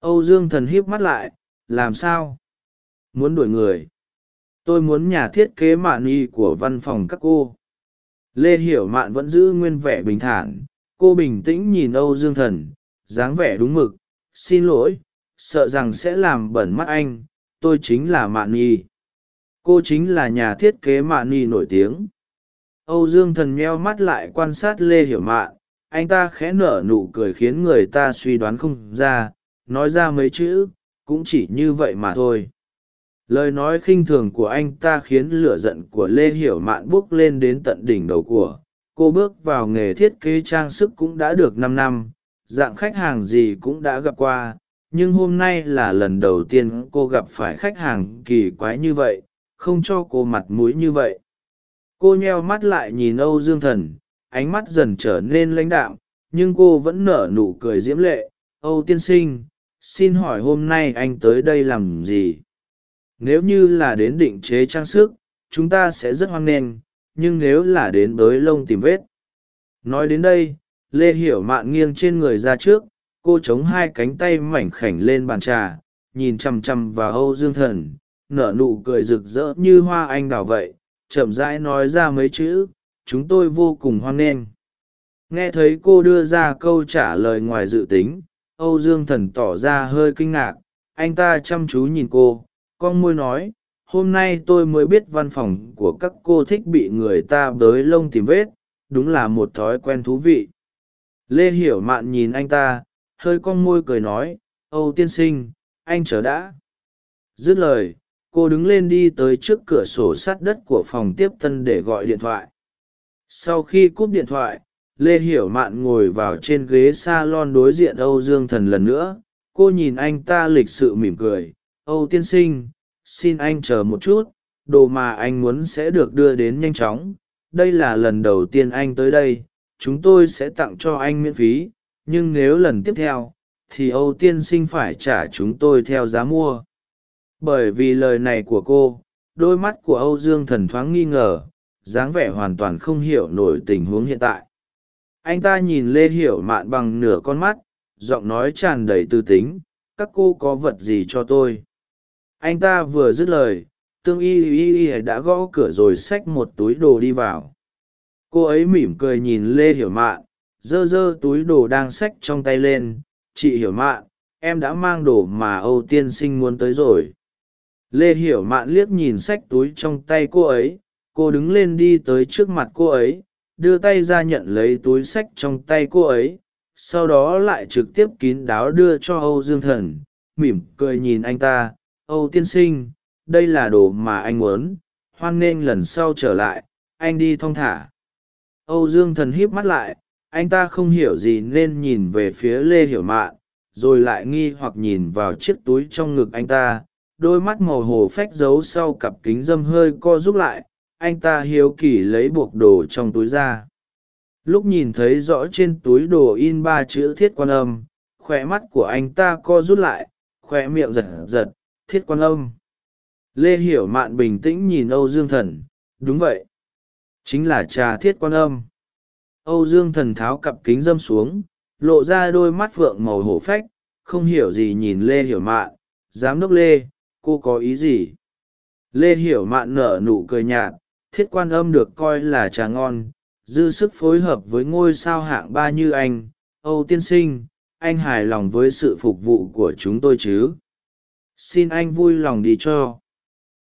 Âu dương thần híp mắt lại, làm sao? Muốn đuổi người. Tôi muốn nhà thiết kế mạn y của văn phòng các cô. Lê hiểu mạn vẫn giữ nguyên vẻ bình thản, cô bình tĩnh nhìn âu dương thần, dáng vẻ đúng mực. Xin lỗi, sợ rằng sẽ làm bẩn mắt anh, tôi chính là mạn y cô chính là nhà thiết kế mạn ni nổi tiếng. Âu dương thần meo mắt lại quan sát lê hiểu mạn. Anh ta khẽ nở nụ cười khiến người ta suy đoán không ra. Nói ra mấy chữ, cũng chỉ như vậy mà thôi. Lời nói khinh thường của anh ta khiến lửa giận của lê hiểu mạn bốc lên đến tận đỉnh đầu của cô. Bước vào nghề thiết kế trang sức cũng đã được năm năm. Dạng khách hàng gì cũng đã gặp qua. Nhưng hôm nay là lần đầu tiên cô gặp phải khách hàng kỳ quái như vậy không cho cô mặt mũi như vậy. Cô nheo mắt lại nhìn âu dương thần, ánh mắt dần trở nên lãnh đạm, nhưng cô vẫn nở nụ cười diễm lệ. Âu tiên sinh, xin hỏi hôm nay anh tới đây làm gì? Nếu như là đến định chế trang sức, chúng ta sẽ rất hoan nghênh, nhưng nếu là đến bới lông tìm vết. Nói đến đây, lê hiểu mạn nghiêng trên người ra trước, cô chống hai cánh tay mảnh khảnh lên bàn trà, nhìn chằm chằm vào âu dương thần nở nụ cười rực rỡ như hoa anh đào vậy, chậm rãi nói ra mấy chữ, chúng tôi vô cùng hoan nghênh. Nghe thấy cô đưa ra câu trả lời ngoài dự tính, âu dương thần tỏ ra hơi kinh ngạc. Anh ta chăm chú nhìn cô, con môi nói, hôm nay tôi mới biết văn phòng của các cô thích bị người ta bới lông tìm vết, đúng là một thói quen thú vị. Lê hiểu mạn nhìn anh ta, hơi con môi cười nói, âu tiên sinh, anh chờ đã. Dứt lời cô đứng lên đi tới trước cửa sổ sát đất của phòng tiếp tân để gọi điện thoại. Sau khi cúp điện thoại, lê hiểu mạn ngồi vào trên ghế s a lon đối diện âu dương thần lần nữa. Cô nhìn anh ta lịch sự mỉm cười. Âu tiên sinh, xin anh chờ một chút. Đồ mà anh muốn sẽ được đưa đến nhanh chóng. Đây là lần đầu tiên anh tới đây. Chúng tôi sẽ tặng cho anh miễn phí. Nhưng nếu lần tiếp theo, thì âu tiên sinh phải trả chúng tôi theo giá mua bởi vì lời này của cô, đôi mắt của âu dương thần thoáng nghi ngờ, dáng vẻ hoàn toàn không hiểu nổi tình huống hiện tại. Anh ta nhìn lê hiểu mạn bằng nửa con mắt, giọng nói tràn đầy tư tính, các cô có vật gì cho tôi? Anh ta vừa dứt lời, tương y y y đã gõ cửa rồi xách một túi đồ đi vào. Cô ấy mỉm cười nhìn lê hiểu mạn, giơ giơ túi đồ đang xách trong tay lên. Chị hiểu mạn, em đã mang đồ mà âu tiên sinh muốn tới rồi lê hiểu mạn liếc nhìn sách túi trong tay cô ấy, cô đứng lên đi tới trước mặt cô ấy, đưa tay ra nhận lấy túi sách trong tay cô ấy, sau đó lại trực tiếp kín đáo đưa cho âu dương thần, mỉm cười nhìn anh ta, âu tiên sinh, đây là đồ mà anh muốn, hoan nghênh lần sau trở lại, anh đi thong thả. Âu dương thần híp mắt lại, anh ta không hiểu gì nên nhìn về phía lê hiểu mạn, rồi lại nghi hoặc nhìn vào chiếc túi trong ngực anh ta đôi mắt màu hồ phách giấu sau cặp kính dâm hơi co rút lại, anh ta hiếu kỳ lấy buộc đồ trong túi ra. Lúc nhìn thấy rõ trên túi đồ in ba chữ thiết quan âm khoe mắt của anh ta co rút lại khoe miệng giật giật, thiết quan âm. Lê hiểu mạn bình tĩnh nhìn âu dương thần, đúng vậy, chính là trà thiết quan âm. Âu dương thần tháo cặp kính dâm xuống, lộ ra đôi mắt phượng màu hổ phách, không hiểu gì nhìn lê hiểu mạn, giám đốc lê cô có ý gì? Lê hiểu mạn nở nụ cười nhạt, thiết quan âm được coi là trà ngon, dư sức phối hợp với ngôi sao hạng ba như anh, âu tiên sinh, anh hài lòng với sự phục vụ của chúng tôi chứ? Xin anh vui lòng đi cho.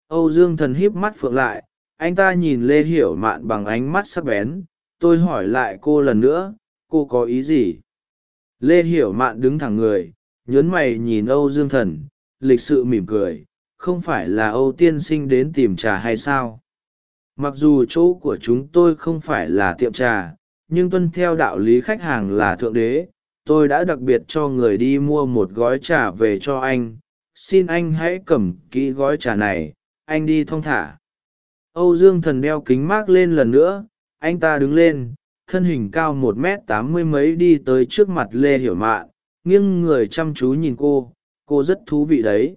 Âu dương thần híp mắt phượng lại, anh ta nhìn lê hiểu mạn bằng ánh mắt sắc bén, tôi hỏi lại cô lần nữa, cô có ý gì? Lê hiểu mạn đứng thẳng người, nhớn mày nhìn âu dương thần, lịch sự mỉm cười không phải là âu tiên sinh đến tìm trà hay sao? Mặc dù chỗ của chúng tôi không phải là tiệm trà, nhưng tuân theo đạo lý khách hàng là thượng đế. Tôi đã đặc biệt cho người đi mua một gói trà về cho anh. Xin anh hãy cầm kỹ gói trà này, anh đi thong thả. Âu dương thần đeo kính mát lên lần nữa, anh ta đứng lên, thân hình cao một m tám mươi mấy đi tới trước mặt lê hiểu mạn, nghiêng người chăm chú nhìn cô. Cô rất thú vị đấy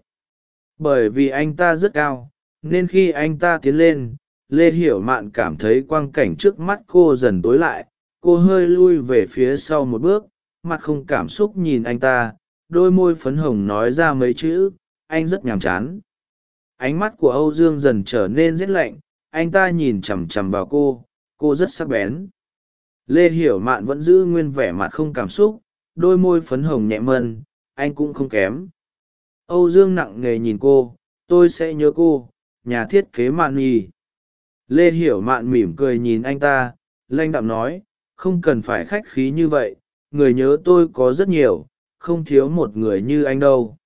bởi vì anh ta rất cao, nên khi anh ta tiến lên, lê hiểu mạn cảm thấy quang cảnh trước mắt cô dần tối lại, cô hơi lui về phía sau một bước, mặt không cảm xúc nhìn anh ta, đôi môi phấn hồng nói ra mấy chữ, anh rất nhàm chán. Ánh mắt của âu dương dần trở nên rét lạnh, anh ta nhìn chằm chằm vào cô cô rất sắc bén. Lê hiểu mạn vẫn giữ nguyên vẻ mặt không cảm xúc, đôi môi phấn hồng nhẹ mân anh cũng không kém âu dương nặng nề nhìn cô tôi sẽ nhớ cô nhà thiết kế mạn nhi. Lê hiểu mạn mỉm cười nhìn anh ta lanh đạm nói không cần phải khách khí như vậy người nhớ tôi có rất nhiều không thiếu một người như anh đâu.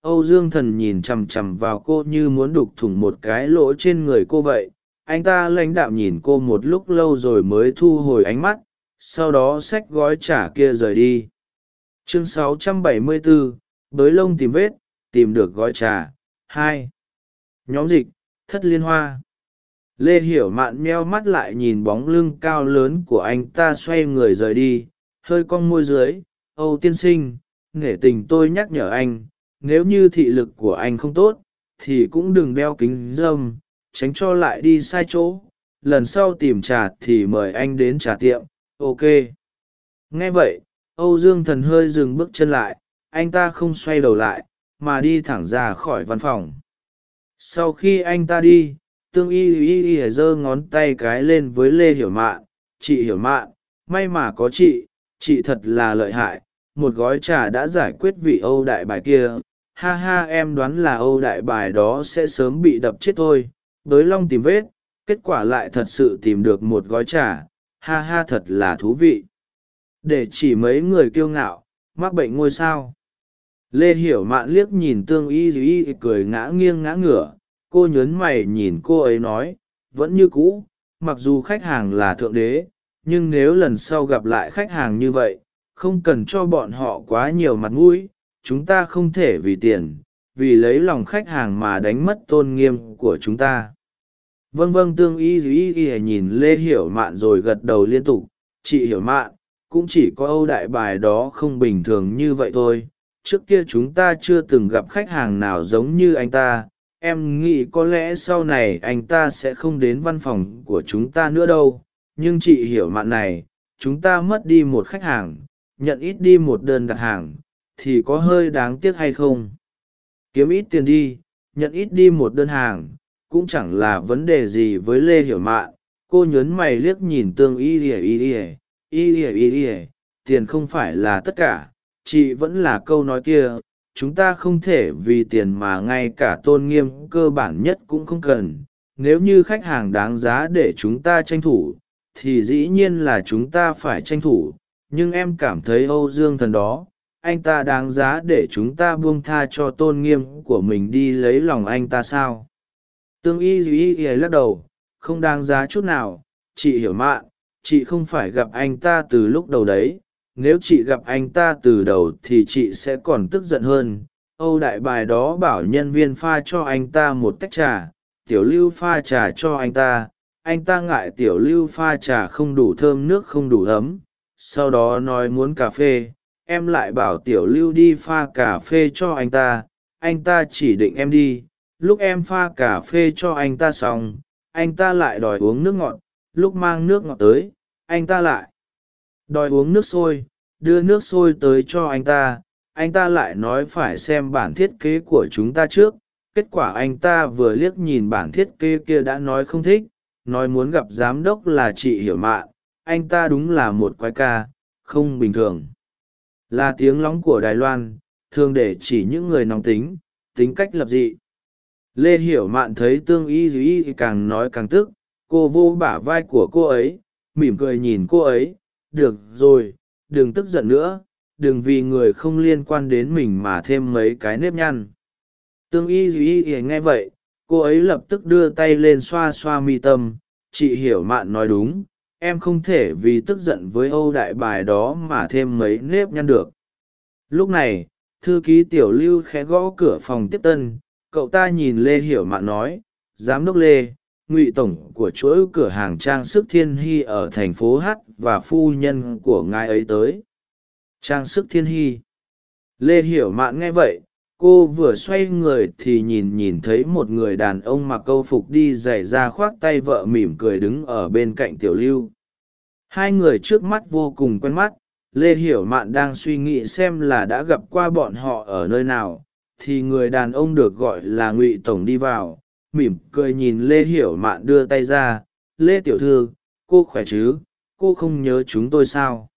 Âu dương thần nhìn chằm chằm vào cô như muốn đục thủng một cái lỗ trên người cô vậy anh ta lãnh đạm nhìn cô một lúc lâu rồi mới thu hồi ánh mắt sau đó xách gói trả kia rời đi. Chương 674, bới lông tìm vết tìm được gói trà. Hai. Nhóm dịch, thất liên hoa. Lê hiểu mạn meo mắt lại nhìn bóng lưng cao lớn của anh ta xoay người rời đi, hơi cong môi dưới. Âu tiên sinh, nể tình tôi nhắc nhở anh, nếu như thị lực của anh không tốt, thì cũng đừng đeo kính dâm tránh cho lại đi sai chỗ. Lần sau tìm trà thì mời anh đến trà tiệm, ok. Nghe vậy, âu dương thần hơi dừng bước chân lại, anh ta không xoay đầu lại mà đi thẳng ra khỏi văn phòng. Sau khi anh ta đi, tương y y y giơ ngón tay cái lên với lê hiểu mạn. Chị hiểu mạn, may mà có chị chị thật là lợi hại. Một gói trà đã giải quyết vị âu đại bài kia. Ha ha, em đoán là âu đại bài đó sẽ sớm bị đập chết thôi. Đới long tìm vết, kết quả lại thật sự tìm được một gói trà. Ha ha, thật là thú vị. Để chỉ mấy người kiêu ngạo, mắc bệnh ngôi sao lê hiểu mạn liếc nhìn tương y y cười ngã nghiêng ngã ngửa, cô nhớn mày nhìn cô ấy nói, vẫn như cũ, mặc dù khách hàng là thượng đế, nhưng nếu lần sau gặp lại khách hàng như vậy, không cần cho bọn họ quá nhiều mặt mũi, chúng ta không thể vì tiền, vì lấy lòng khách hàng mà đánh mất tôn nghiêm của chúng ta. Vâng vâng tương y y y nhìn lê hiểu mạn rồi gật đầu liên tục, chị hiểu mạn, cũng chỉ có âu đại bài đó không bình thường như vậy thôi trước kia chúng ta chưa từng gặp khách hàng nào giống như anh ta. Em nghĩ có lẽ sau này anh ta sẽ không đến văn phòng của chúng ta nữa đâu. Nhưng chị hiểu mạn này, chúng ta mất đi một khách hàng, nhận ít đi một đơn đặt hàng, thì có hơi đáng tiếc hay không? Kiếm ít tiền đi, nhận ít đi một đơn hàng, cũng chẳng là vấn đề gì với lê hiểu mạn. Cô nhớn mày liếc nhìn tương y ỉa y ỉa y ỉa y ỉa tiền không phải là tất cả chị vẫn là câu nói kia, chúng ta không thể vì tiền mà ngay cả tôn nghiêm cơ bản nhất cũng không cần. Nếu như khách hàng đáng giá để chúng ta tranh thủ, thì dĩ nhiên là chúng ta phải tranh thủ. Nhưng em cảm thấy âu dương thần đó, anh ta đáng giá để chúng ta buông tha cho tôn nghiêm của mình đi lấy lòng anh ta sao? Tương y duy y lắc đầu, không đáng giá chút nào. Chị hiểu mạn chị không phải gặp anh ta từ lúc đầu đấy nếu chị gặp anh ta từ đầu thì chị sẽ còn tức giận hơn. Âu đại bài đó bảo nhân viên pha cho anh ta một tách trà, tiểu lưu pha trà cho anh ta. Anh ta ngại tiểu lưu pha trà không đủ thơm nước không đủ ấm. Sau đó nói muốn cà phê, em lại bảo tiểu lưu đi pha cà phê cho anh ta. Anh ta chỉ định em đi. Lúc em pha cà phê cho anh ta xong, anh ta lại đòi uống nước ngọt. Lúc mang nước ngọt tới, anh ta lại đòi uống nước sôi, đưa nước sôi tới cho anh ta anh ta lại nói phải xem bản thiết kế của chúng ta trước. Kết quả anh ta vừa liếc nhìn bản thiết kế kia đã nói không thích, nói muốn gặp giám đốc là chị hiểu mạn, anh ta đúng là một quái ca, không bình thường. Là tiếng lóng của đài loan, thường để chỉ những người nóng tính tính cách lập dị. Lê hiểu mạn thấy tương y duy càng nói càng tức, cô vô bả vai của cô ấy, mỉm cười nhìn cô ấy được rồi, đừng tức giận nữa, đừng vì người không liên quan đến mình mà thêm mấy cái nếp nhăn. Tương y duy y nghe vậy, cô ấy lập tức đưa tay lên xoa xoa mi tâm. Chị hiểu mạn nói đúng, em không thể vì tức giận với âu đại bài đó mà thêm mấy nếp nhăn được. Lúc này, thư ký tiểu lưu khẽ gõ cửa phòng tiếp tân. Cậu ta nhìn lê hiểu mạn nói, giám đốc lê ngụy tổng của chuỗi cửa hàng trang sức thiên hy ở thành phố h và phu nhân của ngài ấy tới. Trang sức thiên hy. Lê hiểu mạn nghe vậy, cô vừa xoay người thì nhìn nhìn thấy một người đàn ông mặc câu phục đi giày ra khoác tay vợ mỉm cười đứng ở bên cạnh tiểu lưu. Hai người trước mắt vô cùng quen mắt, lê hiểu mạn đang suy nghĩ xem là đã gặp qua bọn họ ở nơi nào, thì người đàn ông được gọi là ngụy tổng đi vào mỉm cười nhìn lê hiểu mạn đưa tay ra, lê tiểu thư, cô khỏe chứ? Cô không nhớ chúng tôi sao?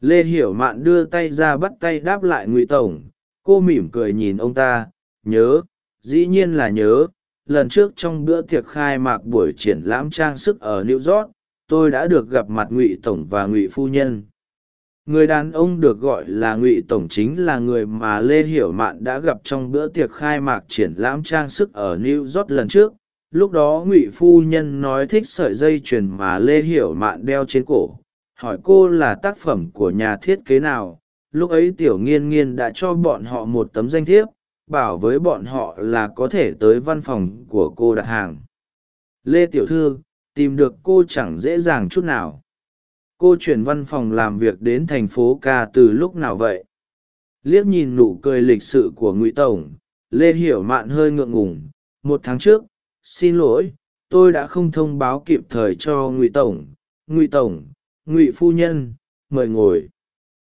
Lê hiểu mạn đưa tay ra bắt tay đáp lại ngụy tổng, cô mỉm cười nhìn ông ta, nhớ, dĩ nhiên là nhớ, lần trước trong bữa tiệc khai mạc buổi triển lãm trang sức ở new york, tôi đã được gặp mặt ngụy tổng và ngụy phu nhân người đàn ông được gọi là ngụy tổng chính là người mà lê hiểu mạn đã gặp trong bữa tiệc khai mạc triển lãm trang sức ở new york lần trước. Lúc đó ngụy phu nhân nói thích sợi dây chuyền mà lê hiểu mạn đeo trên cổ. Hỏi cô là tác phẩm của nhà thiết kế nào. Lúc ấy tiểu nghiên nghiên đã cho bọn họ một tấm danh thiếp, bảo với bọn họ là có thể tới văn phòng của cô đặt hàng. Lê tiểu thư, tìm được cô chẳng dễ dàng chút nào cô chuyển văn phòng làm việc đến thành phố ca từ lúc nào vậy? Liếc nhìn nụ cười lịch sự của ngụy tổng lê hiểu mạn hơi ngượng ngùng. Một tháng trước xin lỗi tôi đã không thông báo kịp thời cho ngụy tổng. Ngụy tổng ngụy phu nhân mời ngồi.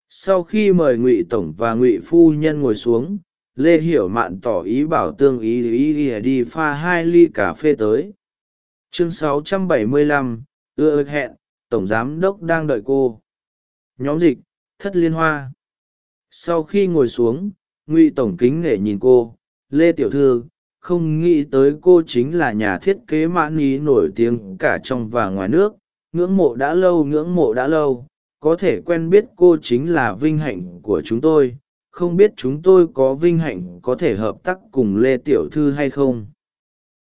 Sau khi mời ngụy tổng và ngụy phu nhân ngồi xuống lê hiểu mạn tỏ ý bảo tương ý ý đi pha hai ly cà phê tới. Chương 675, ưa hẹn tổng giám đốc đang đợi cô. Nhóm dịch, thất liên hoa. Sau khi ngồi xuống, ngụy tổng kính nể nhìn cô. Lê tiểu thư, không nghĩ tới cô chính là nhà thiết kế mãn ý nổi tiếng cả trong và ngoài nước. Ngưỡng mộ đã lâu, ngưỡng mộ đã lâu. Có thể quen biết cô chính là vinh hạnh của chúng tôi. Không biết chúng tôi có vinh hạnh có thể hợp tác cùng lê tiểu thư hay không?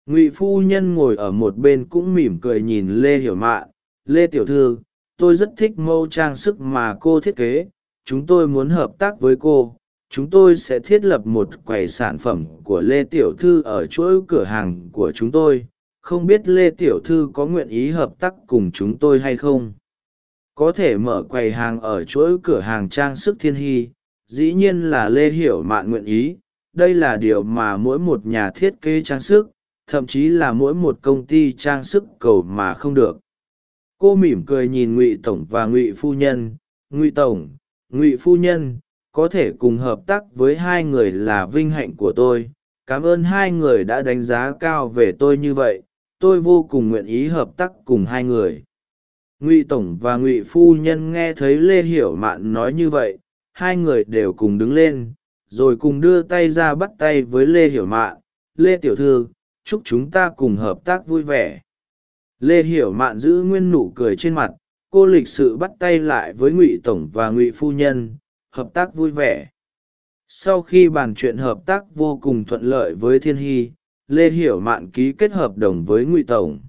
Ngụy phu nhân ngồi ở một bên cũng mỉm cười nhìn lê hiểu mạn lê tiểu thư, tôi rất thích mẫu trang sức mà cô thiết kế. Chúng tôi muốn hợp tác với cô. Chúng tôi sẽ thiết lập một quầy sản phẩm của lê tiểu thư ở chuỗi cửa hàng của chúng tôi. Không biết lê tiểu thư có nguyện ý hợp tác cùng chúng tôi hay không? Có thể mở quầy hàng ở chuỗi cửa hàng trang sức thiên hy. Dĩ nhiên là lê hiểu mạn nguyện ý. Đây là điều mà mỗi một nhà thiết kế trang sức, thậm chí là mỗi một công ty trang sức cầu mà không được cô mỉm cười nhìn ngụy tổng và ngụy phu nhân. Ngụy tổng, ngụy phu nhân, có thể cùng hợp tác với hai người là vinh hạnh của tôi. Cảm ơn hai người đã đánh giá cao về tôi như vậy. Tôi vô cùng nguyện ý hợp tác cùng hai người. Ngụy tổng và ngụy phu nhân nghe thấy lê hiểu mạn nói như vậy, hai người đều cùng đứng lên, rồi cùng đưa tay ra bắt tay với lê hiểu mạn. Lê tiểu thư, chúc chúng ta cùng hợp tác vui vẻ lê hiểu mạn giữ nguyên nụ cười trên mặt, cô lịch sự bắt tay lại với ngụy tổng và ngụy phu nhân, hợp tác vui vẻ. Sau khi bàn chuyện hợp tác vô cùng thuận lợi với thiên hy, lê hiểu mạn ký kết hợp đồng với ngụy tổng.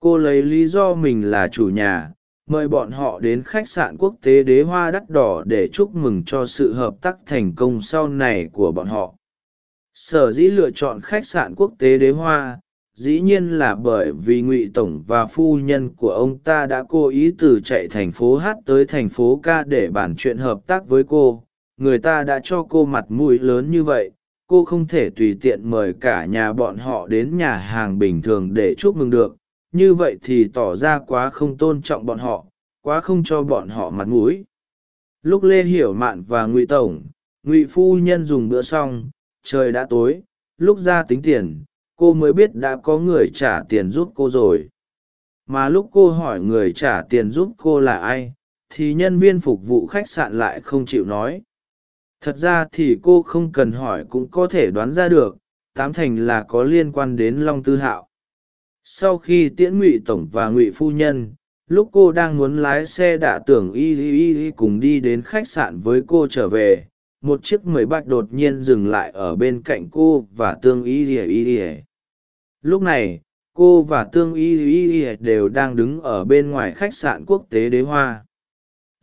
Cô lấy lý do mình là chủ nhà, mời bọn họ đến khách sạn quốc tế đế hoa đắt đỏ để chúc mừng cho sự hợp tác thành công sau này của bọn họ. Sở dĩ lựa chọn khách sạn quốc tế đế hoa dĩ nhiên là bởi vì ngụy tổng và phu nhân của ông ta đã cố ý từ chạy thành phố hát tới thành phố ca để bàn chuyện hợp tác với cô. Người ta đã cho cô mặt mũi lớn như vậy, cô không thể tùy tiện mời cả nhà bọn họ đến nhà hàng bình thường để chúc mừng được. Như vậy thì tỏ ra quá không tôn trọng bọn họ, quá không cho bọn họ mặt mũi. Lúc lê hiểu mạn và ngụy tổng, ngụy phu nhân dùng bữa xong, trời đã tối, lúc ra tính tiền cô mới biết đã có người trả tiền giúp cô rồi. Mà lúc cô hỏi người trả tiền giúp cô là ai, thì nhân viên phục vụ khách sạn lại không chịu nói. Thật ra thì cô không cần hỏi cũng có thể đoán ra được, tám thành là có liên quan đến long tư hạo. Sau khi tiễn ngụy tổng và ngụy phu nhân, lúc cô đang muốn lái xe đạ tưởng y y y cùng đi đến khách sạn với cô trở về một chiếc mười bạch đột nhiên dừng lại ở bên cạnh cô và tương y ỉa y ỉa lúc này, cô và tương y y ỉa đều đang đứng ở bên ngoài khách sạn quốc tế đế hoa.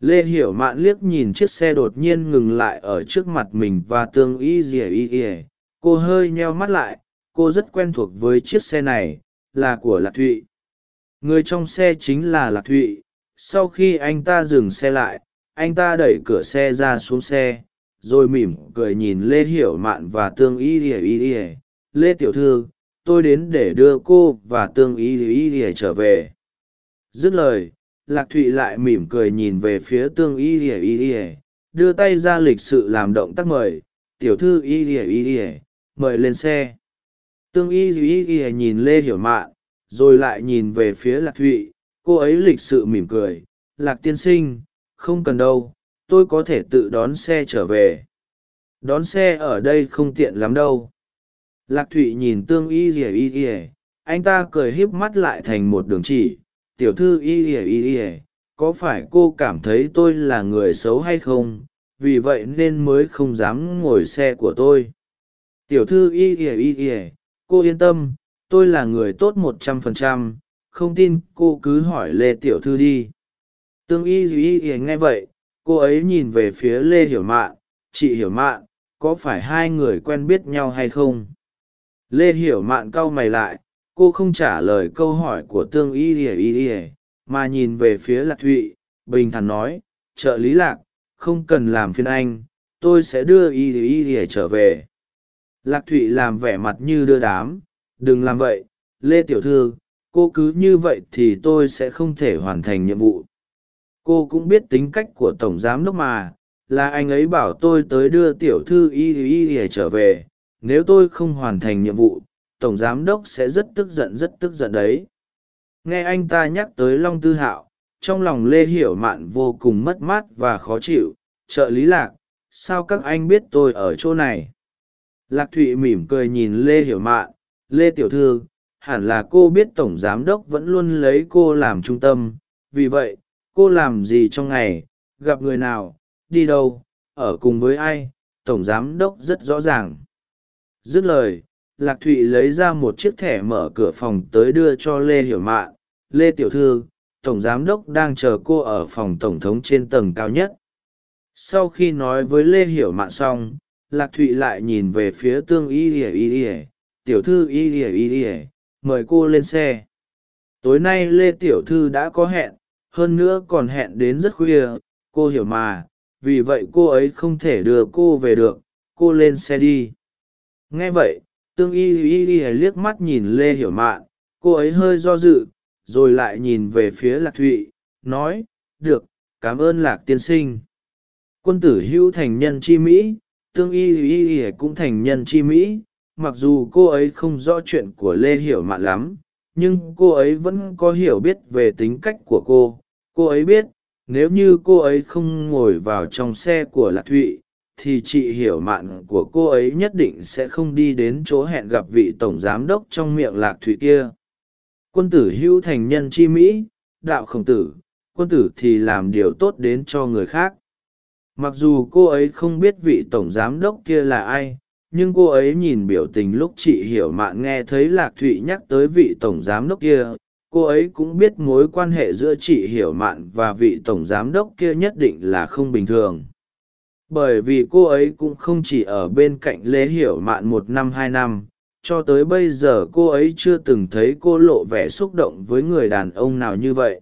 Lê hiểu mạn liếc nhìn chiếc xe đột nhiên ngừng lại ở trước mặt mình và tương y ỉa y ỉa cô hơi nheo mắt lại, cô rất quen thuộc với chiếc xe này, là của lạc thụy. Người trong xe chính là lạc thụy. Sau khi anh ta dừng xe lại, anh ta đẩy cửa xe ra xuống xe rồi mỉm cười nhìn lê hiểu mạn và tương y ỉa y ỉa lê tiểu thư, tôi đến để đưa cô và tương y y ỉa trở về. Dứt lời, lạc thụy lại mỉm cười nhìn về phía tương y ỉa y ỉa đưa tay ra lịch sự làm động tác mời. Tiểu thư y ỉa y ỉa mời lên xe. Tương y y ỉa nhìn lê hiểu mạn, rồi lại nhìn về phía lạc thụy. Cô ấy lịch sự mỉm cười. Lạc tiên sinh, không cần đâu tôi có thể tự đón xe trở về. Đón xe ở đây không tiện lắm đâu. Lạc thụy nhìn tương y ỉa y ỉa anh ta cười híp mắt lại thành một đường chỉ. Tiểu thư y ỉa y ỉa có phải cô cảm thấy tôi là người xấu hay không? Vì vậy nên mới không dám ngồi xe của tôi. Tiểu thư y ỉa y ỉa cô yên tâm, tôi là người tốt một trăm phần trăm. Không tin cô cứ hỏi lê tiểu thư đi. Tương y y y nghe vậy cô ấy nhìn về phía lê hiểu mạn. Chị hiểu mạn, có phải hai người quen biết nhau hay không? Lê hiểu mạn cau mày lại. Cô không trả lời câu hỏi của tương y ỉa y ỉa mà nhìn về phía lạc thụy, bình thản nói, trợ lý lạc, không cần làm phiên anh, tôi sẽ đưa y y ỉa trở về. Lạc thụy làm vẻ mặt như đưa đám, đừng làm vậy, lê tiểu thư, cô cứ như vậy thì tôi sẽ không thể hoàn thành nhiệm vụ cô cũng biết tính cách của tổng giám đốc mà, là anh ấy bảo tôi tới đưa tiểu thư y y y trở về. Nếu tôi không hoàn thành nhiệm vụ, tổng giám đốc sẽ rất tức giận, rất tức giận đấy. Nghe anh ta nhắc tới long tư hạo, trong lòng lê hiểu mạn vô cùng mất mát và khó chịu. Trợ lý lạc, sao các anh biết tôi ở chỗ này? Lạc thụy mỉm cười nhìn lê hiểu mạn. Lê tiểu thư, hẳn là cô biết tổng giám đốc vẫn luôn lấy cô làm trung tâm. Vì vậy cô làm gì trong ngày? Gặp người nào? Đi đâu? Ở cùng với ai? Tổng giám đốc rất rõ ràng. Dứt lời, lạc thụy lấy ra một chiếc thẻ mở cửa phòng tới đưa cho lê hiểu mạn. Lê tiểu thư, tổng giám đốc đang chờ cô ở phòng tổng thống trên tầng cao nhất. Sau khi nói với lê hiểu mạn xong, lạc thụy lại nhìn về phía tương y ỉa y ỉa tiểu thư y ỉa y ỉa mời cô lên xe. Tối nay lê tiểu thư đã có hẹn hơn nữa còn hẹn đến rất khuya, cô hiểu mà, vì vậy cô ấy không thể đưa cô về được, cô lên xe đi. Nghe vậy, tương y y y liếc mắt nhìn lê hiểu mạn, cô ấy hơi do dự, rồi lại nhìn về phía lạc thụy, nói, được, cảm ơn lạc tiên sinh. Quân tử hữu thành nhân chi mỹ, tương y y y cũng thành nhân chi mỹ, mặc dù cô ấy không rõ chuyện của lê hiểu mạn lắm, nhưng cô ấy vẫn có hiểu biết về tính cách của cô cô ấy biết, nếu như cô ấy không ngồi vào trong xe của lạc thụy, thì chị hiểu mạn của cô ấy nhất định sẽ không đi đến chỗ hẹn gặp vị tổng giám đốc trong miệng lạc thụy kia. Quân tử hữu thành nhân chi mỹ, đạo khổng tử, quân tử thì làm điều tốt đến cho người khác. Mặc dù cô ấy không biết vị tổng giám đốc kia là ai, nhưng cô ấy nhìn biểu tình lúc chị hiểu mạn nghe thấy lạc thụy nhắc tới vị tổng giám đốc kia cô ấy cũng biết mối quan hệ giữa chị hiểu mạn và vị tổng giám đốc kia nhất định là không bình thường. Bởi vì cô ấy cũng không chỉ ở bên cạnh lê hiểu mạn một năm, hai năm, cho tới bây giờ cô ấy chưa từng thấy cô lộ vẻ xúc động với người đàn ông nào như vậy.